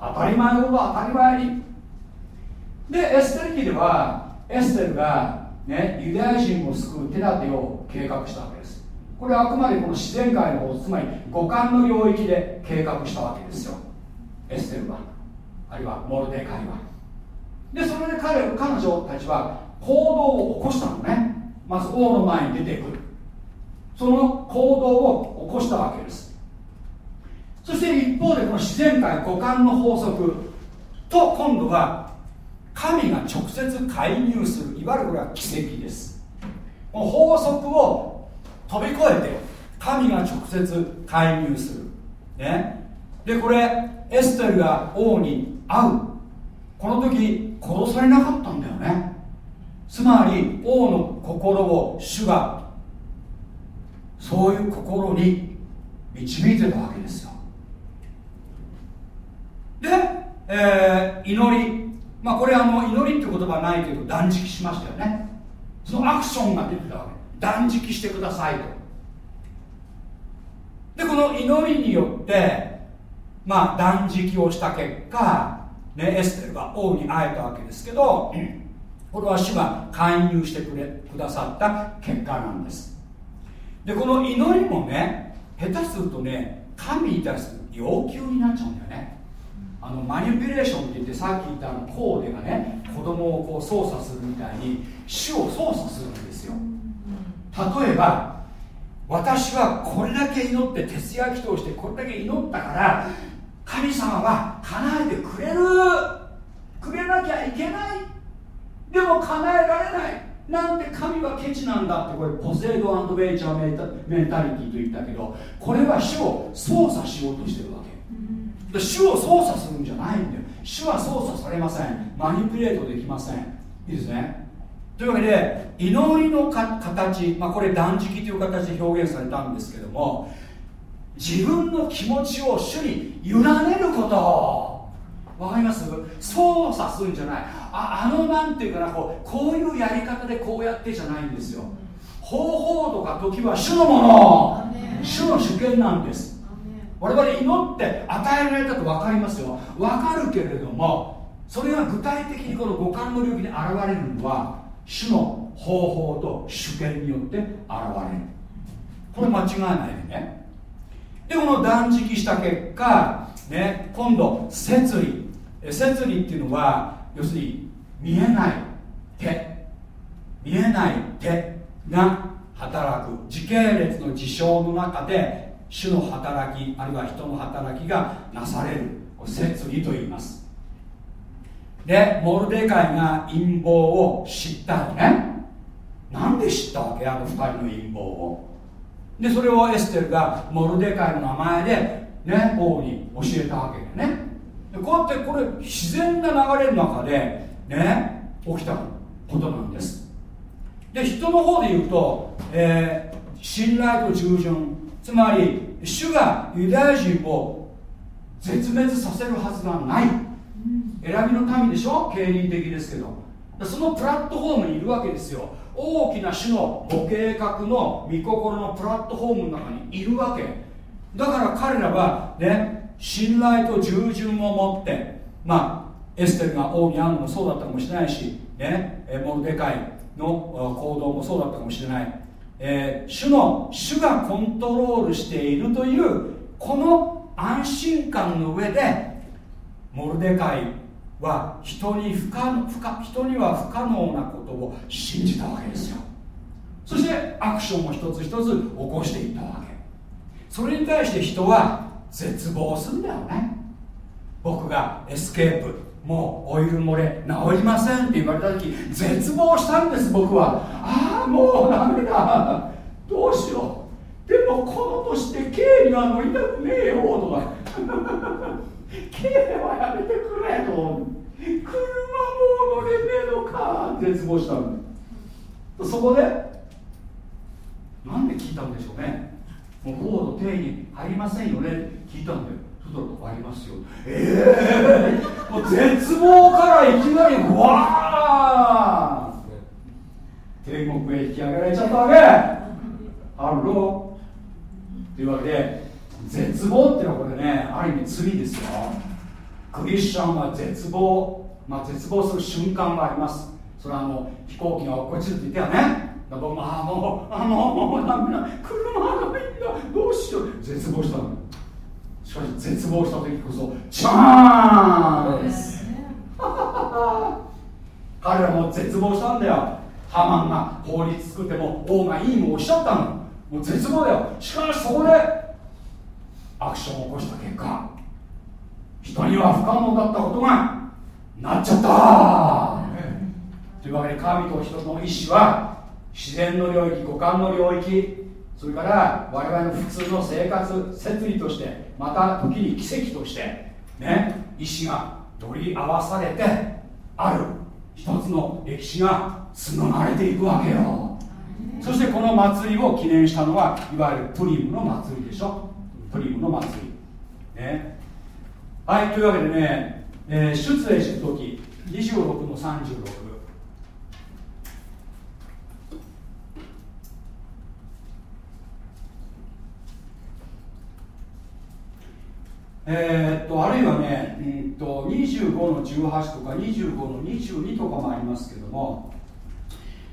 当たり前のことは当たり前に。でエステル記ではエステルが、ね、ユダヤ人を救う手立てを計画したわけです。これはあくまでこの自然界の方つまり五感の領域で計画したわけですよ。エステルは。あるいはモルデカイは。でそれで彼彼女たちは行動を起こしたのね。まず王の前に出てくる。その行動を起こしたわけです。そして一方でこの自然界五感の法則と今度は神が直接介入するいわゆるこれは奇跡です。この法則を飛び越えて神が直接介入する、ね、でこれエステルが王に会う。この時殺されなかったんだよね。つまり王の心を主がそういう心に導いてたわけですよ。で、えー、祈り。まあこれあの祈りって言葉はないけど断食しましたよね。そのアクションが出てたわけ。断食してくださいと。でこの祈りによってまあ断食をした結果、ね、エステルは王に会えたわけですけど、これは主が介入してくれくださった結果なんです。でこの祈りもね下手するとね神に対する要求になっちゃうんだよね。あのマニピュレーションって言ってさっき言ったあのコーデがね子供をこう操作するみたいに主を操作するんですよ。例えば私はこれだけ祈って徹夜祈祷してこれだけ祈ったから神様は叶えてくれる。くれなきゃいけない。でも叶えられない。なんて神はケチなんだってこれポセイドアンドベンチャーメンタリティと言ったけどこれは主を操作しようとしてるわ主を操作するんじゃないんだよ。主は操作されません。マニピュレートできません。いいですね。というわけで祈りの形、まあ、これ断食という形で表現されたんですけども自分の気持ちを主に委ねること。わかります？操作するんじゃない。ああのなんていうかなこうこういうやり方でこうやってじゃないんですよ。方法とか時は主のもの。主の主権なんです我々祈って与えられたと分かりますよ。分かるけれどもそれが具体的にこの五感の領域に現れるのは主の方法と主権によって現れる。これ間違いないでね。でこの断食した結果、ね、今度摂理。摂理っていうのは要するに見えない手。見えない手が働く。時系列の事象の中で主の働きあるいは人の働きがなされる。摂理と言います。でモルデカイが陰謀を知ったのね。なんで知ったわけ？あの2人の陰謀を。でそれをエステルがモルデカイの名前でね王に教えたわけでね。でこうやってこれ自然な流れの中でね起きたことなんです。で人の方で言うと、えー、信頼と従順。つまり主がユダヤ人を絶滅させるはずがない。選びの民でしょ？経輪的ですけど。そのプラットフォームにいるわけですよ。大きな種のご計画の御心のプラットフォームの中にいるわけ。だから彼らはね信頼と従順を持ってまあエステルが王に会うのもそうだったかもしれないし、ね、モルデカイの行動もそうだったかもしれない、えー、主の主がコントロールしているというこの安心感の上でモルデカイは人に不可、不可、人には不可能なことを信じたわけですよ。そしてアクションを一つ一つ起こしていったわけ。それに対して人は絶望するんだよね。僕がエスケープ。もうオイル漏れ治りませんって言われた時絶望したんです僕は。ああもうダメだ。どうしよう。でもこの年で K には乗りたくねえよとか。K はやめてくれと。車もう乗れねえのか。絶望したんだそこでなんで聞いたんでしょうね。もうフォード定に入りませんよね聞いたんだよ。そしたらありますよ。ええー、もう絶望からいきなりわー。天国へ引き上げられちゃったわけ。ハロー。というわけで絶望っていうのはこれねある意味罪ですよ。クリスチャンは絶望まあ絶望する瞬間があります。それはあの飛行機が落っこちるって言ったよね僕もああもうあもうもうダメだ車がないんだどうしよう絶望したのしかし絶望した時こそチャーン！ス 彼らも絶望したんだよ。ハマンが法律作っても王がいいもおっしゃったの。もう絶望だよ。しかしそこでアクションを起こした結果人には不可能だったことがなっちゃった。というわけで神と人の意志は自然の領域五感の領域それから我々の普通の生活摂理としてまた時に奇跡としてね意志が取り合わされてある一つの歴史が紡がれていくわけよ。そしてこの祭りを記念したのはいわゆるプリムの祭りでしょ。プリムの祭り。ね。はいというわけでね、えー、出エジプト記26の36えー、っとあるいはね、うんと、25の18とか25の22とかもありますけども、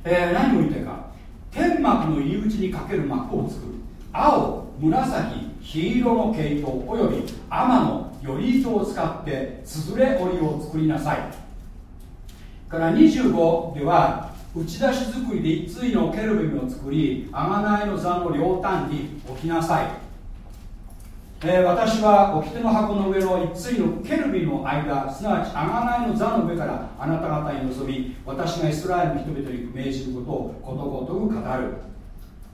えー、何を言いたいか。天幕の入り口にかける幕を作る。青紫黄色の毛糸および天のより糸を使ってつづれ織りを作りなさい。から25では打ち出し作りで一対のケルビムを作り贖いの座の両端に置きなさい。えー、私は掟の箱の上の一対のケルビの間すなわち贖いの座の上からあなた方に臨み私がイスラエルの人々に命じることをことごとく語る。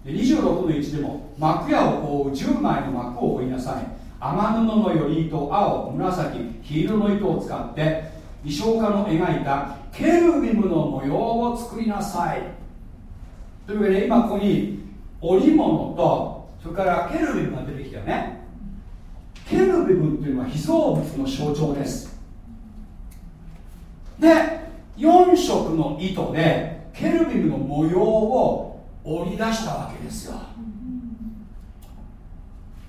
で26の1でも幕屋を覆う10枚の幕を追いなさい。雨布のより糸青紫黄色の糸を使って衣装家の描いたケルビムの模様を作りなさい。というわけで今ここに織物とそれからケルビムが出てきたよね。ケルビムっていうのは被造物の象徴です。で4色の糸でケルビムの模様を織り出したわけですよ。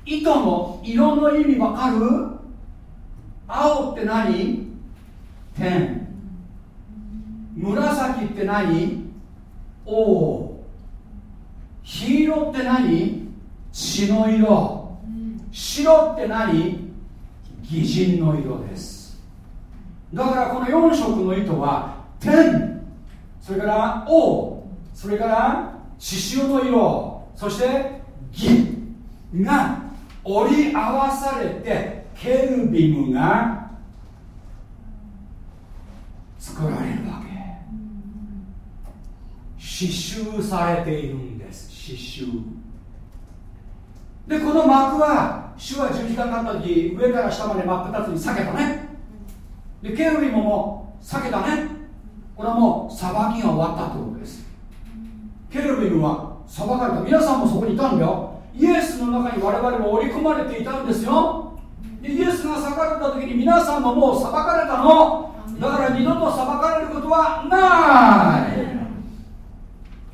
糸の色の意味わかる？青って何？天紫って何？王。黄色って何？血の色。白って何？擬人の色です。だからこの4色の糸は天。それから王。それから獅子の色。そして銀が織り合わされてケルビムが作られるわけ。刺繍されているんです。刺繍。でこの幕は主は十字架になった時上から下まで真っ二つに裂けたね。でケルビムも裂けたね。これはもう裁きが終わったってことです。ケルビムは裁かれた。皆さんもそこにいたんだよ。イエスの中に我々も織り込まれていたんですよ。でイエスが裁かれた時に皆さんももう裁かれたの。だから二度と裁かれることはない。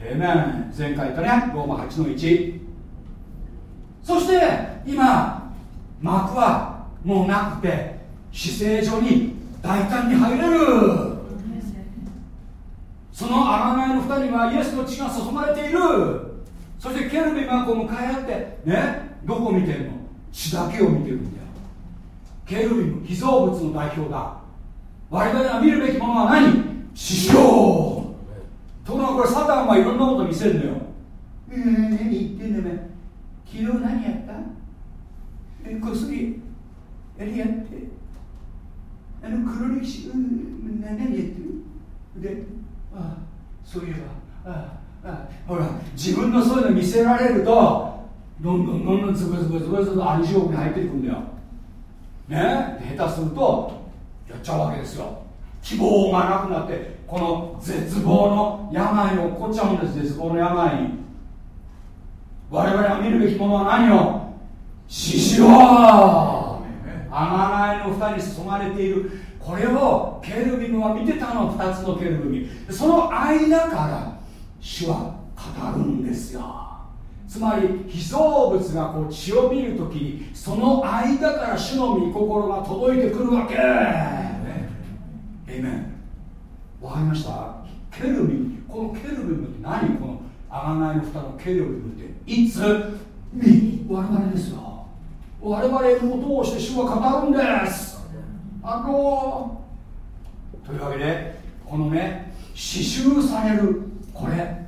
えめん前回言ったね。ローマ8の1そして今幕はもうなくて死聖所に大胆に入れる。その荒いの二人はイエスの血が注がれている。そしてケルビムがこう向かい合ってねどこ見てるの？血だけを見てるんだよ。ケルビム被造物の代表だ。我々が見るべきものは何？死傷ところがこれサタンはいろんなこと見せるんだよ。えー、何言ってんだよ昨日何やった？えこっそりやりやって？あの黒歴史、うん、何やってる？でああそういえばああああほら自分のそういうの見せられるとどんどんどんどんズブズブズブズブ暗示欲に入っていくんだよね下手するとやっちゃうわけですよ希望がなくなってこの絶望の病に起こっちゃうんです絶望の病に我々が見るべきものは何を？獅子を甘いの二人に注がれている。これをケルビムは見てたの二つのケルビムその間から主は語るんですよ。つまり被造物がこう血を見るときにその間から主の御心が届いてくるわけ。えめんわかりました？ケルビムこのケルビムって何？この贖いの蓋のケルビムって。いつみ我々ですよ。我々を通して主は語るんです。あのというわけでこのね刺繍されるこれ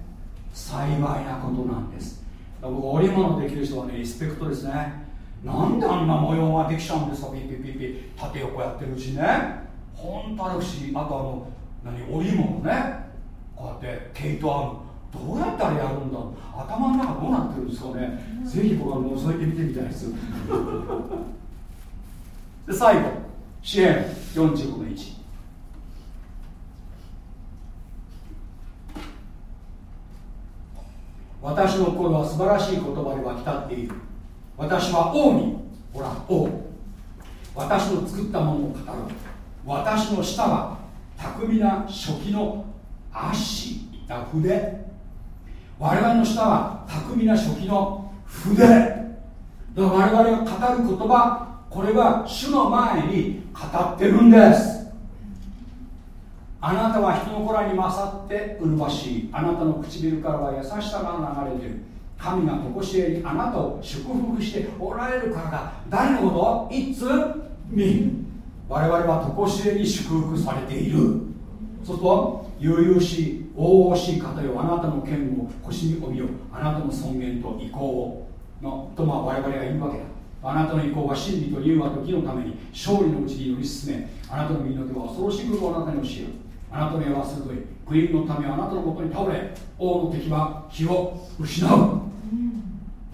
幸いなことなんです。僕織物できる人はねリスペクトですね。なんであんな模様ができちゃうんですかピッピッピピ縦横やってるうちね。本当あれ不思議。あとあの何織物ね。こうやって毛糸あるどうやってあれやるんだ？頭の中どうなってるんですかね？ぜひ僕は覗いてみてみたいです。で最後。支援。45の1私の心は素晴らしい言葉で湧き立っている。私は王にほら王。私の作ったものを語る私の舌は巧みな初期の足。筆我々の舌は巧みな初期の筆。だから我々が語る言葉これは主の前に語ってるんです。あなたは人の子らに勝って麗しい。あなたの唇からは優しさが流れてる。神が常しえにあなたを祝福しておられるからだ。誰のこと ?It's me 我々は常しえに祝福されている。そうすると悠々しい大々しい方よあなたの剣を腰に帯よあなたの尊厳と意向を。のとまあ我々が言うわけだ。あなたの意向は真理と融和と義のために勝利のうちに乗り進めあなたの身の手は恐ろしいことをあなたに教えるあなたの矢は鋭いクイーンのためあなたのもとに倒れ王の敵は気を失う、うん、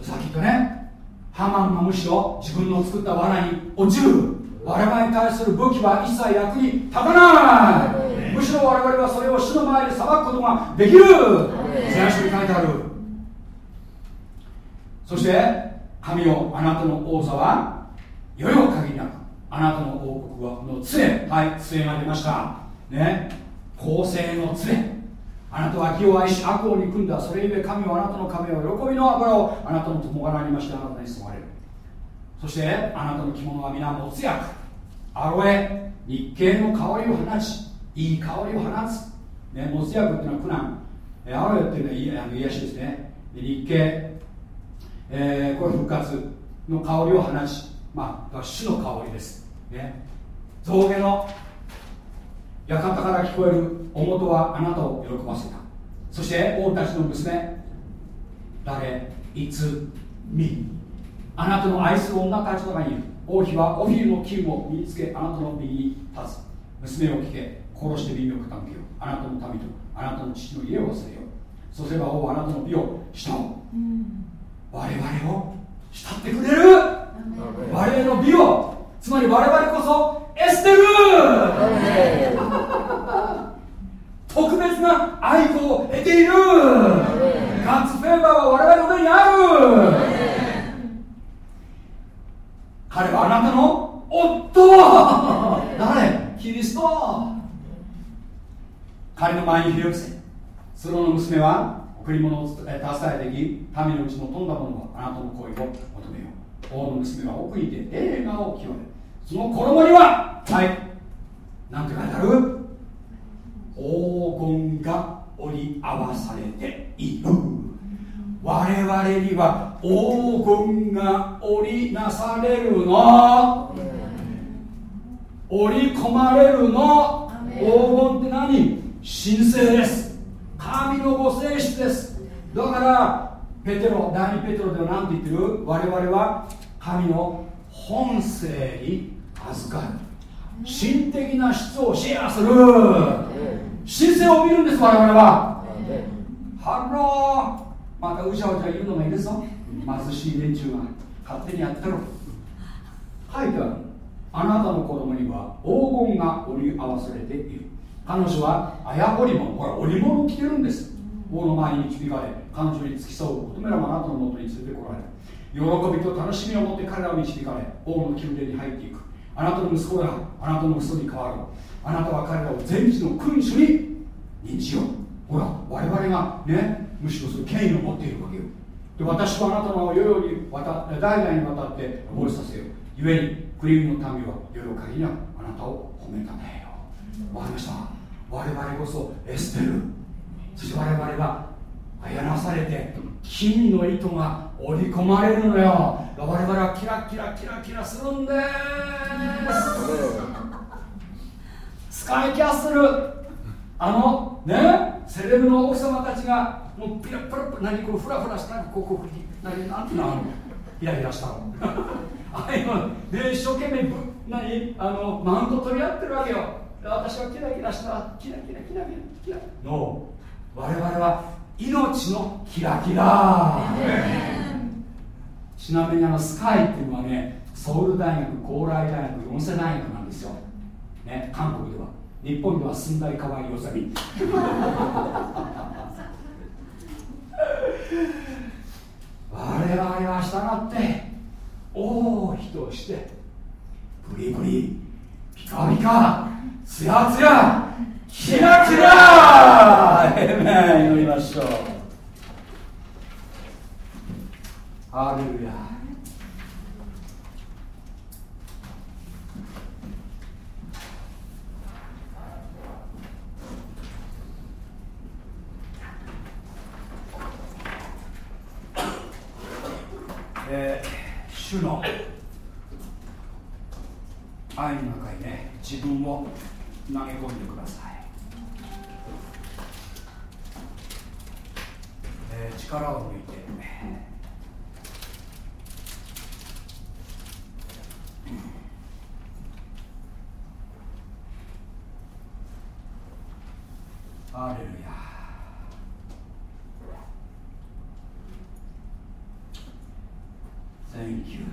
さっき言ったね。ハマンがむしろ自分の作った罠に落ちる。我々に対する武器は一切役に立たない、むしろ我々はそれを主の前で裁くことができる。聖書に書いてある。そして神よあなたの王座はよよ限りなくあなたの王国はの杖はい杖が出ました。ね。公正の杖あなたは義を愛し悪を憎んだ。それゆえ神はあなたの亀を喜びの油をあなたの友柄にましてあなたに注がれる。そしてあなたの着物は皆もつ薬アロエ日系の香りを放ちいい香りを放つ、ね、もつ薬っていうのは苦難。アロエっていうのは癒しですね。日系、えー、これ復活の香りを放ち。まあ主の香りです、ね、象牙の館から聞こえる音はあなたを喜ばせた。そして王たちの娘。誰？いつ？み。あなたの愛する女たちの中にいる。王妃はオフィルの金を身につけあなたの右に立つ。娘を聞け。殺して耳を傾けよあなたの民とあなたの父の家を忘れよそうすれば王はあなたの美を慕う、うん、我々を慕ってくれる。我々の美をつまり我々こそエステル。特別な愛子を得ている。ガッツフェーバーは我々の上にある。彼はあなたの夫。誰？キリスト彼の前にひれ伏せその娘は贈り物を携えてき民のうちの富んだものはあなたの恋を求めよう王の娘は奥にいて映画を極め。その衣にははいなんて書いてある黄金が織り合わされている我々には黄金が織りなされるの。織り込まれるの。黄金って何？神聖です。神のご性質です。だからペテロ第2ペテロでは何て言ってる？我々は神の本性に預かる。心的な質をシェアする。神聖を見るんです我々は。ハロー。またうじゃうじゃ言うのがいるぞ貧しい連中が。勝手にやってろ。書いてある。あなたの子供には黄金が織り合わされている。彼女は綾織物ほら織物を着てるんです。王の前に導かれ彼女に付き添う乙女らもあなたのもとに連れてこられ。る喜びと楽しみを持って彼らを導かれ王の宮殿に入っていく。あなたの息子があなたの息子に変わるあなたは彼らを全地の君主に認知よほら我々がねむしろその権威を持っているわけよ。で私はあなたの世々にわた代々にわたって覚えさせよ故にクリームの民は世々限りなくあなたを褒めたたえよわかりました。我々こそエステル。そして我々がやらされて金の糸が織り込まれるのよ。我々はキラキラキラキラするんです。スカイキャッスル。あのね？セレブの奥様たちがもうピラピラピラ何こうフラフラしたここ何なんていうのヒラヒラしたのああいうので一生懸命何あのマウント取り合ってるわけよ私はキラキラした。キラキラキラキラ。キラの我々は命のキラキラ。ちなみにあのスカイっていうのはねソウル大学高麗大学四世大学なんですよ、ね、韓国では。日本では寸大河合よさみ我々は従って大きとしてブリブリピカピカツヤツヤ。キラキラ。えめ祈りましょう。ハレルヤ。えー、主の愛の中にね自分を投げ込んでください、えー、力を抜いて、ハレルヤ。ー Thank you,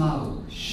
malucos.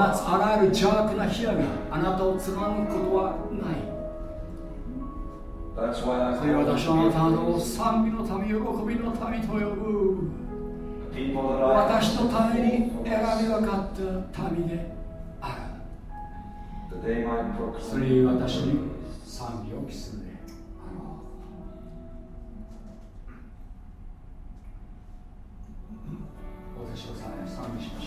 放つあらゆる邪悪な火があなたを貫くことはない。私はあなたを賛美の喜びの民と呼ぶ。私のために選び分かった民である。それに私に賛美を期するであろ賛美しまし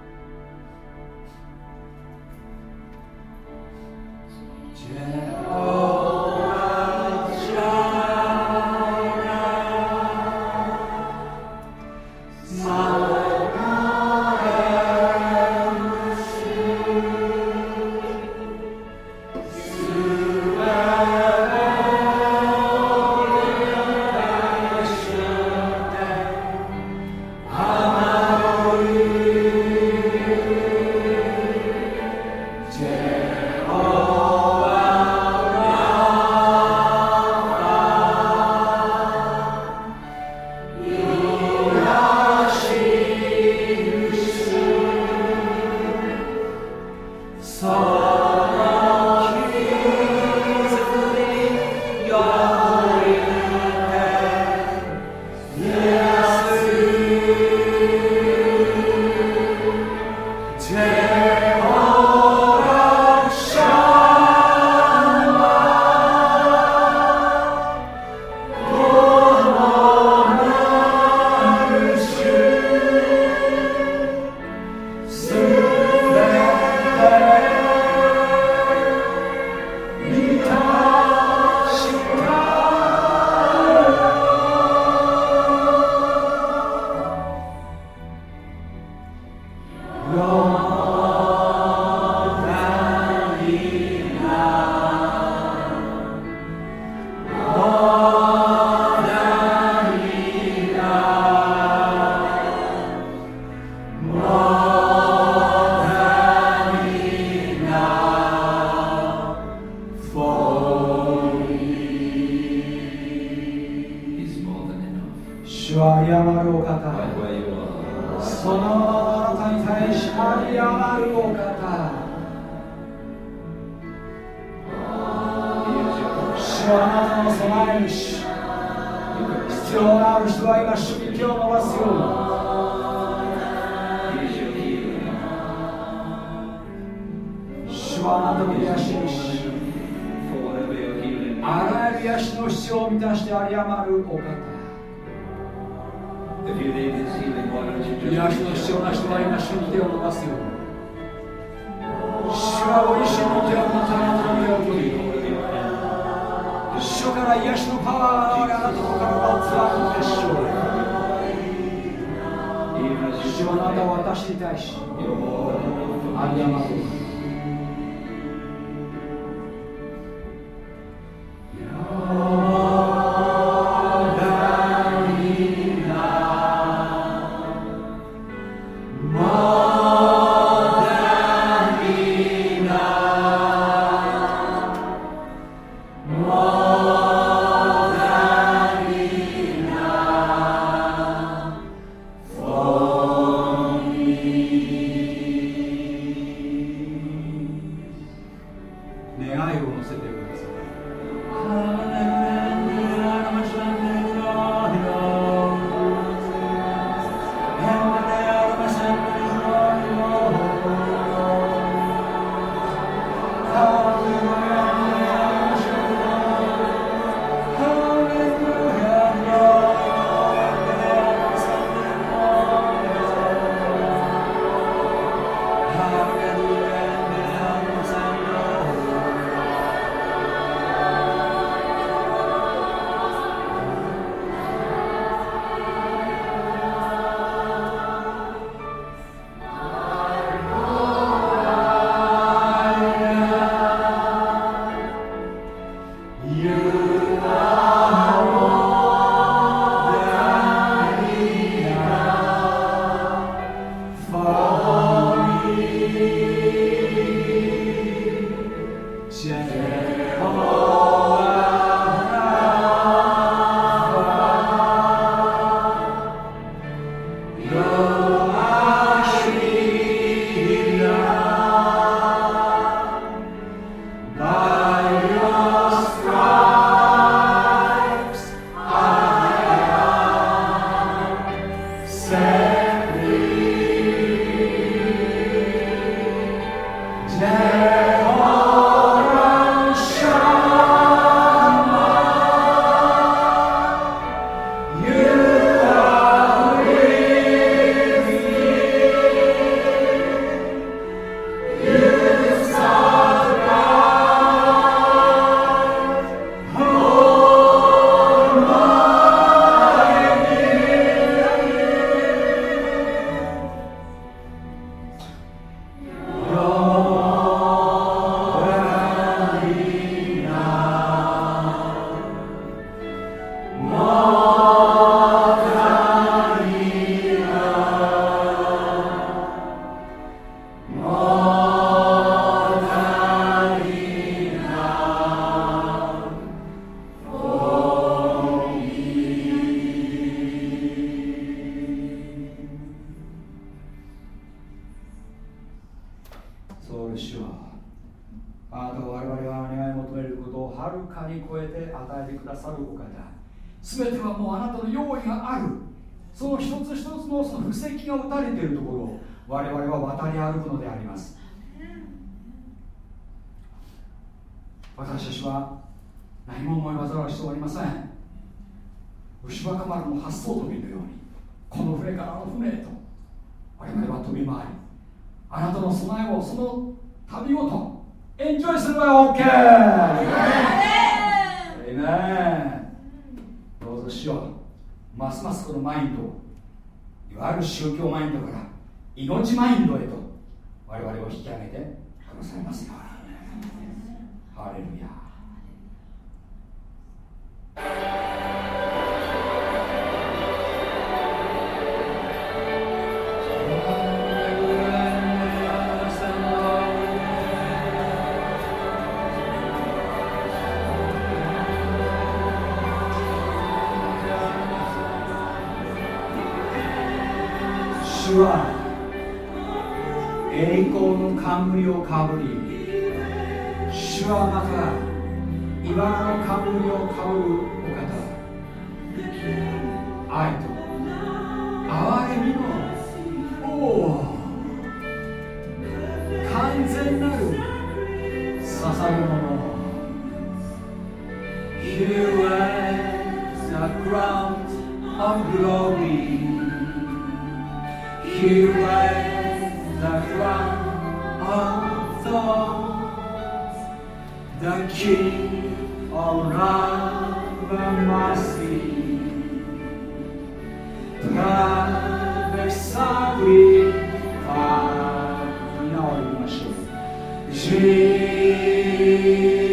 うん。癒しの必要な人は今主に手を伸ばすように。主はご主の手を持たあなたの手を取り。主から癒しのパワーがあなたの体をつわるでしょう。主はあなたを私に対し。ありがとう。丸の発想飛びのようにこの船からあの船へと我々は飛び回りあなたの備えをその旅ごとエンジョイすれば OK! どうぞしよう。ますますこのマインドいわゆる宗教マインドから命マインドへと我々を引き上げてくださいますよ。ハレルヤ。主冠をかぶり主はまた茨の冠をかぶるお方愛と憐れみのおお完全なる捧げ物 Here is the crown of glory Here is the crown of thorns The King of love and mercy Perfect sacrifice 皆を呼びましょう Jesus